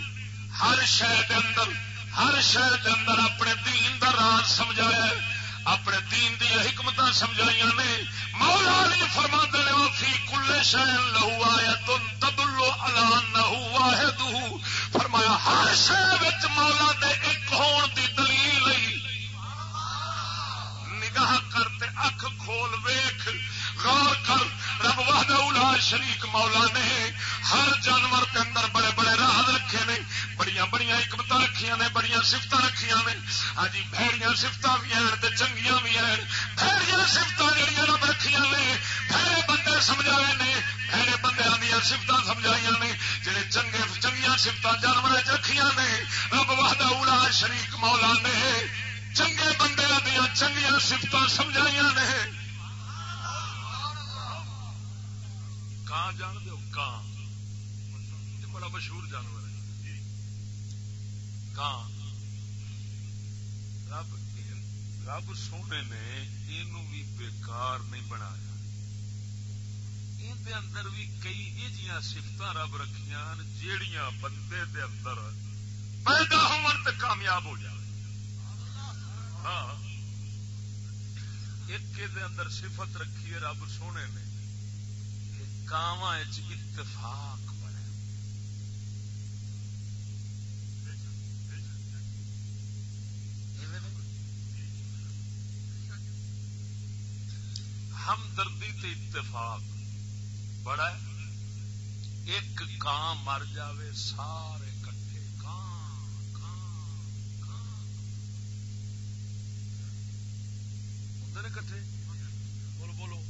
ہر شہر اندر، ہر شہر اندر اپنے دین کا راز سمجھایا اپنے دین دیا حکمت سمجھائی نے۔ مولا علی فرما دے فی کل شہر لہو آیا تن تدلو الان نہ واحد فرمایا، ہر شہر مولا دے ایک ہون دی دلیل نگاہ کرتے اکھ کھول ویخ غور کر، رب واہدہ شریک مولا نے ہر جانور کے اندر بڑے بڑے راز رکھے نے۔ بڑی بڑی حکمت رکھیا نے بڑی سفت رکھیا نے۔ ہاں جی سفت بھی ہیں چنگیا بھی ہیں۔ بھڑیاں سفت جہیا رب رکھیا نے بھڑے بندے سمجھائے نے بھڑے بندے دیا سفت سمجھائی نے جہے چنگے چنگیا سفت جانور رکھیا نے۔ رب واہدہ اولا شریک مولا نے۔ چنگے بندے دیا چنگیا سفت سمجھائی نے۔ کان جان دو کان بڑا مشہور جانور کان رب رب سونے نے یہ بھی بےکار نہیں بنایا۔ دے اندر بھی کئی یہ سفت رب رکھیا جیڑیاں بندے دے اندر پیدا ہو تو کامیاب ہو جائے ہاں۔ ایک دے اندر صفت رکھی ہے رب سونے نے کہ کاواں اتفاق بنے ہمدردی تے اتفاق بڑا ہے۔ ایک کان مر جاوے، سارے کٹھے کان کان کان ہوں کٹھے؟ بولو بولو۔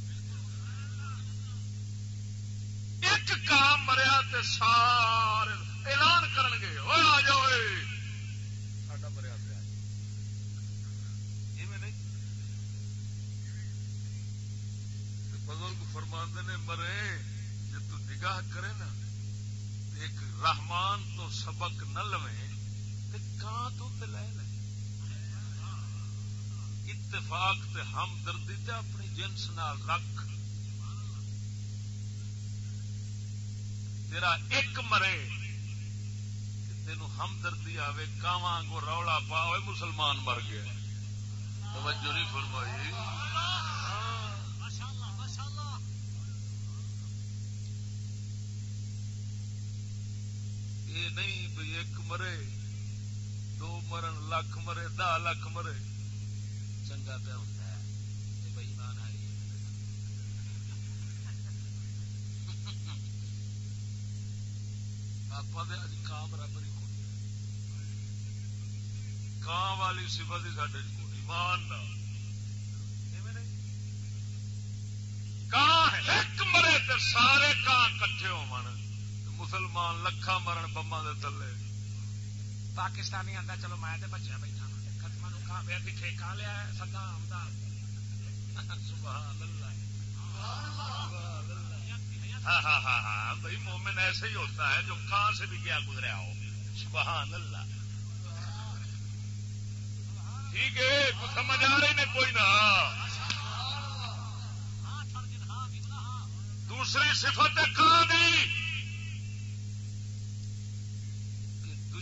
ایک کام مریا تے سارے اعلان کرن گے آ جاؤ ساڈا مریا پیا نہیں بزرگ فرماندے نے، مرے جی نگاہ کرے نا ایک رحمان تو سبق نہ لویں کان تو لے لے؟ اتفاق تے ہمدردی تے اپنی جنس نال رکھ۔ تیرا ایک مرے تین ہمدردی آوے کاواں کو رولا پا مسلمان مر گیا۔ توجہ نہیں فرمائی۔ یہ نہیں بھائی ایک مرے دو مرن لکھ مرے دہ لکھ مرے۔ چنگا پیا ہوتا ہے بھائی مان آئی آپ اج کان والی سفت ہی سڈے کو ایمان کان ایک مرے سارے کان کٹھے ہو مسلمان لکھا مرن بما دے تلے۔ پاکستانی آتا چلو میں بچیا بیٹھا ختم کھا پیا دکھے کھا لیا سدا آمدا ہاں ہاں ہاں ہاں بھائی مومن ایسے ہی ہوتا ہے جو کہاں سے بھی کیا گزریا ہو۔ سبحان اللہ ٹھیک ہے تو سمجھ آ رہی نے کوئی نہ۔ دوسری صفت کہاں دی؟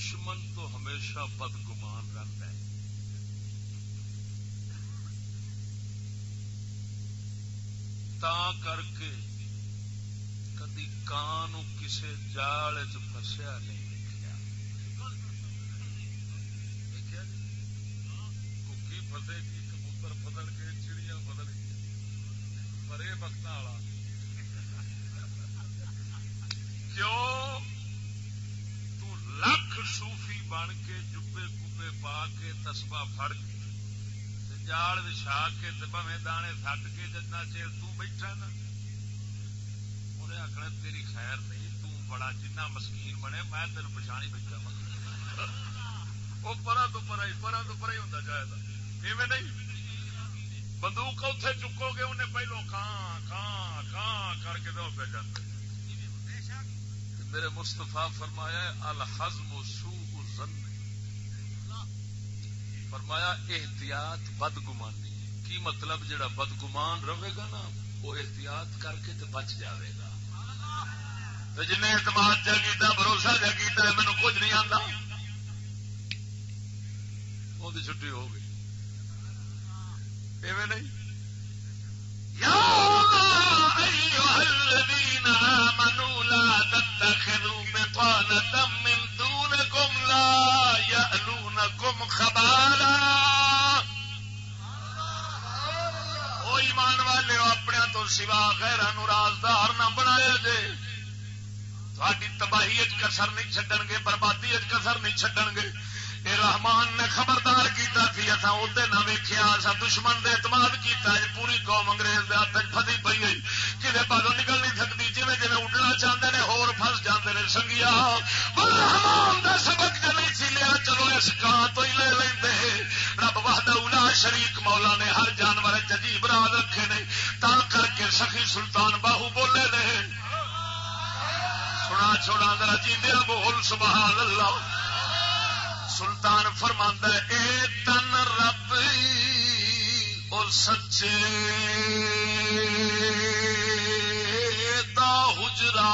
دشمن تو ہمیشہ بدگمان رہتا ہے۔ تا کر کے کدی کان کسی جال چسیا نہیں دیکھا دیکھا جی؟ فتے گی؟ کبوتر بدل کے چڑیاں بدل گئی پر یہ وقت والا، کیوں لکھ سوفی بن کے جبے کبے پا کے تسبا فڑ کے جال وچھا کے بویں دانے سٹ کے جتنا چیر تیٹھا نا۔ انہیں آخنا تیری خیر نہیں تڑا جنہ مسکین بنے، میں تین پچھانی بیٹھا وہ پرا تو پرا ہی پرا تو پرا ہی ہوں چاہے ایویں نہیں۔ بندوق اتے چکو گے، انہیں پہلو کان کان کان کر کے دو پہ جاتے میرے مستفا فرمایا الحزم سوء زن فرمایا، احتیاط بدگمانی کی مطلب جڑا بدگمان رہے گا نا، وہ احتیاط کر کے تو بچ جاوے گا۔ جن اعتماد جا بھروسہ جا کیتا ہے مینو کچھ نہیں آتا وہ چھٹی ہو گئی۔ ایویں نہیں؟ یا الذين آمنوا لا تتخذوا بطانة من دونكم لا يألونكم خبالا ایمان والے اپنے تو سوا غیر رازدار نہ بنایا جے۔ تھوڑی تباہی کسر نہیں چڈن گے، بربادی کسر نہیں چڈن گے۔ اے رحمان نے خبردار کیتا تھی اصا ادے نہ ویکیا اصا دشمن دے اعتماد کیتا ہے پوری قوم انگریز دے ہاتھ فتی پی گئی کسی نکل نہیں سکتی جی جی اڈنا چاہتے ہیں ہور فس جاتے ہیں سنگیا۔ رحمان دا سبق جو نہیں سی لیا چلو اس کان تو ہی لے لیں رب وحد اولا شریک مولا نے ہر جانور عجیب راز رکھے نے، تا کر کے سخی سلطان باہو بولے نے۔ سنا، چھوڑا ذرا جی بول، سبحان اللہ۔ سلطان فرماندہ اے تن رب اور سچے۔ اجرا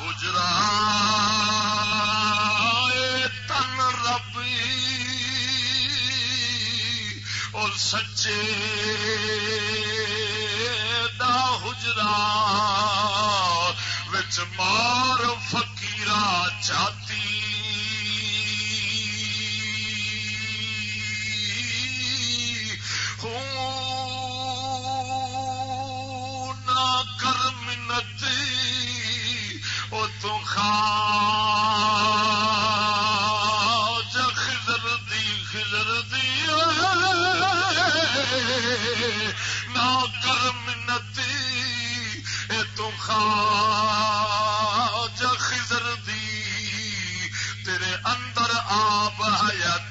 اجرا تن ربی اور سچے دا حجرا وچ مار فقیرہ چاہتی ہوں منتی او تو خاج خضر دی خضر دی نا کر منتی اے تو خاج خضر دی، تیرے اندر آب حیات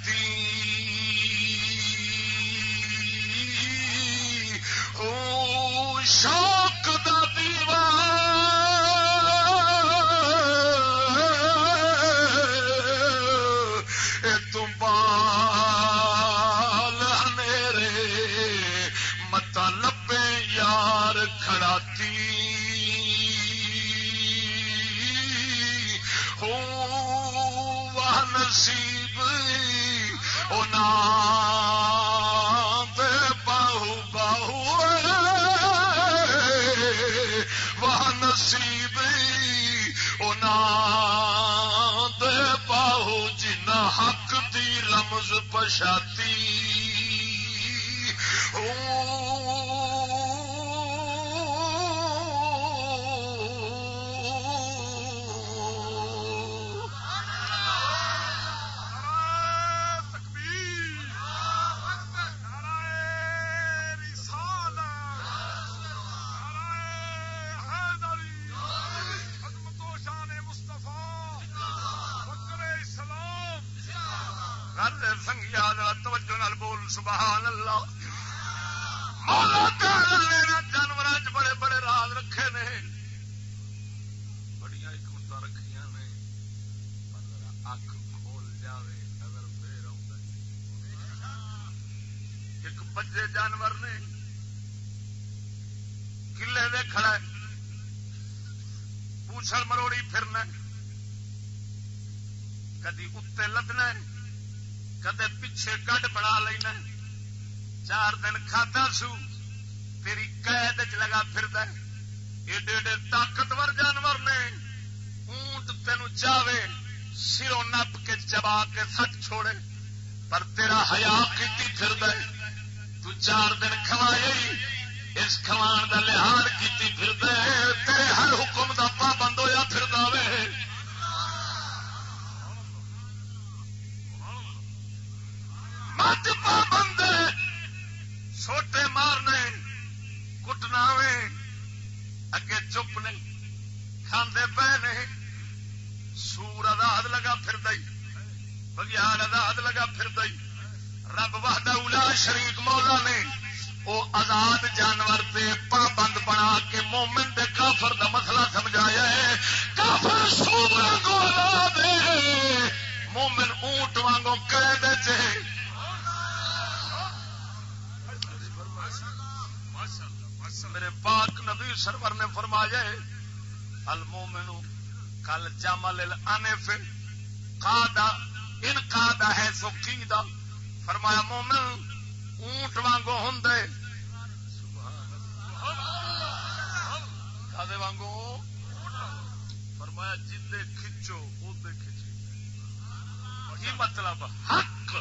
رامز پشاتی او سبحان اللہ۔ مولا تعالی بڑے بڑے راز رکھے نے۔ بڑی حکمتاں نے۔ کھول جاوے، نظر ایک بجے جانور نے کلے دے کھڑا ہے۔ پوچھل مروڑی پھرنا کدی اتنے لدنا کدے پیچھے گڈ بنا لینا چار دن کھادا سو تیری قید چ لگا پھرد ایڈے ایڈے طاقتور جانور نے اونٹ تین چاہے سرو نپ کے چبا کے سچ چھوڑے۔ پر تیرا ہیا کی پھرد تو چار دن کھوائے، اس کھوان کا لحاظ کی پھرد تیرے ہر حکم کا پابند ہوا پھردا وے۔ حج پابند سوٹے مارنے کٹنا اگے چپ نہیں کھانے پے نہیں، سور آزاد لگا پھر دئی آزاد لگا پھر دئی رب وحدہ شریک مولا نے، او آزاد جانور تے پابند بنا کے مومن دے کافر دا مسئلہ سمجھایا ہے۔ کافر سور کو مومن اونٹ وانگو قید چ پاک نبی سرور نے فرمایا المومن کل جامل الانف، قادا، ان قادا ہے سو قیدا فرمایا، مومن، اونٹ وانگو ہوندے کدے وانگو۔ فرمایا، جدے کھچو ادے کھچی کی مطلب؟ حق۔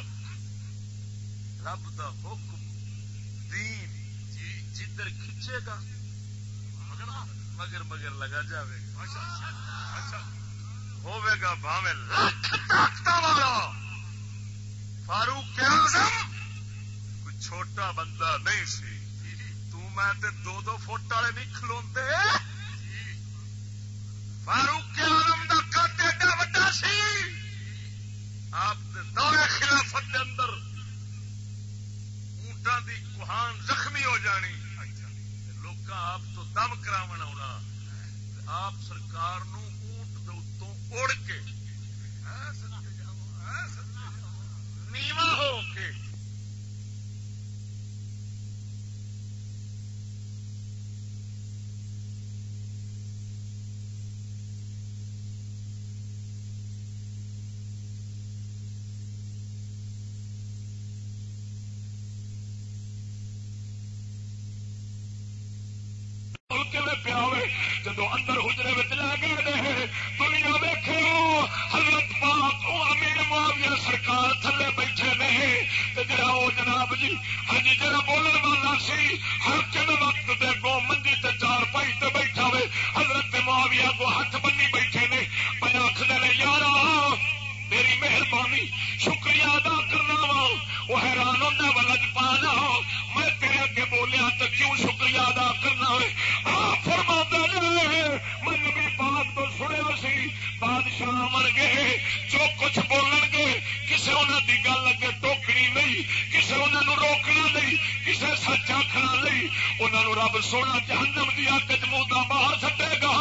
رب دا حکم، دین۔ جدھر کھچے گا۔ مگر مگر لگا جائے گا۔ اچھا، اچھا، اچھا۔ ہوے گا بھاوے والا۔ فاروق کوئی چھوٹا بندہ نہیں سی۔ میں تے دو دو فٹ والے نہیں کھلو فاروق اعظم دا قد ایڈا وڈا سی۔ آپ دے خلافت دے اندر اونٹاں دی کوہان زخمی ہو جانی۔ کا آپ تو دم کراون آپ سرکار نو اونٹ دوں اڑ کے ہاں، ہاں، نیوا ہو کے جدو اندر حجرے میں لے گئے دنیا ویخو حضرت پاک امیر معاویہ سرکار تھلے بیٹھے نہیں جڑا وہ جناب جی ہاں جی بولن والا سی، ہر چند وقت دے گو منجی تے چار پائی تے بیٹھا ہوئے، حضرت معاویہ کو ہاتھ بنی بیٹھے نے پہ آخر یار میری مہربانی، شکریہ ادا کرنا وا وہ حیران ہوتا ولج پانا کی گل اگے ٹوکنی نہیں، کسے انہوں روکنا نہیں، کسے سچ آخنا نہیں۔ انہوں رب سونا جہنم کی اگ چمودا باہر سٹے گا۔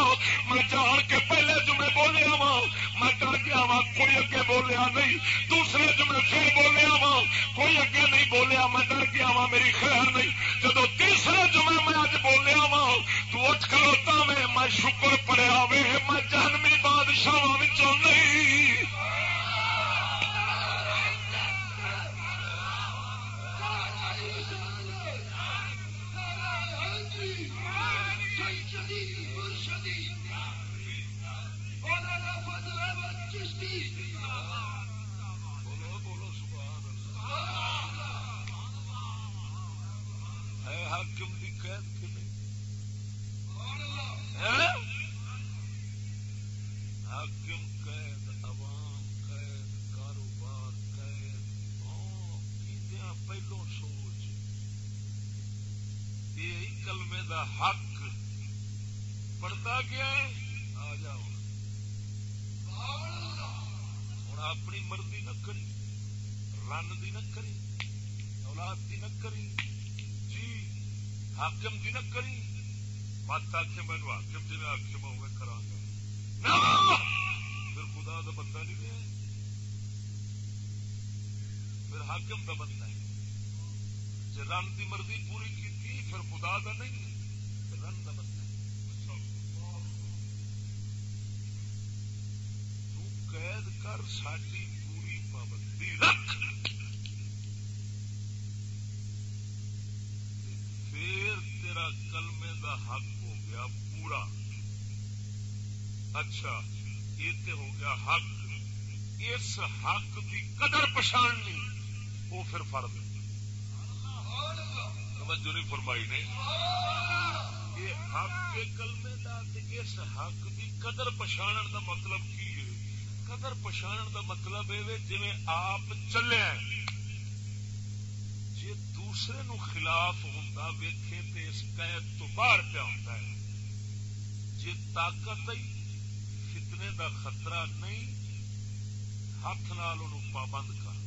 میں جان کے پہلے جمعے بولیا وا میں کر گیا وا کوئی اگے بولیا نہیں۔ دوسرے جمعے پھر بولیا وا کوئی اگے نہیں بولیا، میں ڈر گیا وا میری خیر نہیں۔ جب تیسرے جمعے میں اج بولیا وا تو اٹھ کھلوتا میں میں شکر پڑیا وے میں جہنمی بادشاہ نہیں حاکم دی قید کہ نہیں حاکم قید عوام قید کاروبار قید پہلو سوچ یہ کلمے دا حق پڑھتا گیا آ جاؤ ہوں اپنی مرضی نہ کری رن دی نہ کری اولاد دی نہ کری حاکم دی نہ کری مت آخ مینو حاکم جی نے آخ میں کرا گا پھر خدا کا بندہ نہیں رہا پھر حاکم کا بندہ ہے جی رن کی مرضی پوری کی پھر خدا کا نہیں. رن کا بندہ قید کر ساری پوری پابندی رکھ. پھر تیرا کلمے دا حق ہو گیا پورا. اچھا یہ تو ہو گیا حق. اس حق کی قدر پچھاڑنی وہ پھر فرد توجہ نہیں فرمائی نے یہ حق کے کلمے دا اس حق کی قدر پچھاڑن دا مطلب کی ہے؟ قدر پچھاڑن دا مطلب ہے جی آپ چلے جی دوسرے نو خلاف ہوں ویکھے تو اس قید تو باہر پیا ہوتا ہے. جی طاقت فتنے دا خطرہ نہیں، ہاتھ نال پابند کر.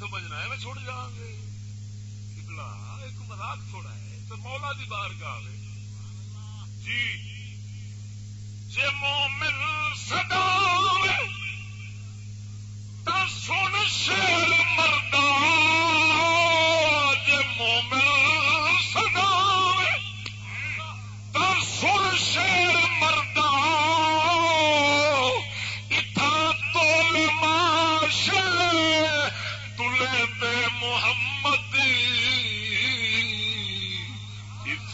سمجھنا ہے میں چھوڑ جاؤں گے ایک مزاق تھوڑا ہے، تو مولا دی بار گاہ جی۔ جی مومن سدا سن شیر مردہ۔ جے مومن سدا در سن شیر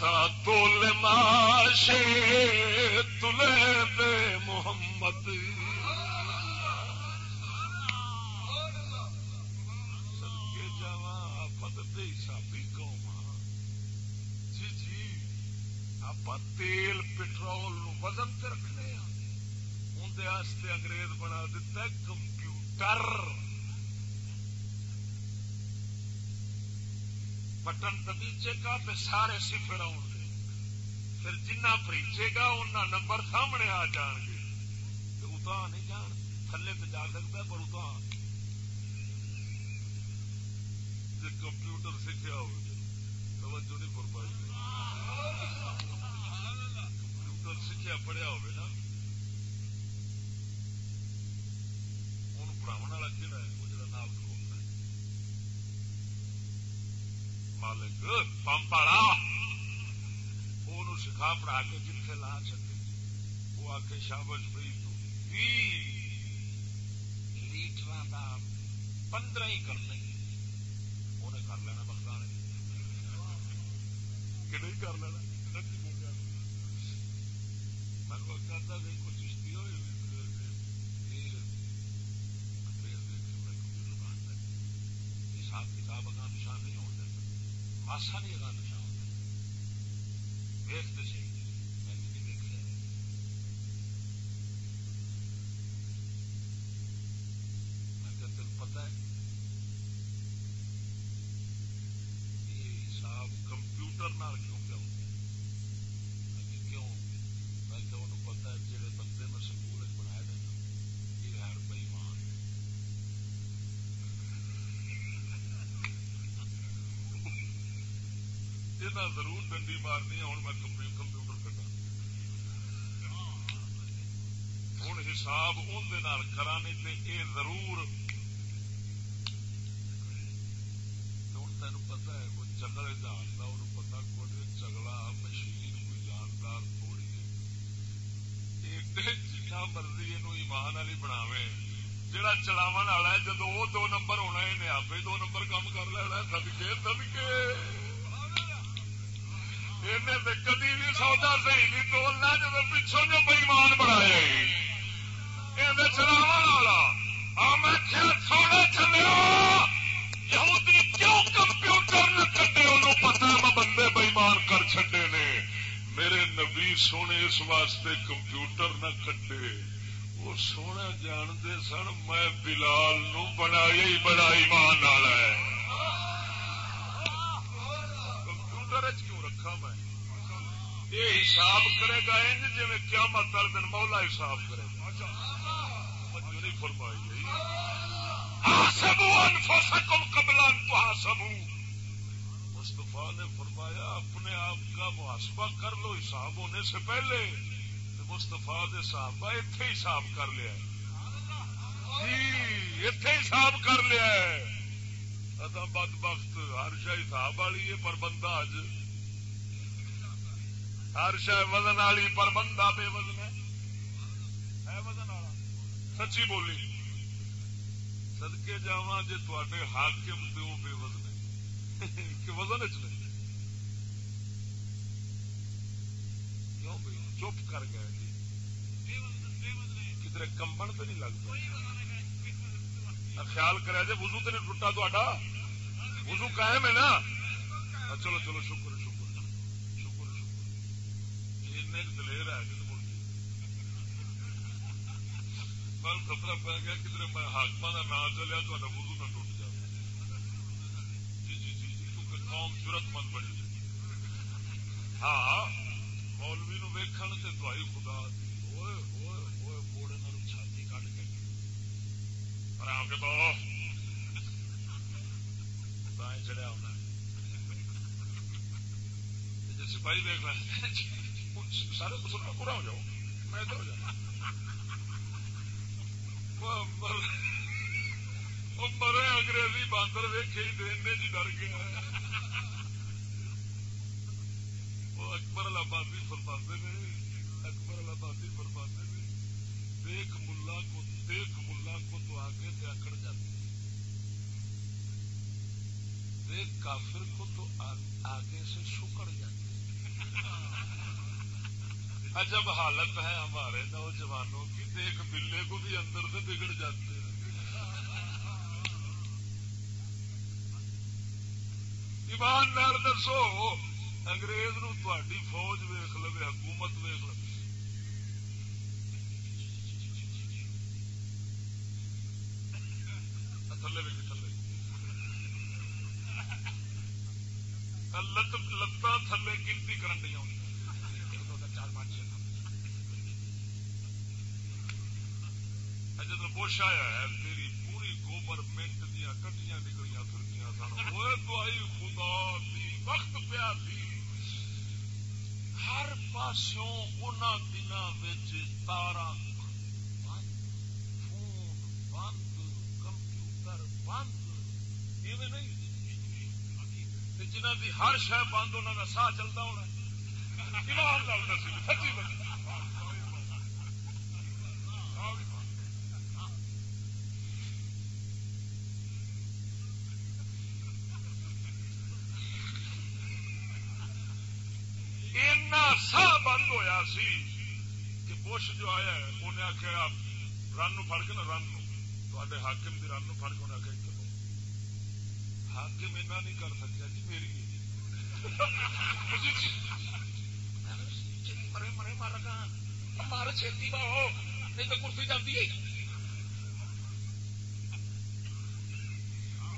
اتھا تول ماش تلے دے محمد۔ ہاں۔ جی، جی، تیل، پٹرول وزن سے رکھنے ہاں۔ اندر انگریز بنا دیتا کمپیوٹر۔ بٹن دبیچے گا پھر سارے سفر آؤ گے۔ پھر جنہ پریچے گا ان نمبر سامنے آ جان گے۔ اتنا نہیں جان، تھلے تو جا سکتا پر اتنا جی کمپیوٹر سیکھا ہو توجہ نہیں فرمائی سیکھا پڑھیا ہوا پڑھاو والا کہڑا ہے وہ جا نام کھلوتا ہے مالک پمپ والا وہ سکھا پڑھا کے جتنے لا سکے۔ وہ آ کے شابش پی لیٹر کا پندرہ ہی کرنا انہیں کر لینا بخار کے نہیں کر لینا؟ میں کہتا کہ کچھ چشتی ہوئی حساب کتاب اگاں نشان نہیں ہوتا آسانی نہیں اگاں ہوتا ویختے صحیح میں نہیں دیکھ میں کہ تین پتا ہے یہ حساب کمپیوٹر نال کیوں پہ ہوتا ہے کیوں میں کہ انہوں پتا ہے جہے بندے میں سکول بنایا دینا یہ ہے بئیمان یہ ضرور ڈنڈی مارنی ہے، ہوں میں کمپیوٹر کٹا ہوں حساب اندر کرانے کرانی یہ ضرور ہوں تین پتا ہے، وہ چگل جانتا انہوں پتا کچھ چگلا مشین، کوئی جاندار تھوڑی جنا مرضی یہ ایمان والی بناوے۔ جہاں چلاو والا ہے جب وہ دو نمبر ہونا انہیں آپ دو نمبر کام کر لینا سدکے سدکے کدی بھی سودا صحیح نہیں تولنا جب پچھوں جو بئیمان بنایا چلاو والا ہاں میں سونے چلے کیوں کمپیوٹر نہ کٹے انہوں پتا میں بندے بئیمان کر چڈے نے۔ میرے نبی سونے اس واسطے کمپیوٹر نہ کٹے وہ سونا جانتے سن، میں بلال نو بنایا ہی بڑا ایمان والا ہے کمپیوٹر کیوں رکھا میں یہ حساب کرے گا انج جی کیا مت دن مولا حساب کرے گا۔ نہیں فرمائی سبو قبل سبو مستفا نے فرمایا، اپنے آپ کا محاسبہ کر لو حساب ہونے سے پہلے۔ مستفا دے صحابہ اتے حساب کر لیا جی اتے حساب کر لیا ہے۔ جی، ادا بد بخت، ہر شاہ حساب والی ہے، پر بندہ اج ہر شاید وزن والی پر بندہ بے وزن ہے۔ وزن والا۔ سچی بولی۔ سدکے جا جی تے حاکم دو بے وزن کہ وزن چ نہیں۔ کیوں بھائی؟ چپ کر گئے جی۔ کدھر کمبن تو نہیں لگتا خیال کرا جی وزو تو نہیں ٹوٹا تا وزو قائم ہے نا۔ چلو چلو شکر۔ دلیر ہے کل خطرہ پی گیا کدھر میں حاقم کا نام چلیا تو وضو نہ ٹوٹ جائے۔ جی جی جی جی کیونکہ قوم ضرورت مند بڑی ہاں مولوی نو ویکن سے دوائی خدا ہوئے ہوئے ہوئے کوڑے نال چھاتی کٹ کے۔ پر آ کے تو چڑیا ہونا سپاہی دیکھ لیں سارے مسلمان پورا ہو جاؤ۔ میں ادھر ہو جاؤں۔ مرے انگریزی باندر ویکے دینے جی ڈر گیا وہ اکبر آبادی فرماتے نے، اکبر آبادی فرماتے نے، دیکھ ملا کو، دیکھ ملا کو تو آگے سے اکڑ جاتے دیکھ کافر کو تو آگے سے سکڑ جاتے عجب حالت ہے ہمارے نوجوانوں کی، دیکھ بلے کو بھی اندر سے بگڑ جاتے ہیں۔ ایمان نار دسو، انگریز نو تھی فوج ویخ لو حکومت ویخ لو۔ تھلے تھلے۔ لتان تھلے گنتی کرن دیا جب بوش آیا ہے، تیری پوری گورنمنٹ دیا کٹیاں نکلیاں پھرتی سن۔ وہ دوائی خدا دی، وقت پیا دی۔ ہر پاسوں ان دنوں تارا فون بند، کمپیوٹر بند۔ ایویں نہیں۔ جنہ دی ہر شہ بند انہوں کا ساہ چلتا ہونا ایمان سا بند ہویا سی کہ بش جو آیا ہے، انہیں آخیا رن فڑ کے نا رن تے حاکم کی رن فڑ کے انہیں آخیا حاکم ایسا نہیں کر سکتا جی میری مرے مرے مار گا مار چھتی باہو نہیں تو کرسی جاتی ہے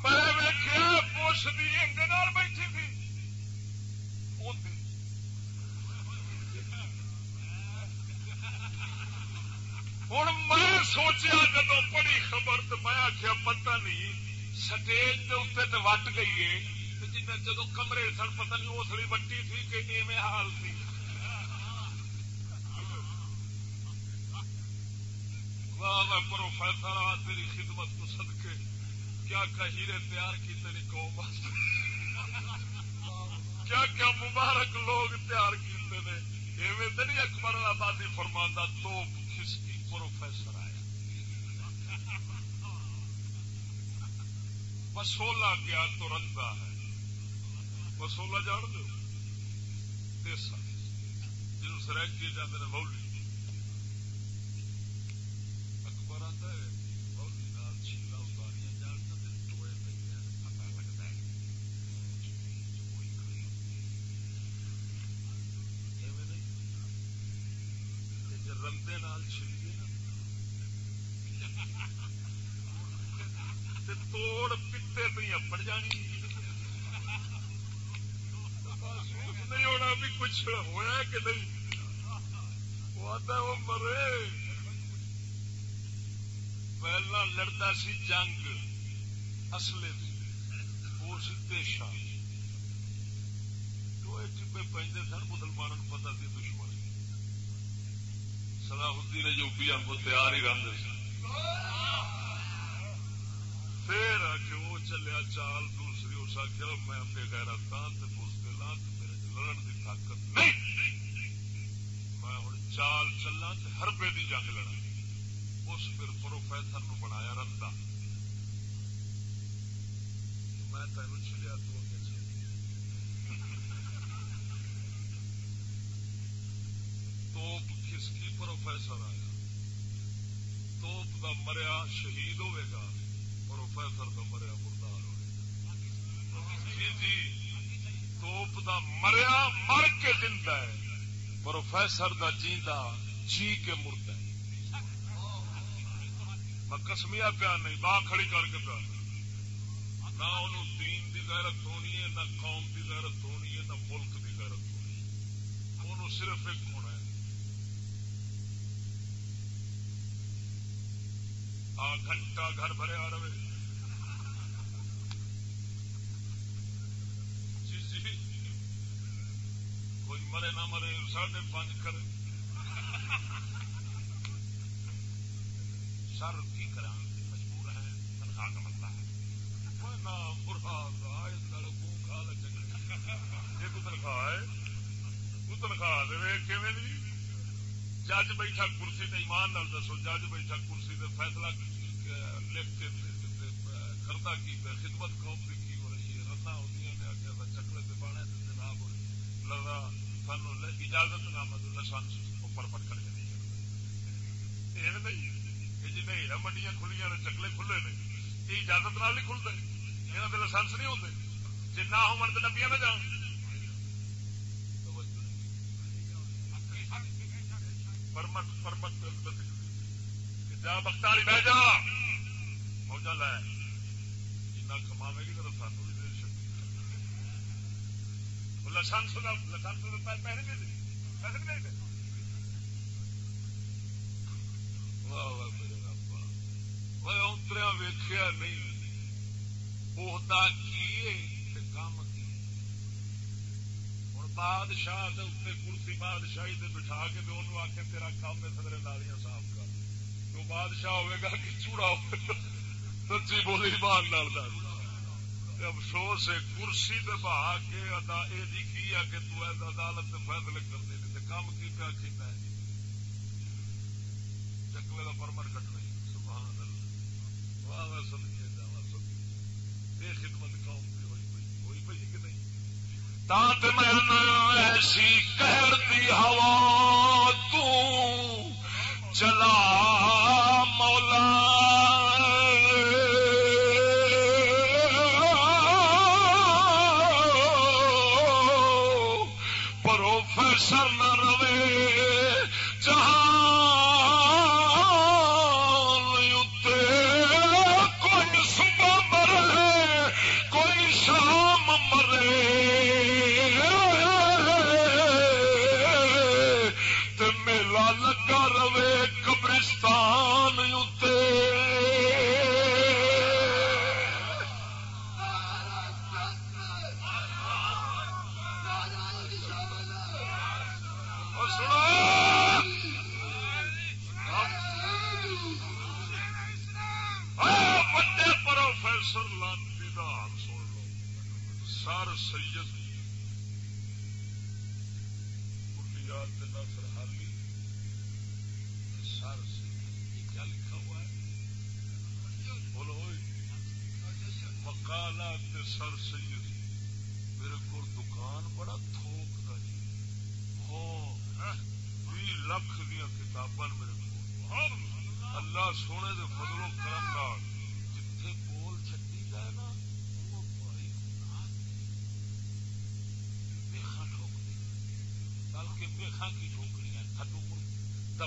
میں ویکیا پوش بھی بیٹھی تھی ہوں میں سوچیا جب بڑی خبر تو میں آخیا پتا نہیں، سٹیج کے اتنے تو وٹ گئی ہے۔ جن جی جدو کمرے سن پتہ نہیں، اس لیے وٹی تھی کہ ایویں حال تھی۔ واہ پروفیسر تیری خدمت کو سدکے کیا کیا ہیرے تیار کیتے نہیں قوم کیا کیا مبارک لوگ تیار کیتے ہیں ایویں تو نہیں اکبر آبادی فرماندہ تو کھسکی پروفیسر آیا بسولا گیا تو رنگا ہے۔ بسولا جان دو۔ دیسا جن سرک کیے جاتے ہیں بولی اکبر آتا ہے جان نہیں ہونا بھی کچھ ہوا کہ نہیں وہ آتا وہ مرے پہلا لڑتا سی جنگ اصلے وہ سی پیشہ ٹوئے ٹپے پہ سن، مسلمانوں کو پتا سی دشمن۔ صلاح الدین جو بھی ہم کو تیار ہی رہتے سن۔ پھر کہ وہ چلیا چال، دوسری اس آخر میں بے گیرا تان پوچھتے لا میرے لڑن کی طاقت نہیں۔ میں ہوں چال چلا ہربے کی جنگ لڑا اس پھر پروفیسر نو بنایا رندا میں تینوں چلیا تو توپ کسکی پروفیسر آیا؟ توپ دا مریا شہید ہوے گا، پروفیسر دا مریا مردار ہوئے جی جی۔ توپ دا مریا مر کے زندہ ہے، پروفیسر دا جیندا جی کے مرد ہے۔ کسمیا پیا نہیں، باہ کھڑی کر کے پیا نہ انہوں دین دی غیرت ہونی ہے، نہ قوم دی غیرت ہونی ہے، نہ ملک دی غیرت ہونی ہے۔ انہوں صرف ایک ہونا ہے۔ آ گھنٹہ گھر بھرے آ رہے۔ جی جی۔ کوئی مرے نہ مرے، ساڑھے پانچ کرے۔ سر کی کرا مجبور ہے تنخواہ کا مسئلہ ہے۔ تنخواہ ہے۔ تو تنخواہ دے جج بیٹھا کرسی نے ایمان نال دسو، جج بیٹھا کرسی نے فیصلہ لکھ کے کرتا کی خدمت قوم کی کی ہو رہی ہے۔ رنا ہوتی نے آگے چکلے سے پانے جناب ہو لگا سانو اجازت نامہ لسان اوپر پٹ کر کے نہیں کرتا نہیں۔ جی نہیں منڈیاں کھلیاں نے چکلے کھلے نے۔ یہ اجازت نال نہیں کھلتے یہاں کے لائسنس نہیں ہوتے جی نہ ہو تو نبیاں نہ جان پرمٹ پرمٹ جا بختاری بہ جا۔ موجہ لے۔ جنا کما گی تو سانو بھی دے سکتی لسانس لسانس پیسے نہیں دے پیسے نہیں دے۔ واہ واہ۔ اتریا ویخیا نہیں بہتا کی کام کی ہوں بادشاہ کرسی بادشاہی سے بٹھا کے انہوں آ کے تیرا کام ہے سدرے نالیاں صاف کر۔ تو بادشاہ ہوئے گا کہ چوڑا ہو سچی بولی مان ڈال افسوس ہے، کرسی پہ بہا کے ادا یہ کی ہے کہ تو عدالت سے فیصلے کر دے۔ کام کی پیا کھیتا ہے؟ چکلے کا پرمٹ کٹنا سبحان اللہ واہ سمجھے جا سمجھے یہ خدمت قوم کی ہوئی پی ہوئی پی کہ نہیں؟ تا میں ایسی کہر دی ہوا، تو چلا مولا۔ Professor show.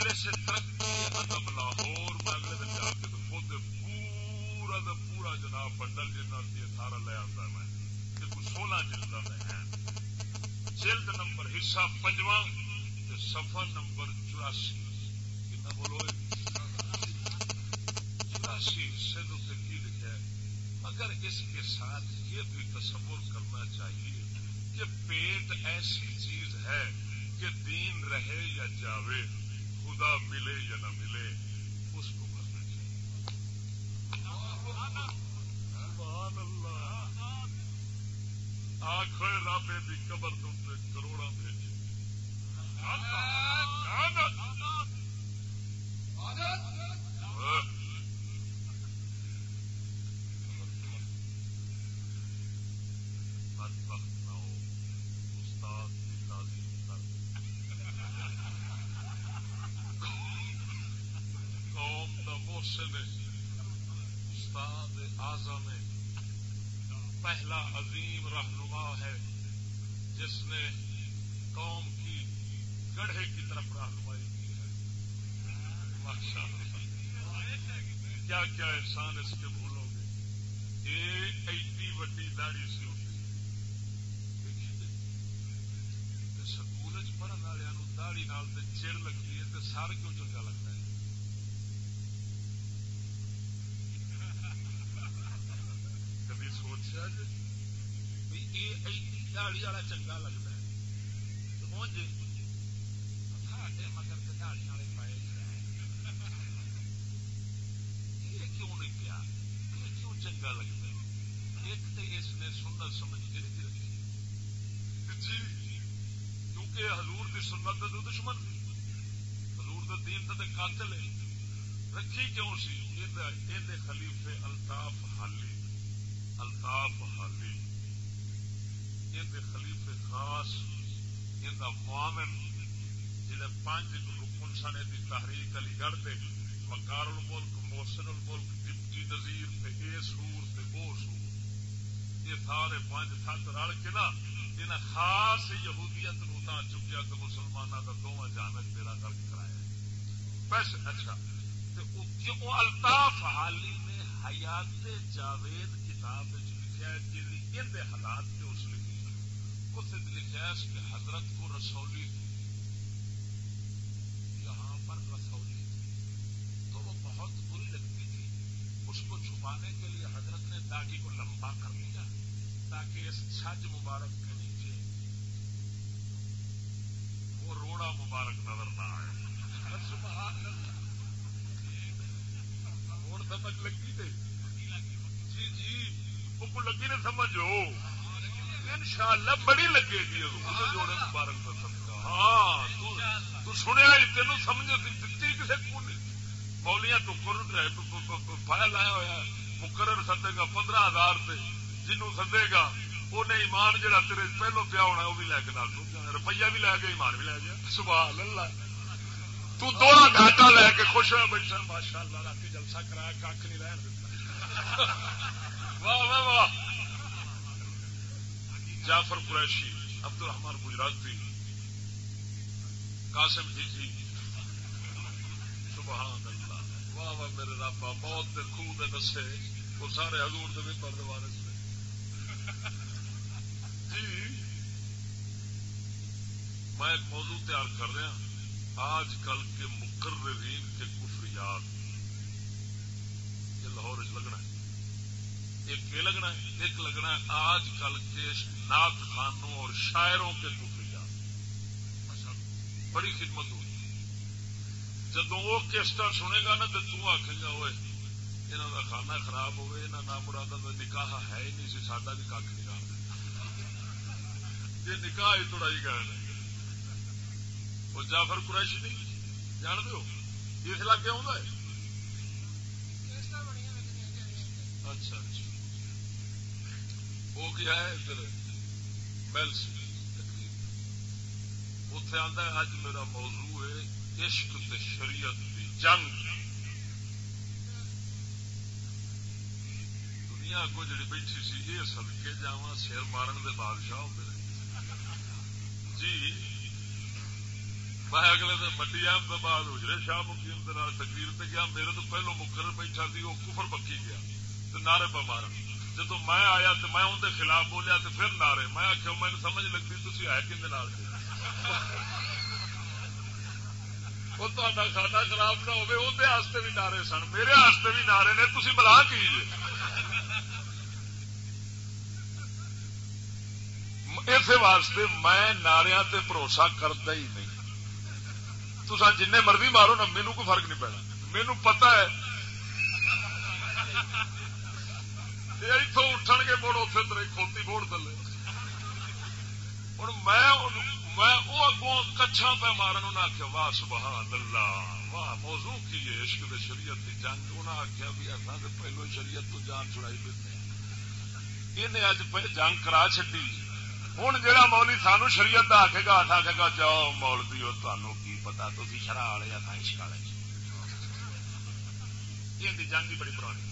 مجلس ترقی ادب لاہور میں اگلے دن جا کے خود پورا دا پورا جناب بنڈل جنا جی سارا لے آتا میں۔ سولہ جلد میں ہے۔ جلد نمبر حصہ پنجواں سفر نمبر چوراسی۔ کتنا بولو چوراسی حصے تو کی لکھا ہے؟ مگر اس کے ساتھ یہ بھی تصور کرنا چاہیے کہ پیٹ ایسی چیز ہے کہ دین رہے یا جاوے۔ ملے یا نہ ملے اس کو کرنا چاہیے آخر رابے بھی قبر تم سے کروڑا بھیجے ممثل استاد اعظم پہلا عظیم رہنما ہے۔ جس نے قوم کی گڑھے کی طرف رہنمائی کی ہے۔ کیا کیا احسان اس کے بھولو گے یہ ایڈی وڈی داڑی سی سکول پڑھنے والوں داڑی چڑ لگی ہے تو سر کیوں چنگا لگتا ہے کبھی سوچا جی یہ ایڈی داڑی والا چنگا لگتا ہے جی مگر داڑی والے چنگا لگتا ہے ایک تو اس نے سنت سمجھ کے نہیں رکھی جی کیونکہ حضور کی سنت کا دشمن حضور کا دین کا قاتل ہے۔ رکھی کیوں سی؟ یہ خلیفے الطاف حالی۔ الطاف حالی۔ یہ خلیفے خاص، یہ معامن جہے پانچ رکن سن کی تحریک علی گڑھ کے مکار الملک، محسن الملک ڈپٹی نظیر اے سور او سور۔ یہ سارے پانچ سات رل کے نا یہ خاص یہودیت نو چکیا تو مسلمانوں کا دونوں جانک پیسے اچھا۔ الطاف حالی نے حیات جاوید کتاب لکھا جی ان حالات کے اس لکھی اس لکھا کہ حضرت کو رسولی اس کو چھپانے کے لیے حضرت نے داڑھی کو لمبا کر لیا تاکہ اس چھج مبارک کے نیچے وہ روڑا مبارک نظر نہ آئے ہوں سمجھ لگی جی جی وہ لگی نے سمجھو ان شاء اللہ بڑی لگے گی جوڑے مبارک کا۔ سمجھا ہاں تو سنیا تینوں سمجھ دیتی کسی کو مولیاں ٹکر پایا لایا ہوا مقرر سدے گا پندرہ ہزار سے جنوں سدے گا انہیں ایمان جہاں تیرے پہلو پیا ہونا وہ بھی لے کے نال روپیہ بھی لے گیا ایمان بھی لے گیا۔ سبحان اللہ۔ تو دوڑا گھاٹا لے کے خوش ہوا بیٹھا ماشاء اللہ رات جلسہ کرایا کھ نہیں رہن دیتا۔ واہ واہ واہ۔ جعفر قریشی عبد الرحمان گجراتی، قاسم جی جی سبحان اللہ واہ واہ، میرے رابا بہت خوب دے دسے۔ وہ سارے حضور دے بھی پردے وارث جی میں ایک موضوع تیار کر رہا ہوں۔ آج کل کے مقررین کے کفریات یہ لاہور لگنا ہے، ایک یہ لگنا ہے، ایک لگنا ہے آج کل کے نعت خانوں اور شاعروں کے کفریات۔ اچھا، بڑی خدمت ہوگی جدو وہ کیسٹا سنے گا نا، تو تکھے گا ہوئے یہاں کا کھانا خراب ہوئے یہاں نام مراد نکاح ہے ہی نہیں سی، ساڈا بھی کھ نہیں یہ نکاح ہی توڑائی گئے وہ جعفر قریشی نہیں جان دو اس علاقے آ اچھا اچھا۔ وہ کیا ہے ادھر میلس اتے آتا ہے اج میرا موضوع ہے عشق شریعت کی جنگ۔ دنیا کو جڑی بیٹھی سی، یہ سدکے جا سر مارن دے بادشاہ ہوتے جی میں اگلے دن منڈی آم کے بعد اجرے شاہ مکیم تقریر سے گیا، میرے تو پہلو مقرر بیٹھا سی، وہ کفر بکی گیا نعرے پہ مارن جدو میں آیا تو میں اندر خلاف بولیا تو پھر نعرے، میں آخیا مجھے سمجھ لگتی تھی ہے کھے وہ تا کھانا خراب نہ ہوے اندر بھی نعرے سن۔ میرے بھی نعرے نے تھی بلا کی جی؟ اس واسطے میں نعریا تے بھروسہ کرتا ہی نہیں۔ تصا جن مرضی مارو نا مینو کوئی فرق نہیں پینا۔ مینو پتا ہے۔ اتوں اٹھن گے، مڑ اتنے تر کھوتی بوڑ تلے ہوں میں وہ اگوں کچھا پہ مارن انہیں آخیا واہ سبحان اللہ واہ، موضوع کی ہے، عشق دے شریعت کی جنگ۔ انہیں آخیا بھی اصا تو پہلو شریعت تو جان چھڑائی پہ انہیں اج جنگ کرا چڈی ہوں جہاں مولی سانو شریعت کا آخے گا آخے گا، جاؤ مول بھی تمہوں کی پتا تھی شرح والے یا عشق والے؟ یہ جنگ بڑی پرانی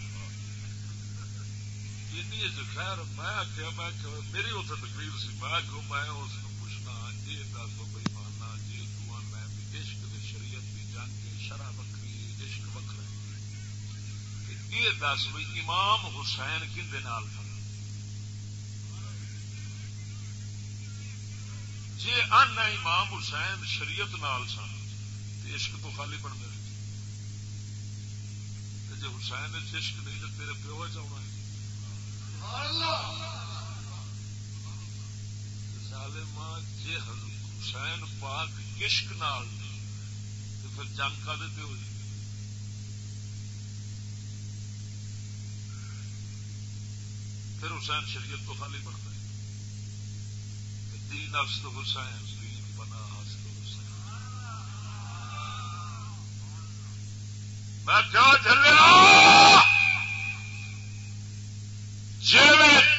خیر میں آخیا میں میری اتنے تقریر سی، میں آخو میں اس کو پوچھنا جی جی یہ دس بھائی ماننا جی تنا بھی عشق کی شریعت کی جنگ شرح بکری عشق وکر یہ دس بھائی امام حسین کھے تھا جی ان امام حسین شریعت نال سن عشق تو خالی بن جی حسین عشق نہیں تو تیرے پیو چاہنا ماں جی حسین پاک عشق نال تو پھر جنگ کا دیتے ہوئی؟ پھر حسین شریعت تو خالی بن دین است حسین، دین بنا است حسین۔ میں کیا چلیا ہاں؟ جی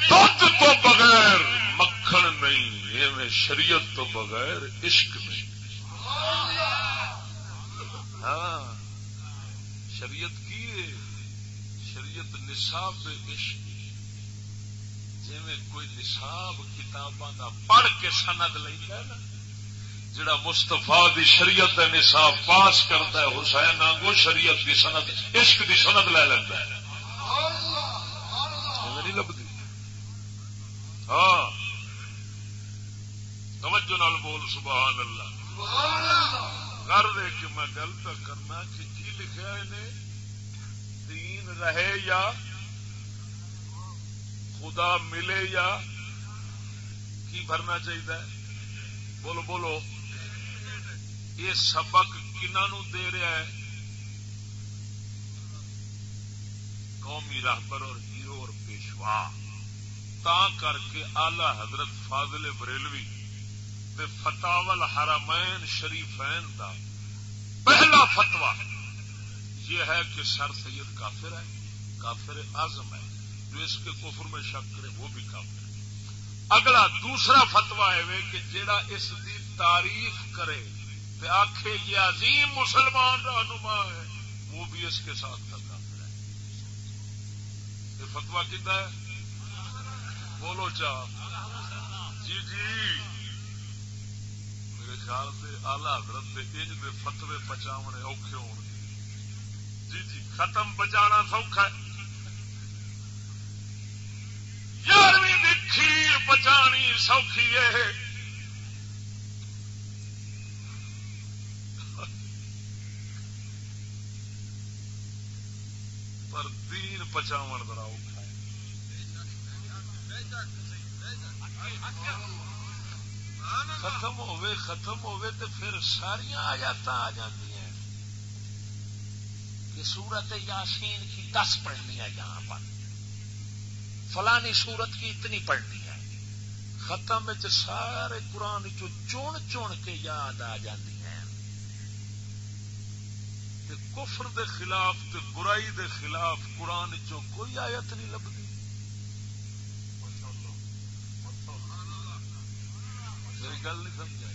دھد تو بغیر، مکھن نہیں، ایویں شریعت تو بغیر عشق نہیں۔ ہاں شریعت کی شریعت نصاب عشق۔ جی کوئی نصاب کتاباں کا پڑھ کے سند لینا جڑا مستفا دی شریعت کا نصاب پاس کرتا ہے حسین آگو شریعت کی سند عشق کی سند لے لینا نہیں لبھی ہاں۔ توجہ نال بول سبحان اللہ۔ کر دے کہ میں گل کرنا کہ کی لکھا دین رہے یا خدا ملے یا کی بھرنا چاہیے؟ بولو بولو۔ یہ سبق کنہوں دے رہا ہے؟ قومی راہبر اور ہیرو اور پیشوا۔ تا کر کے آلہ حضرت فاضل بریلوی فتاول حرمین شریفین دا پہلا فتوا یہ ہے کہ سر سید کافر ہے، کافر اعظم ہے۔ جو اس کے کفر میں شک کرے وہ بھی کافر ہے۔ اگلا دوسرا فتوا ہے کہ جیڑا اس دی تعریف کرے آخے یہ عظیم مسلمان رہنما ہے، وہ بھی اس کے ساتھ کا کافر ہے۔ یہ فتوا کتا ہے؟ بولو چاہ۔ جی جی۔ میرے خیال سے آلہ حضرت انج دے فتوے پچاونے اوکھے ہو جی جی ختم بچانا سوکھا ہے۔ یارویں کھیر بچانی سوکھی ہے۔ پر دین پچاو بڑا اوکھا ختم ہوئے ختم ہوئے تو پھر ساریا آیات آ جاتی ہیں۔ کہ سورت یاسین کی دس پڑھنی ہے یہاں پر۔ فلانی سورت کی اتنی پڑھنی ہے۔ ختم سارے قرآن چون چون کے یاد آ جاتی ہیں۔ کفر دے خلاف تے برائی دے خلاف قرآن چو کوئی آیت نہیں لبتی گل نہیں سمجھا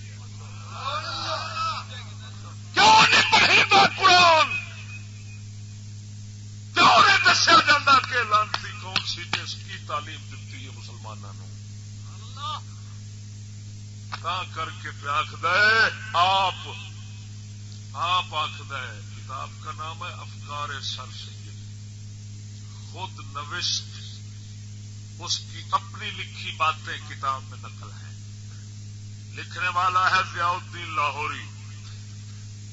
کیوں نہیں پڑھی قرآن؟ لانتی کی تعلیم دیتی ہے مسلمانوں کر کے آخد آپ آپ آخد کتاب کا نام ہے افکار سر سید۔ خود نوشت، اس کی اپنی لکھی باتیں کتاب میں نقل ہے لکھنے والا ہے ضیاء الدین لاہوری۔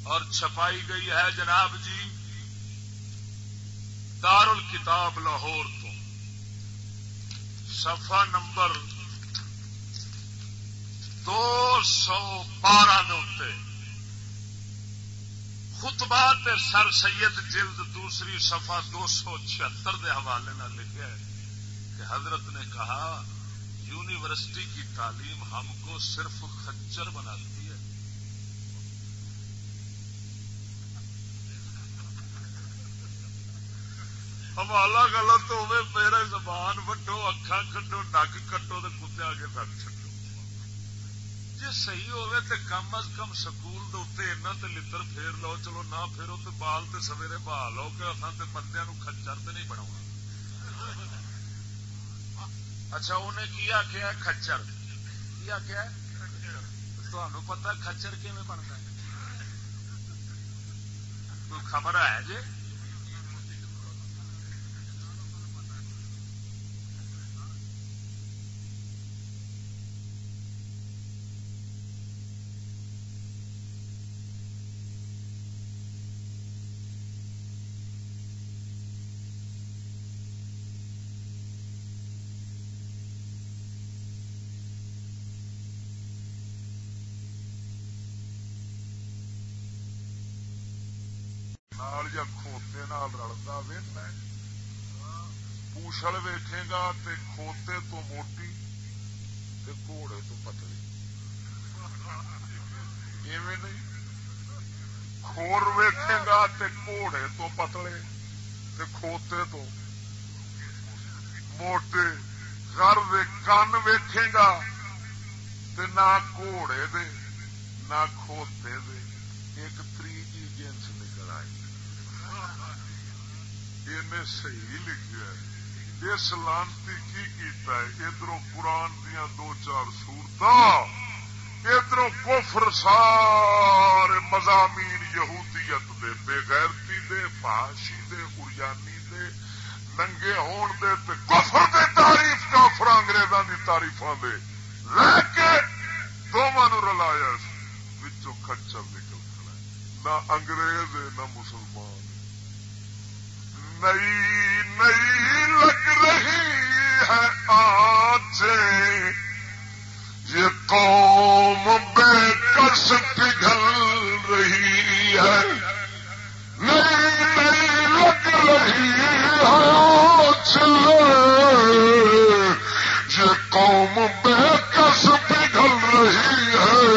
اور چھپائی گئی ہے جناب جی دار الکتاب لاہور سفا صفحہ نمبر دو سو بارہ دے خطبہ تے سر سید جلد دوسری صفحہ دو سو چھہتر کے حوالے نہ لکھا ہے کہ حضرت نے کہا، یونیورسٹی کی تعلیم ہم کو صرف خچر بناتی ہے حوالہ غلط ہوے میرا زبان وڈو اکھا کٹو نک کٹو تو کتے آگے رکھ چڈو جی صحیح ہوے تو کم از کم سکول اینا تے لڑ پھیر لو، چلو نہ پھیرو تو بال تے سویرے بہا لو کہ اصل تے بندے کچر تو نہیں بنا اچھا انہیں کی آخیا کچر کی آخیا تمہیں پتا کچر کیون بنتا ہے؟ کوئی خبر ہے جی نال یا کھوتے نال رلتا وہنا پوشل ویکھے گا تے کھوتے تو موٹی تے گھوڑے تو پتلی۔ ایویں نہیں۔ کھور ویکھے گا تے گھوڑے تو پتلے تے کھوتے تو موٹے۔ گھر کن ویکھے گا تے نہ گھوڑے دے، نہ کھوتے دے۔ ایک تریجی جنس نکل صحیح لکھا اس لانتی کی کیتا ہے؟ ادھر قرآن دیا دو چار سورت ادھر کفر سارے مضامین یہودیت دے بے غیرتی دے فاشی دے، اریانی دے، ننگے ہون دے تے کفر دے تعریف، کافر انگریزاں دی تعریفاں دے۔ لے کے دونوں رلایا بچوں کچر نکل کھڑا نہ انگریز نہ مسلمان۔ نئی نئی لگ رہی ہے آج یہ قوم بے کس پگھل رہی ہے۔ نئی نئی لگ رہی ہے یہ قوم بے کس پگھل رہی ہے۔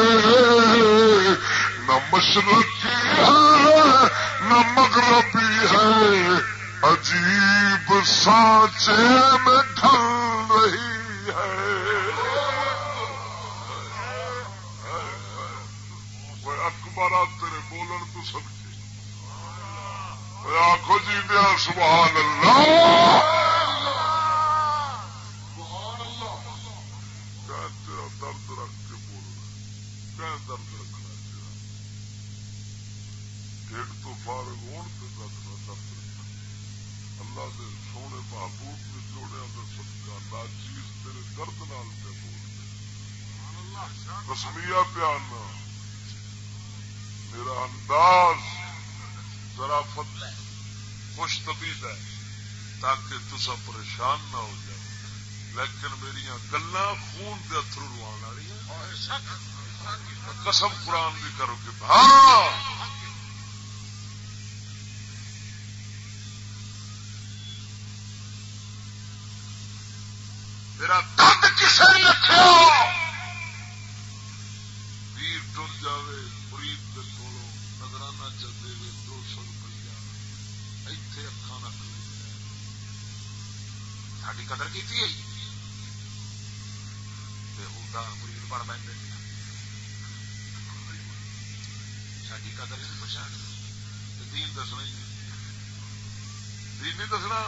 نہ مشرقی ہے، نہ مغربی ہے۔ عجیب سانچے میں ڈھل رہی ہے۔ اکبر تیرے بولن تو سب آخو جی دیا، سبحان اللہ۔ پیانا میرا انداز ذرا خوش طبیعت ہے تاکہ تصا پریشان نہ ہو جائے۔ لیکن میری گلا خون کے اترو روان والی قسم قرآن بھی کرو کہ ہاں میرا دند کسے رکھا ٹر جائے مرید کے کولو نظرانہ چلتے ہوئے دو سو روپیہ اتے اکھان رکھ لیں ساری قدر کی تھی مرید بن بہن ساری قدر نہیں پچھان دین دسنا ہی نہیں دسنا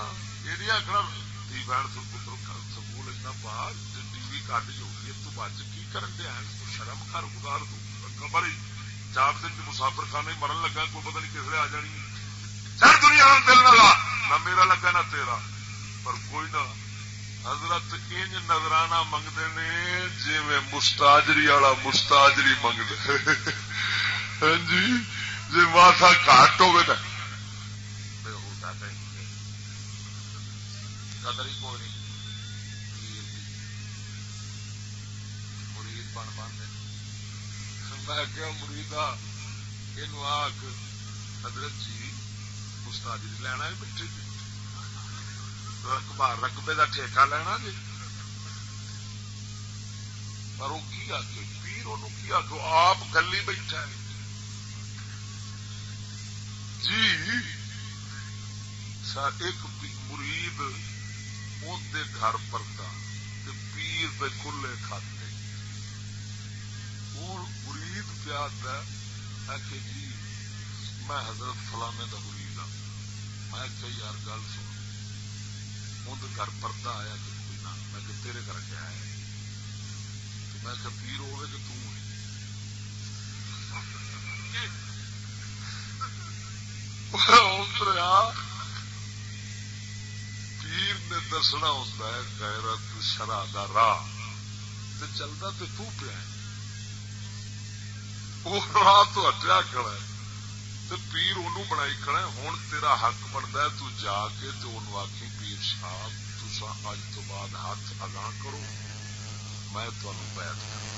یہ نہیں آخر دھی بہن سکول اتنا باہر ٹی وی کٹ جو تو بچ کی کرن دیا شرم کر گزار دوں خبر ہی چار دن کی مسافر خانے مرن لگا کوئی پتہ نہیں کس لیے آ جانی سر دنیا دل لگا نہ میرا لگا نہ تیرا پر کوئی نہ حضرت انج نظرانہ منگتے نے جی میں مستاجری والا مستاجری منگتے ہاں جی جی ماسا گھٹ ہوگا نا قدر ہی کوئی نہیں میں کیا مریدا یہ آخ حضرت جی استاد جی لینا بیٹھے جی۔ رقبہ رقبے کا ٹھیکہ لینا جی۔ پر وہ کی آخ پیر ان کی آخ آپ گلی بیٹھا ہے۔ جی۔ ایک مرید اندر گھر پرتا پیر پہ کھلے کھاتے۔ ہوں مرید پیا کہ جی میں حضرت فلانے کا مرید ہوں میں کہ یار، گل سن۔ ان گھر پردہ آیا کہ کوئی نہ، میں کہ تیرے کر کے آیا میں کہ پیر ہوے کہ توں پیر نے دسنا ہوتا ہے، غیرت شرح کا راہ۔ چلتا تو تو پیا وہ راہ تو ہٹیا کھڑا ہے۔ تو پیر انہوں بنائی کھڑا ہے۔ ہوں تیرا حق بنتا ہے، تو جا کے تو انہوں آخی پیر صاحب تسا اج تو بعد ہاتھ اگاں کرو۔ میں تمہیں بیت کروں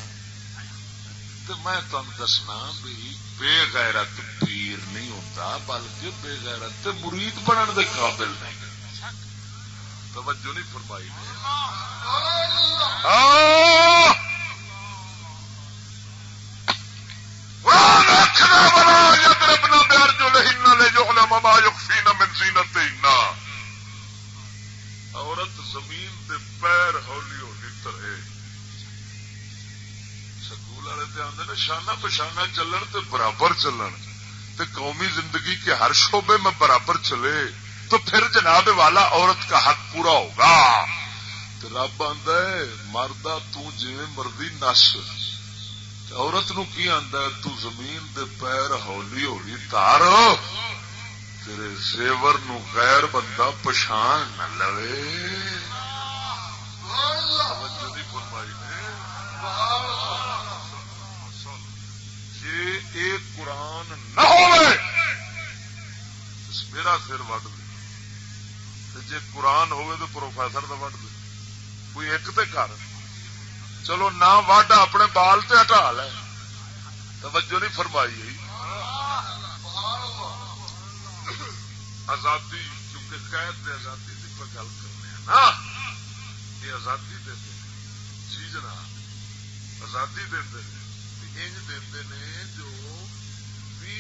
میں تم دسنا بھی بے غیرت پیر نہیں ہوتا بلکہ بے غیرت مرید بننے کے قابل نہیں۔ توجہ نہیں فرمائی عورت زمین دے پیر ہولی ہولی ترے سکول والے تو آدھے شانہ پچھانا چلن تے برابر چلن۔ تے قومی زندگی کے ہر شعبے میں برابر چلے۔ تو پھر جناب والا عورت کا حق پورا ہوگا۔ رب آدھا مردہ تجی مرضی نس۔ عورت نو کی آدھا تو زمین دے پیر ہولی ہولی تار۔ تیرے زیور نو غیر بندہ پچھان نہ لوے۔ جی ایک قرآن نہ ہو میرا سر وڈ دے جی قرآن ہوئے تو پروفیسر دا وڈ دے۔ کوئی ایک تے کر۔ چلو نہ وڈ اپنے بال تے ہٹا لے۔ توجہ نہیں فرمائی آزادی کیونکہ قید دے آزادی کی کوئی گل کرنے ہیں نا، یہ آزادی دے جی جناب، آزادی دے انج دے جو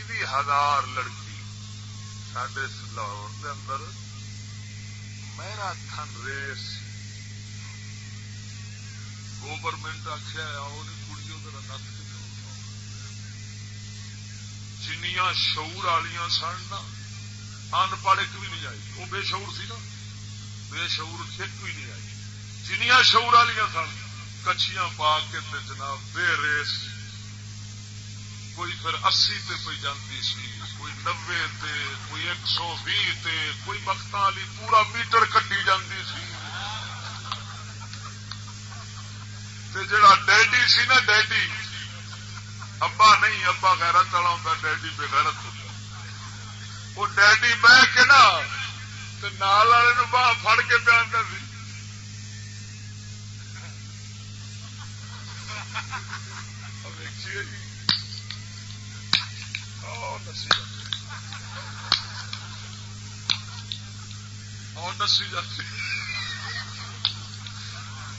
بھی ہزار لڑکی سڈے لاہور دے اندر میرا تھن ریس۔ گورنمنٹ آخیا کڑیوں کا نت جنیا شعور والی سن ان پڑھ ایک بھی نہیں آئی۔ وہ بے شعور سی نا۔ بے شعور ایک بھی نہیں آئی۔ جنیا شعور والی سن۔ کچھیاں پا کے جناب، بے ریس۔ کوئی پھر اسی تے پہ جاتی سی، کوئی نبے تے، کوئی ایک سو بھی تے، کوئی وقت والی پورا میٹر کٹی جاتی سی۔ تے جڑا ڈیڈی سی نا ڈیڈی، ابا نہیں، ابا غیرت والا ہوتا ڈیڈی بے غیرت ہوتا وہ ڈیڈی بہ کے نا نال والے باہ فڑ کے پیا سی۔ نسی جاتی۔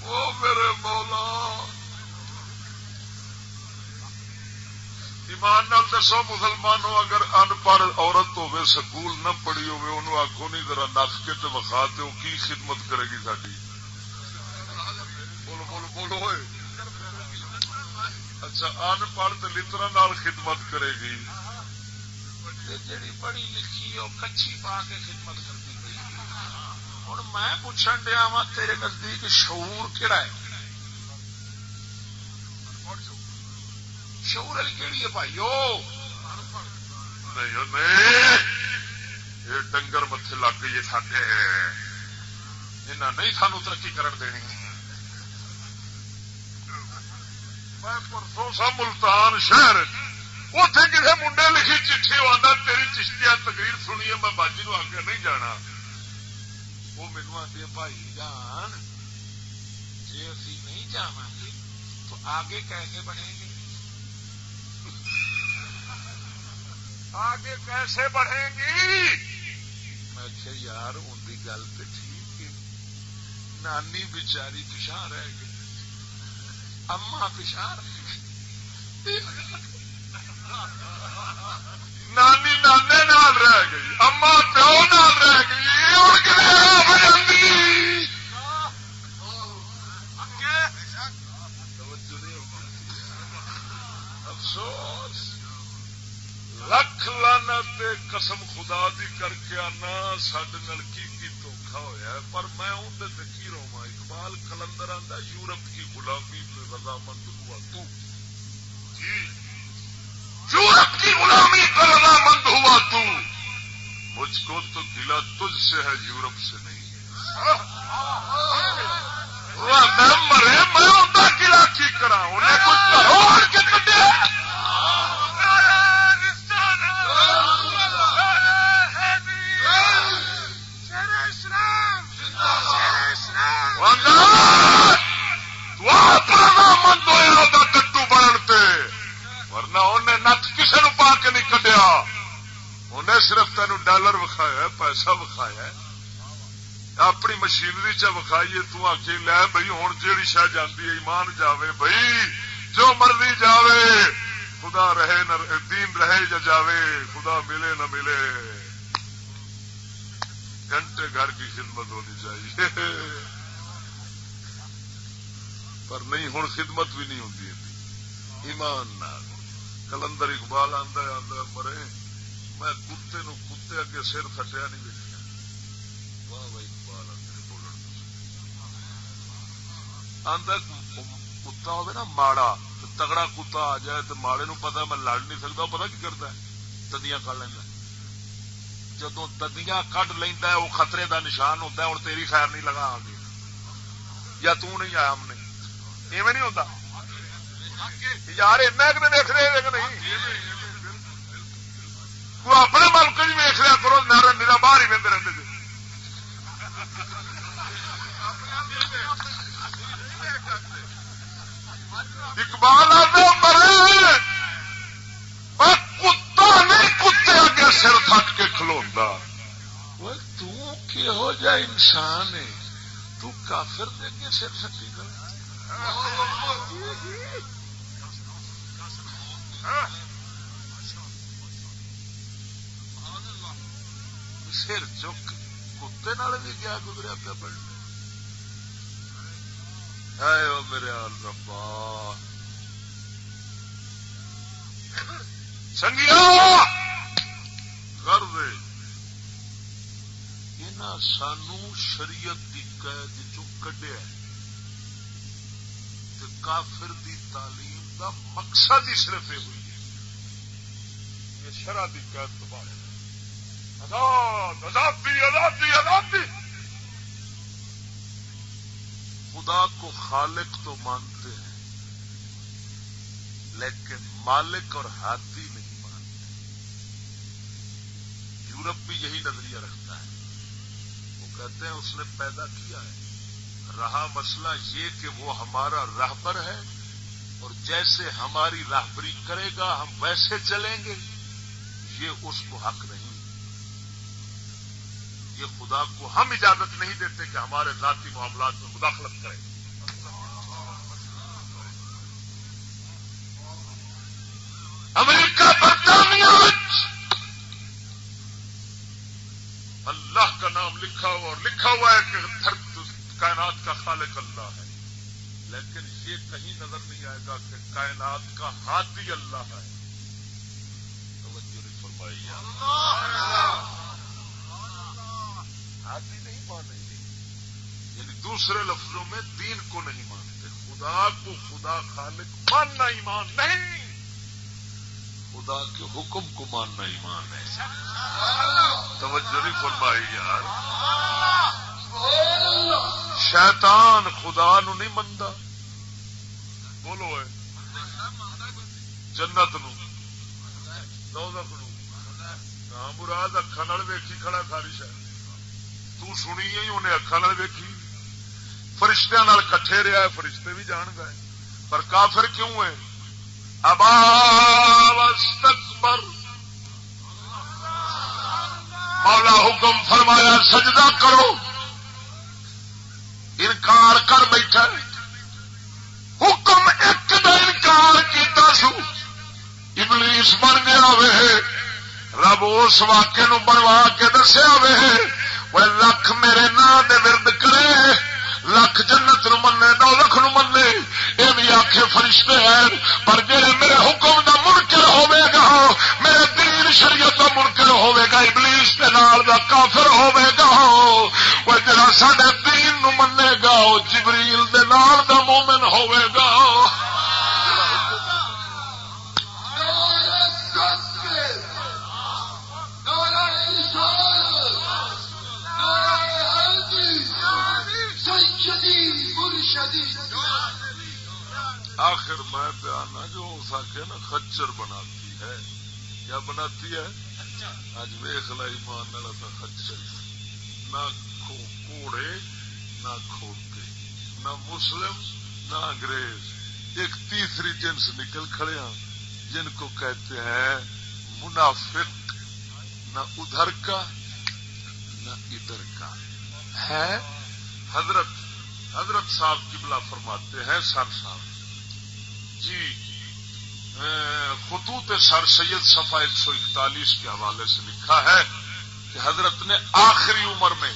وہ میرے مولا۔ ایمان نال دسو، مسلمانوں، اگر ان پڑھ عورت ہوے سکول نہ پڑھی ہوے انہوں آخو نہیں، ذرا نس کے تو وکھا دو کی خدمت کرے گی ساری بولو بولو بولو، ہوئے۔ اچھا ان پڑھ تو لطرا نال خدمت کرے گی۔ جڑی پڑھی لکھی وہ کچھی پا کے خدمت کرتی پی ہوں میں پوچھن دیا وا تیرے نزدیک شعور کہڑا ہے؟ شعور والی کہڑی ہے بھائی؟ یہ ڈنگر متے لگ گئی ساڈے۔ یہاں نہیں سانو ترقی کرن دینی۔ میں پرسوں سا ملتان شہر اتے کسی منڈے لکھی چیٹھی آتا تیری چشتیا تقریر سنی ہے میں باجی نو آگے نہیں جانا وہ مینو آتی بھائی جان جی اسی نہیں جا گے تو آگے کیسے بنے گے آگے کیسے بڑھیں گی میں کہ یار ان کی گل تو ٹھیک ہے نانی بچاری پچھا رہ گئی اما پچھا رہ گئی نانی نانے نال رہ گئی، اما پیو نال رہ گئی افسوس، لکھ لانا قسم خدا دی کر کے آنا سڈے کی کی دھوکھا ہوا پر میں اندر کی روا اقبال کلندر آتا یورپ کی غلامی رضامند ہوا تو۔ جی۔ مجھ کو تو دلا تجھ سے ہے، یورپ سے نہیں۔ میں مرے، میں ان قلعہ کی کرا، انہیں کچھ کروڑ کے مند ہوا کٹو بنتے ورنہ انہیں نت کسی نو پا کے نہیں کٹیا انہیں صرف تین ڈالر وکھایا پیسہ وکھایا اپنی مشینری چ وکھائیے لے بھائی ہوں جیڑی شاہ جاتی ہے، ایمان جاوے بھائی جو مرضی جاوے، خدا رہے نہ دین رہے یا جاوے، خدا ملے نہ ملے۔ گھنٹے گھر کی خدمت ہونی چاہیے۔ پر نہیں ہوں خدمت بھی نہیں ہوتی ایمان نال۔ کلندر اقبال آدھا آدھا مرے۔ میں کتے نو کتے اگے سر فٹیا نہیں دیکھا واہ بھائی اقبال آدھا کتا ہوگا نا ماڑا تگڑا کتا آ جائے تو ماڑے نو پتا میں لڑ نہیں سکتا پتا کی کرتا ہے؟ ددیاں کر لینا جدو ددیاں کڈ لینا وہ خطرے دا نشان ہوتا ہے ہوں تیری خیر نہیں لگا آگے یا تو نہیں آیا ہم نے؟ ایویں نہیں ہوتا؟ یار ایسا کہ نہیں۔ تو اپنے ملک بھی ویخ لیا کرو نر میرا باہر ہی بہتے رہتے اقبال مرے کتا نہیں کتے اگے سر تھک کے کھلوا تہو جا انسان ہے تو کافر دے کے سر تھکی کر سر چک کتے نال بھی کیا گزریا پیا پڑھنے میرے ربا سنگیا کر دے سانو شریعت کی قید کڈیا کافر دی تعلیم دا مقصد ہی صرف یہ ہوئی ہے یہ شرح کی قید تو آزادی آزادی آزادی خدا کو خالق تو مانتے ہیں، لیکن مالک اور ہاتھی نہیں مانتے۔ یورپ بھی یہی نظریہ رکھتا ہے۔ وہ کہتے ہیں اس نے پیدا کیا ہے۔ رہا مسئلہ یہ کہ وہ ہمارا راہبر ہے اور جیسے ہماری راہبری کرے گا، ہم ویسے چلیں گے۔ یہ اس کو حق نہیں۔ یہ خدا کو ہم اجازت نہیں دیتے کہ ہمارے ذاتی معاملات میں مداخلت کریں۔ امریکہ برطانیہ اللہ کا نام لکھا ہوا اور لکھا ہوا ہے کہ کائنات کا خالق اللہ ہے۔ لیکن یہ کہیں نظر نہیں آئے گا کہ کائنات کا ہاتھی اللہ ہے۔ توجہ نہیں فرمائی۔ ہاتھی نہیں مانے جی۔ یعنی دوسرے لفظوں میں دین کو نہیں مانتے۔ خدا کو خدا خالق ماننا ایمان نہیں۔ خدا کے حکم کو ماننا ایمان ہے۔ توجہ نہیں فرمائی یار۔ شیطان خدا نو نہیں منتا بولو ہے جنت نو۔ دودھ نو۔ مراد اکھان ویکھی کھڑا ساری شاید۔ تنی انہیں اکھان ویکھی فرشتوں کٹھے رہا ہے فرشتے بھی جان گئے پر کافر کیوں ہے ابا مولا حکم فرمایا سجدہ کرو انکار کر بیٹھا حکم ایک دا انکار کیتا سو ابلیس بن گیا وے رب اس واقعے نو بنوا کے دسیا وے وہ لکھ میرے نام دے ورد کرے لکھ جنت نو منے دو لکھ نو منے یہ بھی آخے فرشتے ہیں پر جی میرے حکم دا منکر ہوے گا میرے دین شریعت دا منکر ہوے گا ابلیس کے نال دا کافر ہوے گا وہ جڑا سڈے دین نو منے گا وہ جبریل دے نال دا مومن ہوے گا آخر میں پیانا جو سکے نا خچر بناتی ہے۔ کیا بناتی ہے؟ اج ویخ لائی مان والا خچر۔ نہ کوڑے، نہ کھوتے۔ نہ مسلم، نہ انگریز۔ ایک تیسری جنس نکل کھڑے ہیں جن کو کہتے ہیں منافق۔ نہ ادھر کا، نہ ادھر کا۔ ہے؟ حضرت حضرت صاحب قبلہ فرماتے ہیں، سر صاحب۔ جی خطوط سر سید صفا ایک سو اکتالیس کے حوالے سے لکھا ہے کہ حضرت نے آخری عمر میں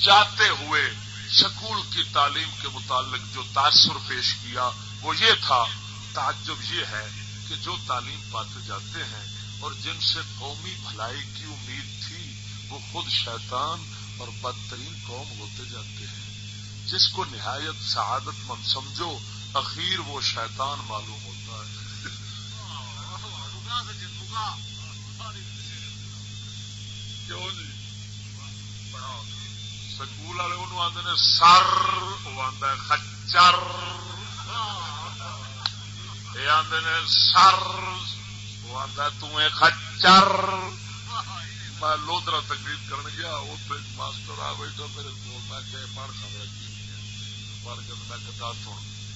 جاتے ہوئے سکول کی تعلیم کے متعلق جو تاثر پیش کیا، وہ یہ تھا، تعجب یہ ہے کہ جو تعلیم پاتے جاتے ہیں اور جن سے قومی بھلائی کی امید تھی، وہ خود شیطان اور بدترین قوم ہوتے جاتے ہیں۔ جس کو نہایت سعادت مند سمجھو اخیر وہ شیطان معلوم ہوتا ہے۔ کیوں جی؟ سکول والے انہوں آدھے سر، وہ آدھا خچر۔ یہ آدھے سر، وہ آدھا تچر میں لودرا تقریر کر گیا اتنے ماسٹر آ بیٹھا میرے کو میں کہ پڑھ خبر پڑھ کے میں کتا سن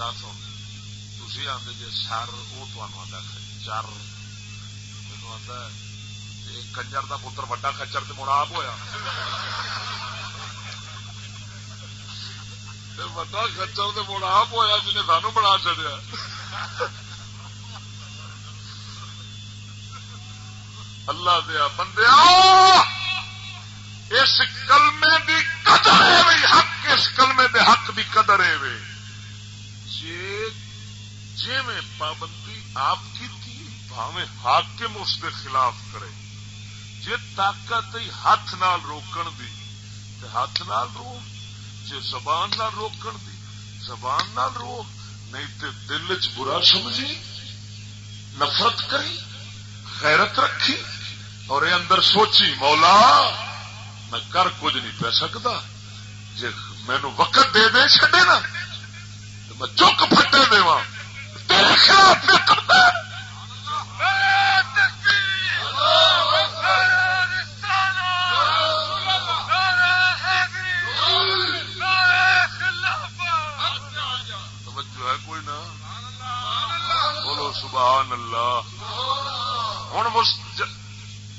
دس ہوں تھی آدھے جی سر وہ آتا خچر مینو آتا کنجر کا پتر وڈا خچر تو مڑا آپ ہوا وڈا خچر تو مڑ آپ ہوا جنہیں سانو بنا چڑیا اللہ دیا بندے اس کلمے دی قدر ہے حق اس کلمے دے حق دی قدر ہے جی میں پابندی آپ کی تھی، بھاویں حاکم اس دے خلاف کرے۔ جی طاقت ہاتھ نال روکن دی، تے ہاتھ نال روک جی زبان نال روکن دی، زبان نال روک نہیں تے دل چ برا سمجھی، نفرت کری، غیرت رکھی، اور یہ اندر سوچی، مولا، میں کر کچھ نہیں پی سکتا۔ جی مینو وقت دے دے چڈے نا میں چک پٹے دے تیرے خلاف کرتا کوئی نہ بولو سبحان اللہ۔ ہوں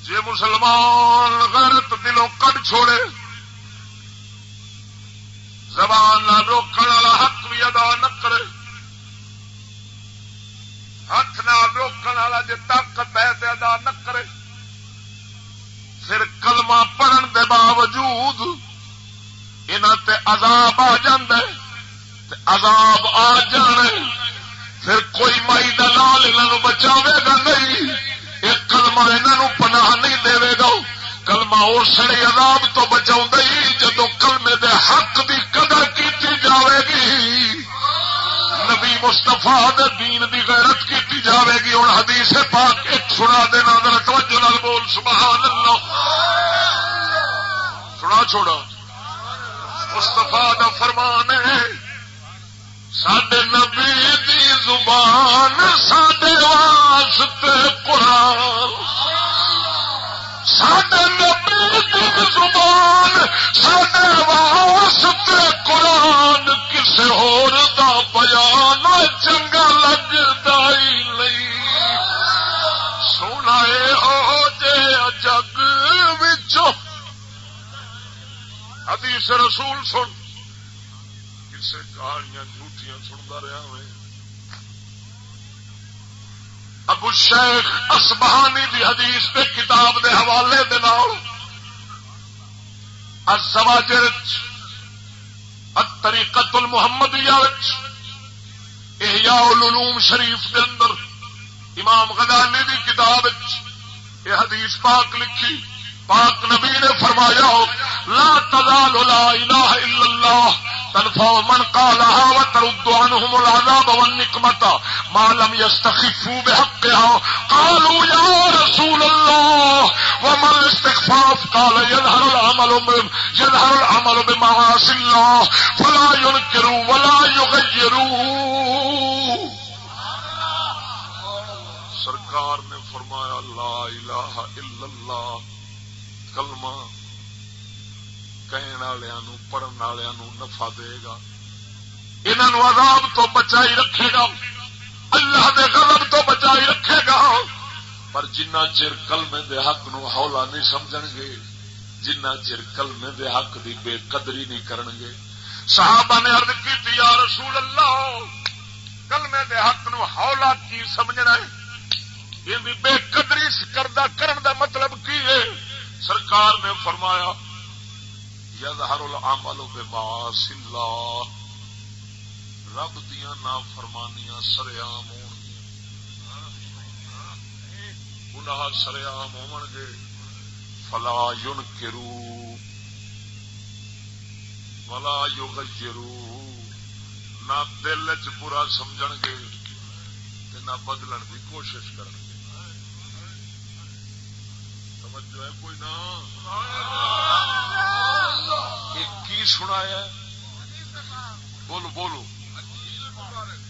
جی مسلمان غیرت دلوں کٹ چھوڑے، زبان نہ روکنے والا حق بھی ادا نہ کرے۔ ہاتھ نہ روکنے والا جی طاقت ہے تو ادا نہ کرے۔ پھر کلمہ پڑھن دے باوجود تے عذاب آ عذاب آ جانے پھر کوئی مائی دلال انہوں بچاوے گا نہیں، ایک کلمہ انہوں پناہ نہیں دے گا۔ کلمہ اسے عذاب تو بچا جدو کلمے دے حق دی قدر کی جاوے گی۔ نبی مستفا دین دی غیرت کی جاوے گی ہوں حدیث پاک ایک سنا دینا توجہ نال بول سبحان اللہ سنا چھوڑا۔ مستفا دا فرمان ہے سڈے نبی دی زبان سڈے واسطے قرآن۔ سڈے نبی دی زبان سڈے واسطے قرآن کسی ہوا بیان چنگا لگتا ہی نہیں۔ سونا ہو جے جگ حدیث رسول سن۔ کسے کہانیاں جھوٹیاں سنتا رہا میں۔ ابو شیخ اسبہانی دی حدیث دے کتاب دے حوالے دے نال الزواجر الطریقت المحمدیہ احیاء العلوم شریف دے اندر امام غزالی دی کتاب یہ حدیث پاک لکھی پاک نبی نے فرمایا، لا تزال لا الہ الا اللہ، تنفع من قالها وترد عنهم العذاب والنقمة ما لم يستخفوا بحقها قالوا يا رسول الله وما الاستخفاف، قال يظهر العمل يظهر العمل بمعاصي الله فلا ينكروا ولا يغيروا سرکار نے فرمایا، لا الہ الا اللہ کلمہ کہنے والوں پڑھن والوں نفع دے گا۔ انہوں عذاب تو بچائی رکھے گا۔ اللہ دے غضب تو بچائی رکھے گا۔ پر جنہ چر کلمے دے حق نو ہولا نہیں سمجھ گے، جنہ چر کلمے دے حق دی بے قدری نہیں کرن گے۔ صحابہ نے عرض کی یا رسول اللہ، کلمے دے حق نو ہولا کی سمجھنا ہے؟ یہ بے قدری کردہ کرن دا مطلب کی ہے؟ سرکار نے فرمایا، یظہر العمل بمعاص اللہ رب دیا نا فرمانیاں سریام گناہ سریام ہو گے فلا یون کرو فلا یغیرو۔ نہ دل چ برا سمجھ گے نہ بدلن کی کوشش کرن گے توجہ ہے، کوئی نہ۔ کی سنایا بولو بولو۔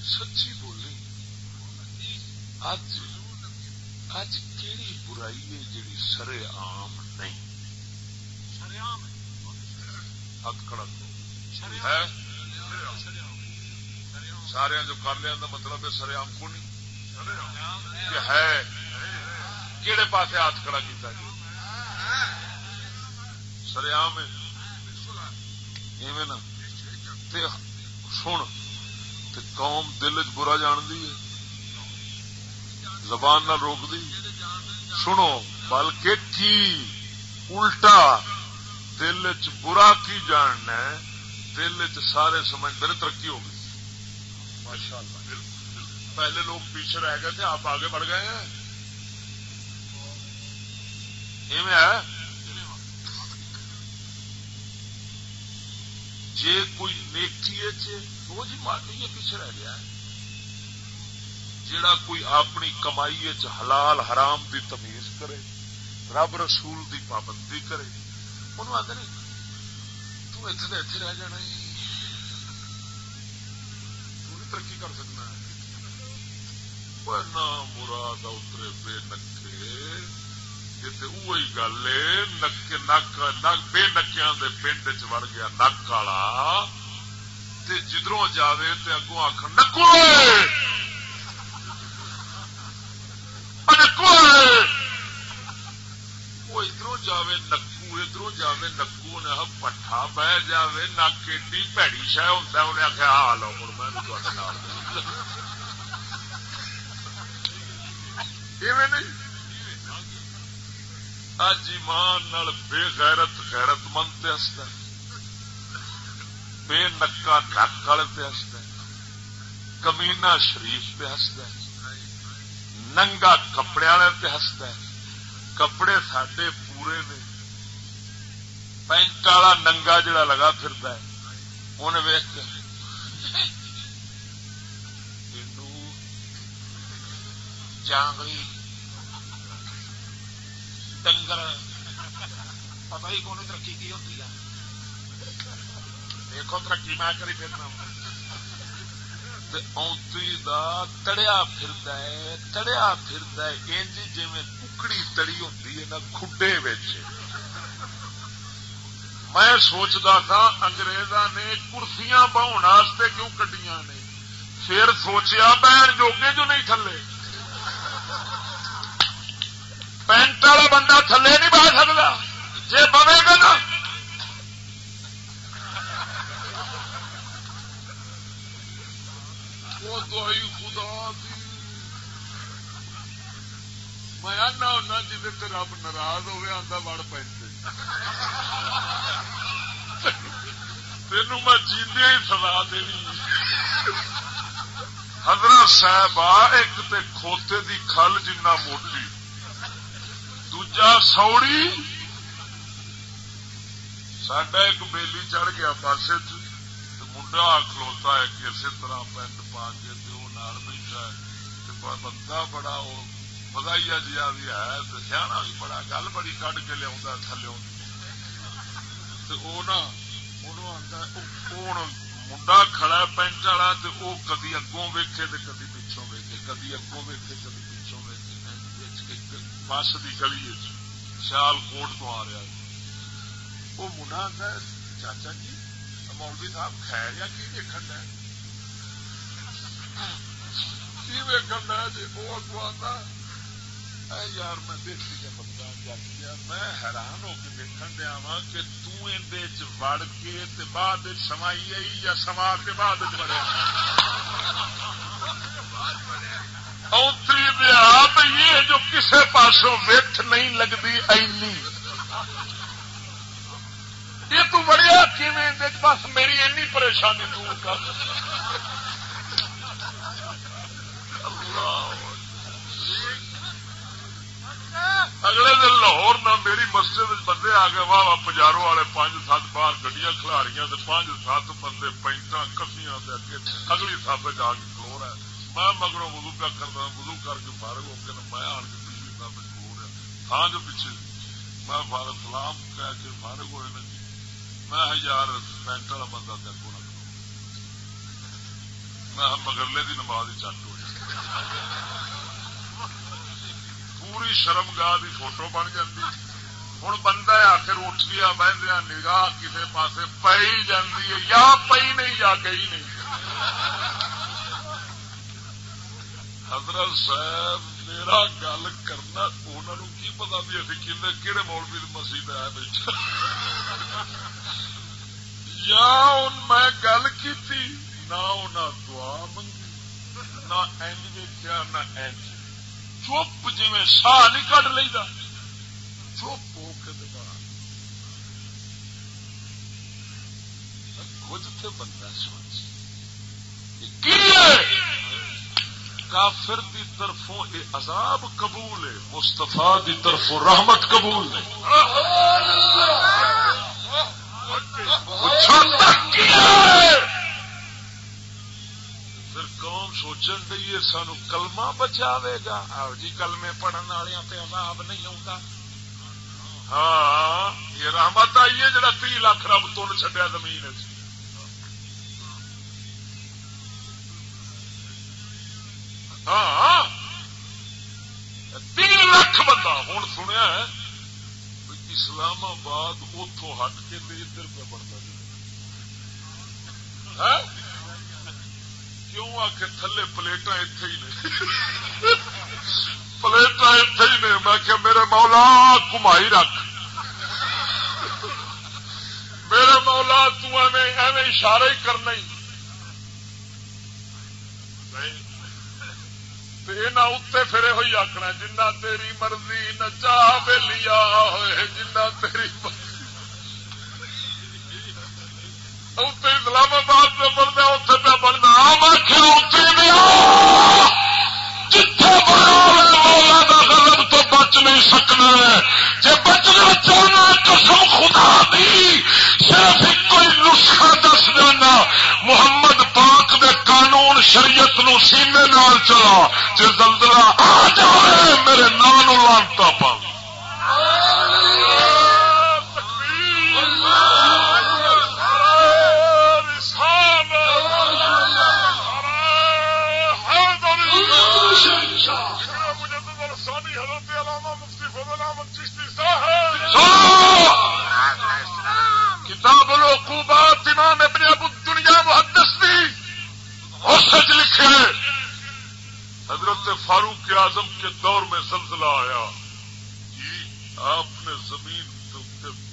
سچی بولی اج اج کیڑی برائی ہے جیڑی سر عام نہیں؟ ہاتھ کھڑا ہے؟ سارے جو کر لیا مطلب ہے سر آم کو نہیں؟ ہے۔ کہڑے پاسے ہاتھ کھڑا کیتا جی سر آم ہے نا سن۔ قوم دل چ برا جان دی زبان نہ روک دی سنو بلکہ کی الٹا دل چ برا کی جاننا ہے دل چ سارے سمجھتے ترقی ہو گئی۔ ماشاء اللہ۔ پہلے لوگ پیچھے رہ گئے تھے آپ آگے بڑھ گئے ہیں۔ ہے۔ جی کوئی نیکی وہ جی مانگی پیچھے رہ گیا ہے۔ جڑا کوئی اپنی کمائی حلال حرام دی تمیز کرے، رب رسول دی پابندی کرے۔ انہوں آدھے نہیں تے اتنے رہ جانا ہی۔ ترقی کر سکنا۔ نہ مراد اترے بے نکے یہ گل نک نک بے نکیا پنڈ چ وڑ گیا نک والا جدروں جائے تو اگوں آخ نکو وہ ادھر جائے نکو ادھر جائے نکو نے پٹھا بہ جائے نک ایڈی پیڑی شہ ہوتا انہیں آخیا آ لو ہوں میں نہیں اج ایمان بے غیرت غیرت مند ہستا بے نکا نک والے ہستا کمینا شریف پہ ہستا ننگا کپڑے والے پہ ہستا کپڑے سڈے پورے نے۔ پینٹ والا ننگا جڑا لگا پھر انہیں ویک جانگلی۔ ڈنگر پتا ہی کون ترقی کی ہوتی ہے۔ دیکھو ترقی میں کری پھرنا۔ تڑیا فرد ہے، تڑیا فرد ہے۔ انج جی ککڑی تڑی ہوتی ہے نا، کھڈے میں سوچتا تھا انگریزا نے کرسیاں بہن کیوں کٹیاں نے؟ پھر سوچیا بہن جوگے جو نہیں تھلے۔ پینٹ والا بندہ تھلے نہیں بہ سکتا۔ جی پوے گا نا۔ وہ خدا میں آنا ہونا جی رب ناراض ہوئے آتا وڑ پینٹ تین میں جیندیا ہی سلا دینی۔ حضرت صاحب آ ایک تے کھوتے دی کھل جنہ موٹی۔ دوجا سوڑی سڈا ایک بیلی چڑھ گیا پاسے منڈا کھلوتا ہے کہ اسی طرح پینٹ پا کے نال بیٹھا بندہ بڑا وہ بدائیا جہا بھی ہے سیاح بھی بڑا گل بڑی کھ کے لیا تھلو منڈا کھڑا پینٹ والا تو وہ کدی اگوں ویکے کدی پچھوں ویکے کدی اگوں ویکے کدی بس کی گلی سیال کوٹ تو آ رہا ہے وہ منا چاچا جی مولوی صاحب خیر یا کی ویکن ہے کی ویکن ہے جی وہ اگو آتا یار میں دیکھی کے بندہ جاتی میں حیران ہو کے دیکھن دیا وا کہ تر وڑ کے بعد سمائی آئی یا سما کے بعد بڑے اوتری دیا یہ جو کسے پاسوں ویٹ نہیں لگتی اینی۔ یہ تو بڑیا کیون بس میری این پریشانی دور کر۔ اگلے دن لاہور نہ میری مسجد بندے آ گئے واہ پجاروں والے پانچ سات باہر گڈیاں کھلاریا پانچ سات بندے پینٹا کسیاں اگلی سب جا کے۔ میں مگروں وضو پیا کرتا وضو کر کے فارغ ہو کے میں آن کے پچھلی طرف ہو رہا تھا جو پیچھے میں فارغ، سلام کہہ کے فارغ ہوئے نا جی۔ میں یار پینٹ والا بندہ تک کو نہ میں مگرلے کی نماز ہی چٹ ہو پوری شرم گاہ کی فوٹو بن جاتی ہوں بندہ آخر اٹھ گیا بہدیا نگاہ کسی پاس پی جاتی ہے، یا پی نہیں، یا گئی نہیں۔ حضرت صاحب، میرا گل کرنا، انہوں کی پتا بھی ابھی کہڑے مولوی مسیح آیا بیٹھا یا میں گل کی نہ دعا منگی، نہ این ویکیا نہ این چپ جی ساہ نہیں کٹ لینا چپ ہو کے جتنے بندہ سوچ کافر دی طرفوں یہ عذاب قبول ہے مستفا دی طرفوں رحمت قبول ہے؟ پھر قوم سوچن دئیے سانو کلمہ بچاوے گا۔ آؤ جی کلمے پڑھن والوں پہ عذاب نہیں آتا ہاں یہ رحمت آئی ہے، جڑا تی لاکھ رب تن چڈیا زمین ہاں۔ تین لاکھ بندہ ہوں سنیا اسلام آباد اتوں ہٹ کے ادھر پہ بنتا جی۔ ہاں؟ کیوں آ کے تھلے پلیٹا اتے ہی نہیں پلیٹا اتے ہی نے۔ میں کہ میرے مولا کمائی رکھ۔ میرے مولا تمہیں اشارے ہی کرنا ہی اتنے پھر یہ آخنا جنہ تیری مرضی نچا بے لیا ہوئے جنہ تیری اتنے اسلام آباد پہ بننا اتنے پہ بننا میں اتنے جتھے مولا کا غلب تو بچ نہیں سکنا جی بچنا چاہنا قسم خدا دی صرف کوئی نسخہ دس دینا۔ محمد پاک دے قانون شریعت نو سینے نال چلا جی زلزلہ آ جائے میرے نام لانتا پاؤ کتاب العقوبات امام ابن ابو دنیا محدث بھی اور لکھے حضرت فاروق اعظم کے دور میں زلزلہ آیا۔ جی آپ نے زمین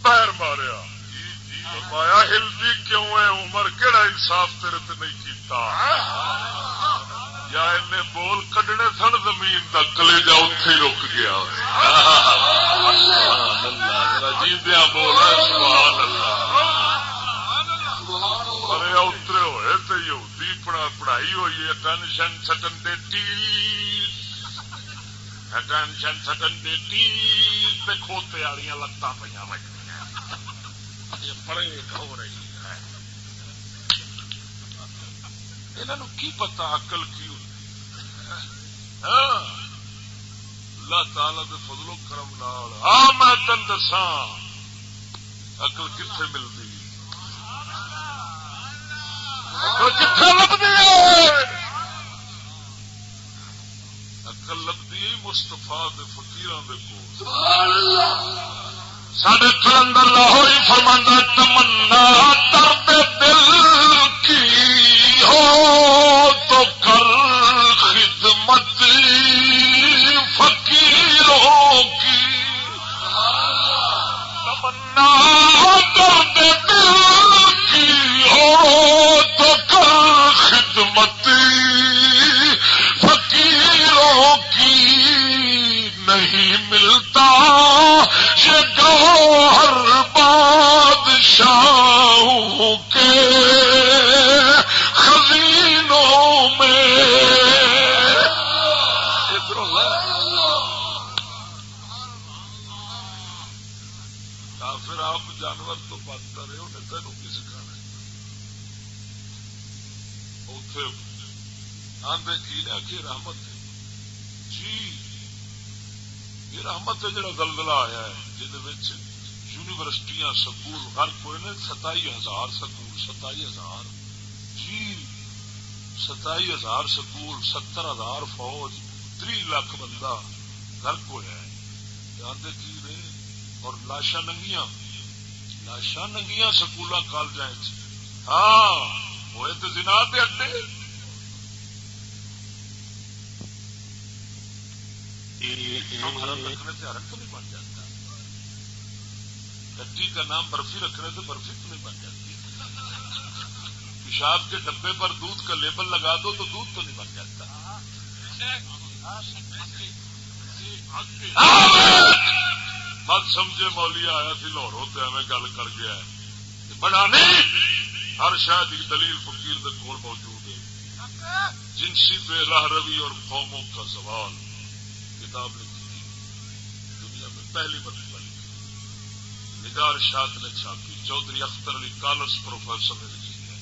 پیر ماریا۔ جی، جی، مایا ہلدی کیوں ہے؟ عمر کہڑا انصاف تیرے تے نہیں کیتا؟ یا ان بول کڈنے سن، زمین کا کلے جا اتے رک گیا جیدیا ہاں بول ارے اترے ہوئے تو یہودی پڑھائی ہوئی ہے ٹینشن سٹن دے ٹینشن سٹن دے ٹی کھوتے والی لتاں پہ پڑے ہو رہی ہے۔ انہوں کی پتا اقل کی ہاں۔ اللہ تعالی دے فضل و کرم نال۔ آ میں تن دسا اقل کتنے ملتی کتنے لبھی اقل لبھی مستفا فکیر کو سڈے کلندر لاہوری فرماندہ تمنا درد دل کی ہو تو کر خدمت فقیروں کی۔ تمنا درد دل کی ہو تو کر خدمت فقیروں کی۔ نہیں ملتا گوہر بادشاہوں کے خزینوں میں۔ پھر آپ جانور تو بات کر رہے ہو تینوں کی سکھانا اتے آدھے کی نے آخی رحمت جی۔ یہ رحمت ہے جڑا دلدلہ آیا ہے جہد یونیورسٹیاں سکول ہر کوئی نے ستائی ہزار سکول، ستائی ہزار جی ستائی ہزار سکول، ستر ہزار فوج، تری لاکھ بندہ گھر کو ہے۔ آدھے کی نے؟ اور لاشا ننگیاں لاشا ننگیاں سکول کالج ہاں ہوئے تو جنا دے اڈے رکھنے سے تو نہیں بن جاتا گڈی کا نام برفی رکھنے سے برفی تو نہیں بن جاتی۔ پیشاب کے ڈبے پر دودھ کا لیبل لگا دو تو دودھ تو نہیں بن جاتا۔ مت سمجھے مولی آیا سی لاہور ہوتے ہمیں گل کر گیا بڑا نہیں، ہر شاید کی دلیل فقیر کے کول موجود ہے۔ جنسی بے راہ روی اور قوموں کا سوال کتاب لکھی تھی، دنیا میں پہلی مرتبہ لکھی نگار شاط نے چھاپی، چودھری اختر علی کالس پروفیسر نے لکھی ہے۔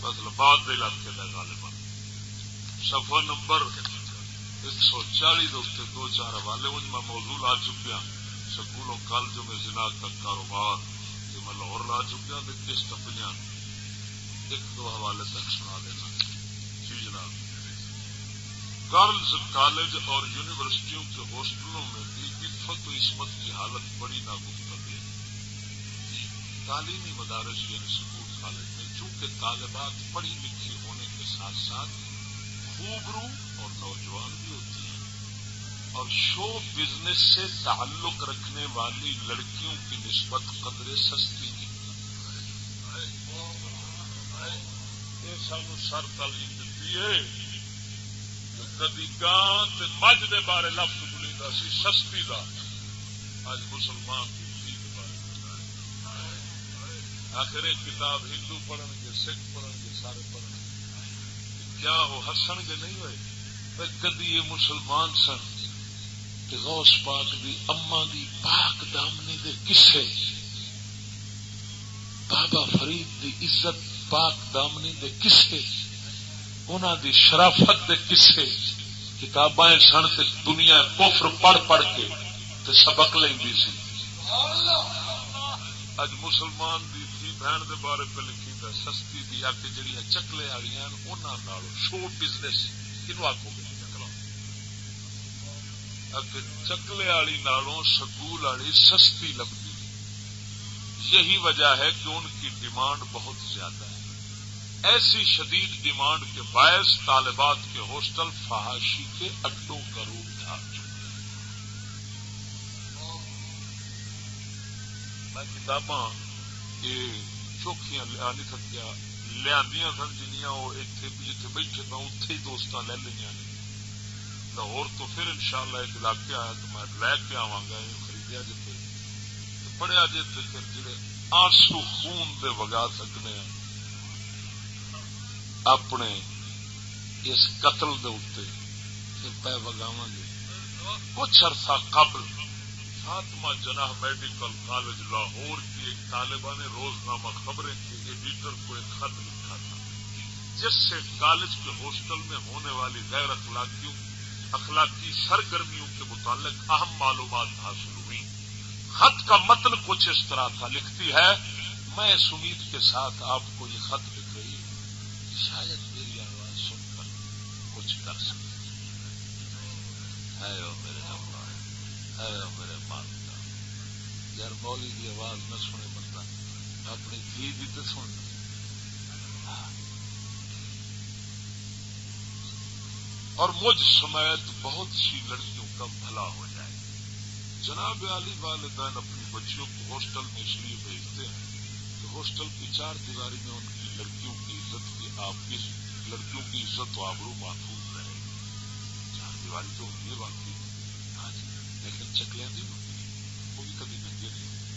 فضل باد علاقے کا غالبان سفر نمبر ایک سو چالی دو چار حوالے، ان میں موضوع آ چکیا سکولوں، کالجوں میں زنا کا کاروبار جو میں لاہور لا چکیا کس ٹپیاں ایک دو حوالے تک سنا دینا۔ گرلز کالج اور یونیورسٹیوں کے ہاسٹلوں میں بھی عفت و عصمت کی حالت بڑی ناگفتگ ہے تعلیمی مدارس یعنی سکول کالج میں چونکہ طالبات پڑھی لکھی ہونے کے ساتھ ساتھ خوبرو اور نوجوان بھی ہوتی ہیں، اور شو بزنس سے تعلق رکھنے والی لڑکیوں کی نسبت قدرے سستی کی سانو سر تعلیم دیتی ہے۔ کدی گان مجھ دے بارے لفظ بلی سی، سستی کا اج مسلمان کی بارے آخر ایک کتاب ہندو پڑھن گے، سکھ پڑھن گے، سارے پڑھن گے۔ کیا وہ ہسن گے؟ نہیں ہوئے۔ کدی یہ مسلمان سن غوث پاک دی اما دی پاک دامنی دے کسے بابا فرید دی عزت پاک دامنی دے کسے انہوں دی شرافت دے کسے کتاباں سن تے دنیا کفر پڑھ پڑھ کے تے سبق لینی سی۔ اج مسلمان دی تھی بہن دے بارے پہ لکھی سستی دی اک جہیا چکلے والی شو بزنس کنو آخو گے؟ چکلے والی نالوں سکول والی سستی لگتی یہی وجہ ہے کہ ان کی ڈیمانڈ بہت زیادہ ہے۔ ایسی شدید ڈیمانڈ کے باعث طالبات کے ہاسٹل فحاشی کے اڈوں کا روپ تھا۔ میں کتاباں چوکھیاں لیا نہیں تھکیا لیا سن جنیا وہ اتنے جیتے بیٹھے تھا اتے ہی دوست لے لیا نے۔ لاہور تو پھر ان شاء اللہ ایک علاقے آیا تو میں لے کے آوا گا خریدیا جیتے پڑھیا جی پھر جڑے آنسو خون دے وگا سکنے ہیں۔ اپنے اس قتل دے پہ وگاو گے۔ کچھ عرصہ قبل فاطمہ جناح میڈیکل کالج لاہور کی ایک طالبہ نے روزنامہ خبریں کی، ایڈیٹر کو ایک خط لکھا تھا۔ جس سے کالج کے ہاسٹل میں ہونے والی غیر اخلاقیوں، اخلاقی سرگرمیوں کے متعلق اہم معلومات حاصل ہوئی خط کا مطلب کچھ اس طرح تھا، لکھتی ہے، میں اس امید کے ساتھ آپ کو یہ خط لکھ شاید میری آواز سن کر کچھ کر سکتے ہے میرے یار مولی کی آواز نہ سنے بندہ۔ اپنی دھی بھی تو سن۔ اور مجھ سمیت بہت سی لڑکیوں کا بھلا ہو جائے۔ جناب علی والدین اپنی بچیوں کو ہاسٹل میں اس لیے بھیجتے ہیں کہ ہاسٹل کی چار دیواری میں ان کی لڑکیوں کی آپ کی لڑکیوں کی عزت و آبرو محفوظ رہے چار دیواری تو ہوتی ہے باقی۔ ہاں جی لیکن چکلیاں دی وہ بھی کبھی مہنگے نہیں ہوتے۔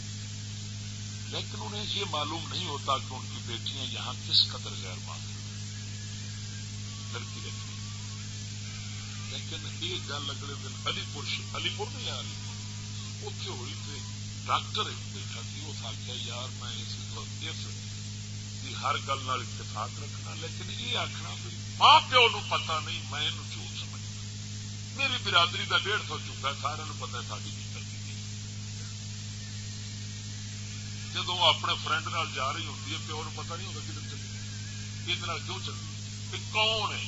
لیکن انہیں یہ معلوم نہیں ہوتا کہ ان کی بیٹیاں یہاں کس قدر غیر مان لڑکی رکھی لیکن یہ گل اگلے دن علی پور علی پور نہیں آ رہی اتنے ہوئی تھے ڈاکٹر ایک بیٹھا تھی اس آخیا یار میں اس ہر گل اتفاق رکھنا، لیکن یہ آخنا ماں پیو نو پتا نہیں، میں چوٹ سمجھنا میری برادری کا ڈیڑھ سو چکا سارے پتا ساری جدو اپنے فرینڈ نال جا رہی ہوتی ہے، پیو نے پتا نہیں ہوتا کدھر چلی یہ کیوں چلی کون ہے؟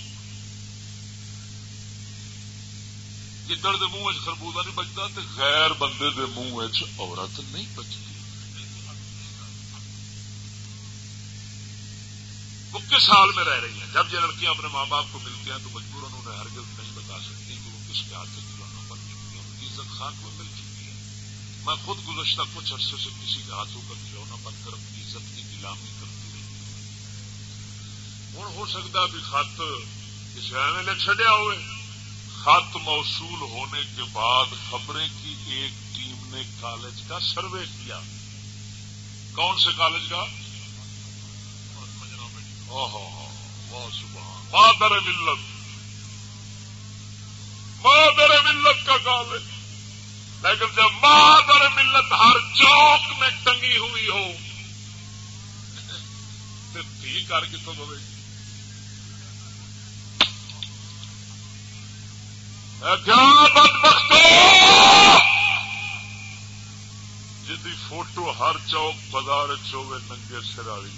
گدڑ کے منہ خربوزہ نہیں بچتا تو غیر بندے کے منہ عورت نہیں بچتی۔ وہ کس حال میں رہ رہی ہیں؟ جب یہ لڑکیاں اپنے ماں باپ کو ملتی ہیں تو مجبور انہوں نے ہرگز نہیں بتا سکتی کہ وہ کس کے ہاتھ سے کھلونا بن چکی ہے ان کی عزت خاک میں مل چکی ہے۔ میں خود گزشتہ کچھ عرصے سے کسی کے ہاتھوں کا کھلونا بن کر اپنی عزت کی نیلامی کرتی رہی ہوں۔ ہو سکتا بھی خط کسی میں لکھ چڈیا ہوئے۔ خط موصول ہونے کے بعد خبریں کی ایک ٹیم نے کالج کا سروے کیا۔ کون سے کالج کا؟ مادر ملت۔ مادر ملت کا کال ہے۔ لیکن جب مادر ملت ہر چوک میں ٹنگی ہوئی ہو تو تھی کر کتوں دے؟ گی جی فوٹو ہر چوک بازار چوے ننگے سر والی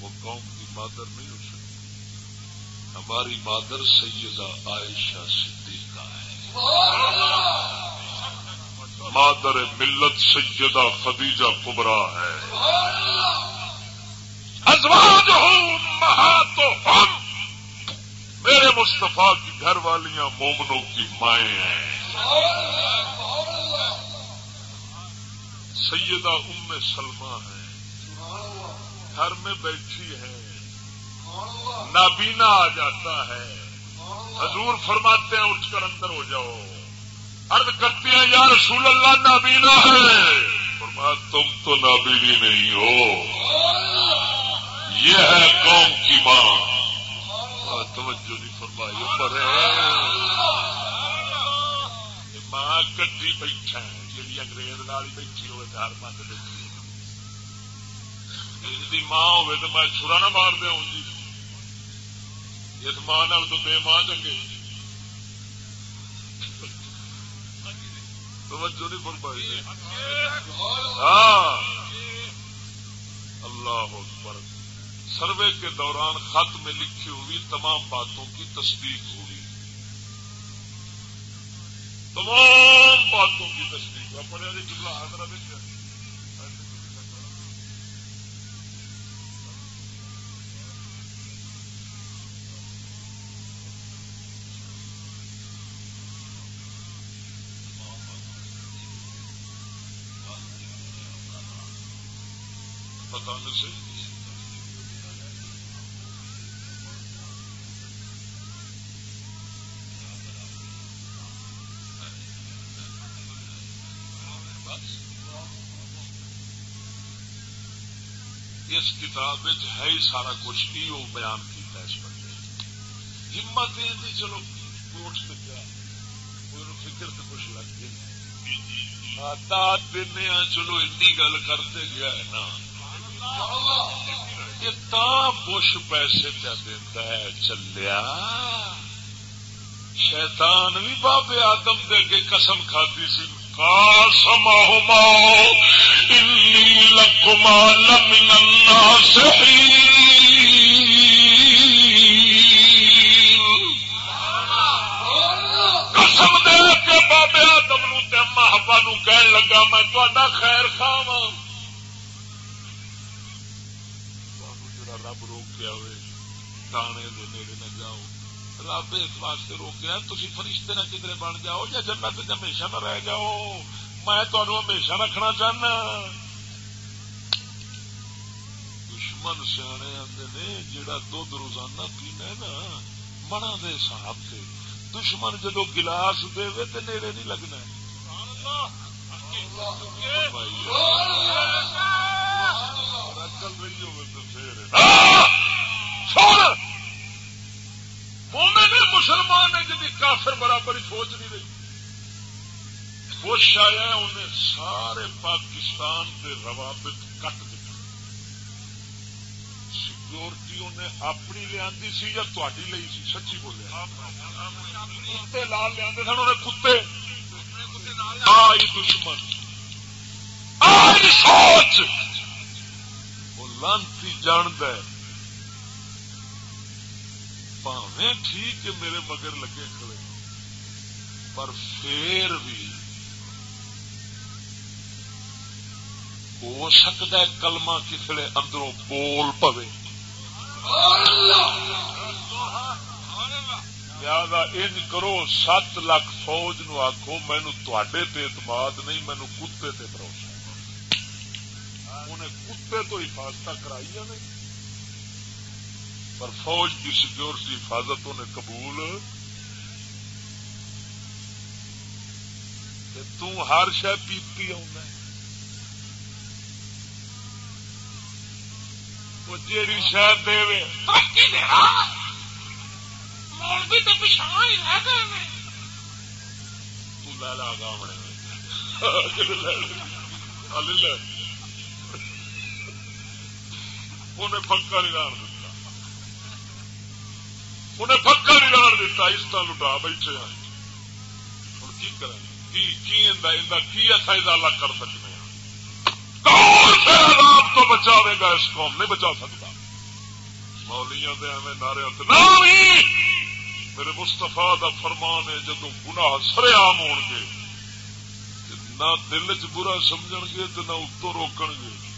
وہ قوم کی مادر نہیں ہو سکتی۔ ہماری مادر سیدہ عائشہ صدیقہ ہے۔ مادر ملت سیدہ خدیجہ کبرا ہے۔ ازواج ہوں مہا تو ہم میرے مستفا کی گھر والیاں مومنوں کی مائیں ہیں۔ سیدہ ام سلمہ ہے۔ گھر میں بیٹھی ہے۔ نابینا آ جاتا ہے۔ حضور فرماتے ہیں، اٹھ کر اندر ہو جاؤ۔ ارد کرتی ہیں، یا رسول اللہ، نابینا ہے۔ فرما تم تو نابینی نہیں ہو۔ یہ ہے قوم کی ماں۔ توجہ نہیں فرمائی پر ماں کٹی بیٹھا جی انگریز نال بیٹھی ہوئے ہر مت بیٹھی ماں ہوئے، تو میں چھڑا نہ مار دیا ہوں جی اس ماں تو بے ماں چنگے۔ توجہ نہیں فرمائی ہاں۔ اللہ اکبر۔ سروے کے دوران خط میں لکھی ہوئی تمام باتوں کی تصدیق ہوئی۔ تمام باتوں کی تصدیق۔ اپنے جملہ حضرت سے۔ اس کتاب ہے ہی سارا کچھ ہی وہ بیان کیا اس بندے ہمت یہ چلو کوٹ سے کیا فکر تو کچھ لگ گئی۔ دن چلو این گل کرتے گیا ہے نا۔ بش پیسے پہ دینا ہے، چلیا۔ شیطان بھی بابے آدم دے کے قسم کھاتی سی۔ قاسمهما إني لكما لمن الناصحين قسم دے کے بابے آدم نو تے محبا نو کہن لگا، میں تا خیر خاوا رب روکیا ہوئے تانے دے نیڑے نہ جاؤ۔ رب اس واسطے روکیا تھی فرشتے نہ کدھر بن جاؤ یا جنت ہمیشہ نہ رہ جاؤ۔ میں تمہیں ہمیشہ رکھنا چاہنا۔ دشمن سیانے آتے نے جہاں دھد روزانہ پینا نا منا دے حساب سے دشمن جدو گلاس دے تو نیڑے نہیں لگنا۔ رہی ہوگی تو پھر۔ مسلمان ہے جی کافر برابر سوچ نہیں رہی۔ بش آیا انہیں سارے پاکستان کے روابط کٹ دیتے سیکورٹی انہیں اپنی لیا سی یا تھی لی سی؟ سچی بولے۔ کتے لال لیا سن، انہیں کتے۔ آئی دشمن۔ آئی سوچ۔ وہ لانتی جاند ہے پاوے ٹھیک میرے مگر لگے کھڑے۔ پر پھر بھی ہو سکتا ہے کلمہ کسے اندروں بول پوے۔ لہذا ان کرو، سات لاکھ فوج نو آخو مینو تے اعتماد نہیں، مینو کتے تے بھروسہ۔ انہیں کتے تو حفاظت کرائی نہیں پر فوج کی سیکورٹی حفاظت انہیں قبول ہر شہ پیتی جیڑی شاید دے ترقی دے مولوی تو پچھان ہی رہ گئے لے لا گا انہیں پکا نہیں انہیں پکا نہیں ران دتا اس طرح لٹا بیٹھے ہوں کی کریں؟ کی اصا ادالا کر سکتے ہیں۔ کون سے عذاب تو بچاوے گا اس قوم؟ نہیں بچا سکتا۔ مولیاں دے ہمیں نعرے میرے مستفا دا فرمان ہے جدو گنا سر آم ہو گے نہ دل چ برا سمجھ گے تو نہ اتو روکن گے۔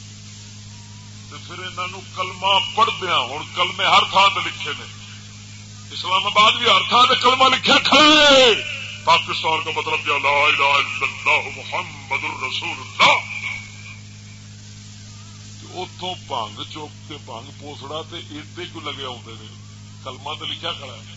پھر انہوں کلما پڑھدیا ہوں کلمے ہر تھان سے لکھے نے۔ اسلام آباد بھی ہر تھان کلمہ لکھا کھڑے پاکستان کا مطلب کیا لا الہ الا اللہ محمد الرسول اللہ۔ اتوں بنگ چوک کے بنگ پوسڑا تے ایڈے کیوں لگے آتے ہیں کلما تو لکھا کھڑا ہے۔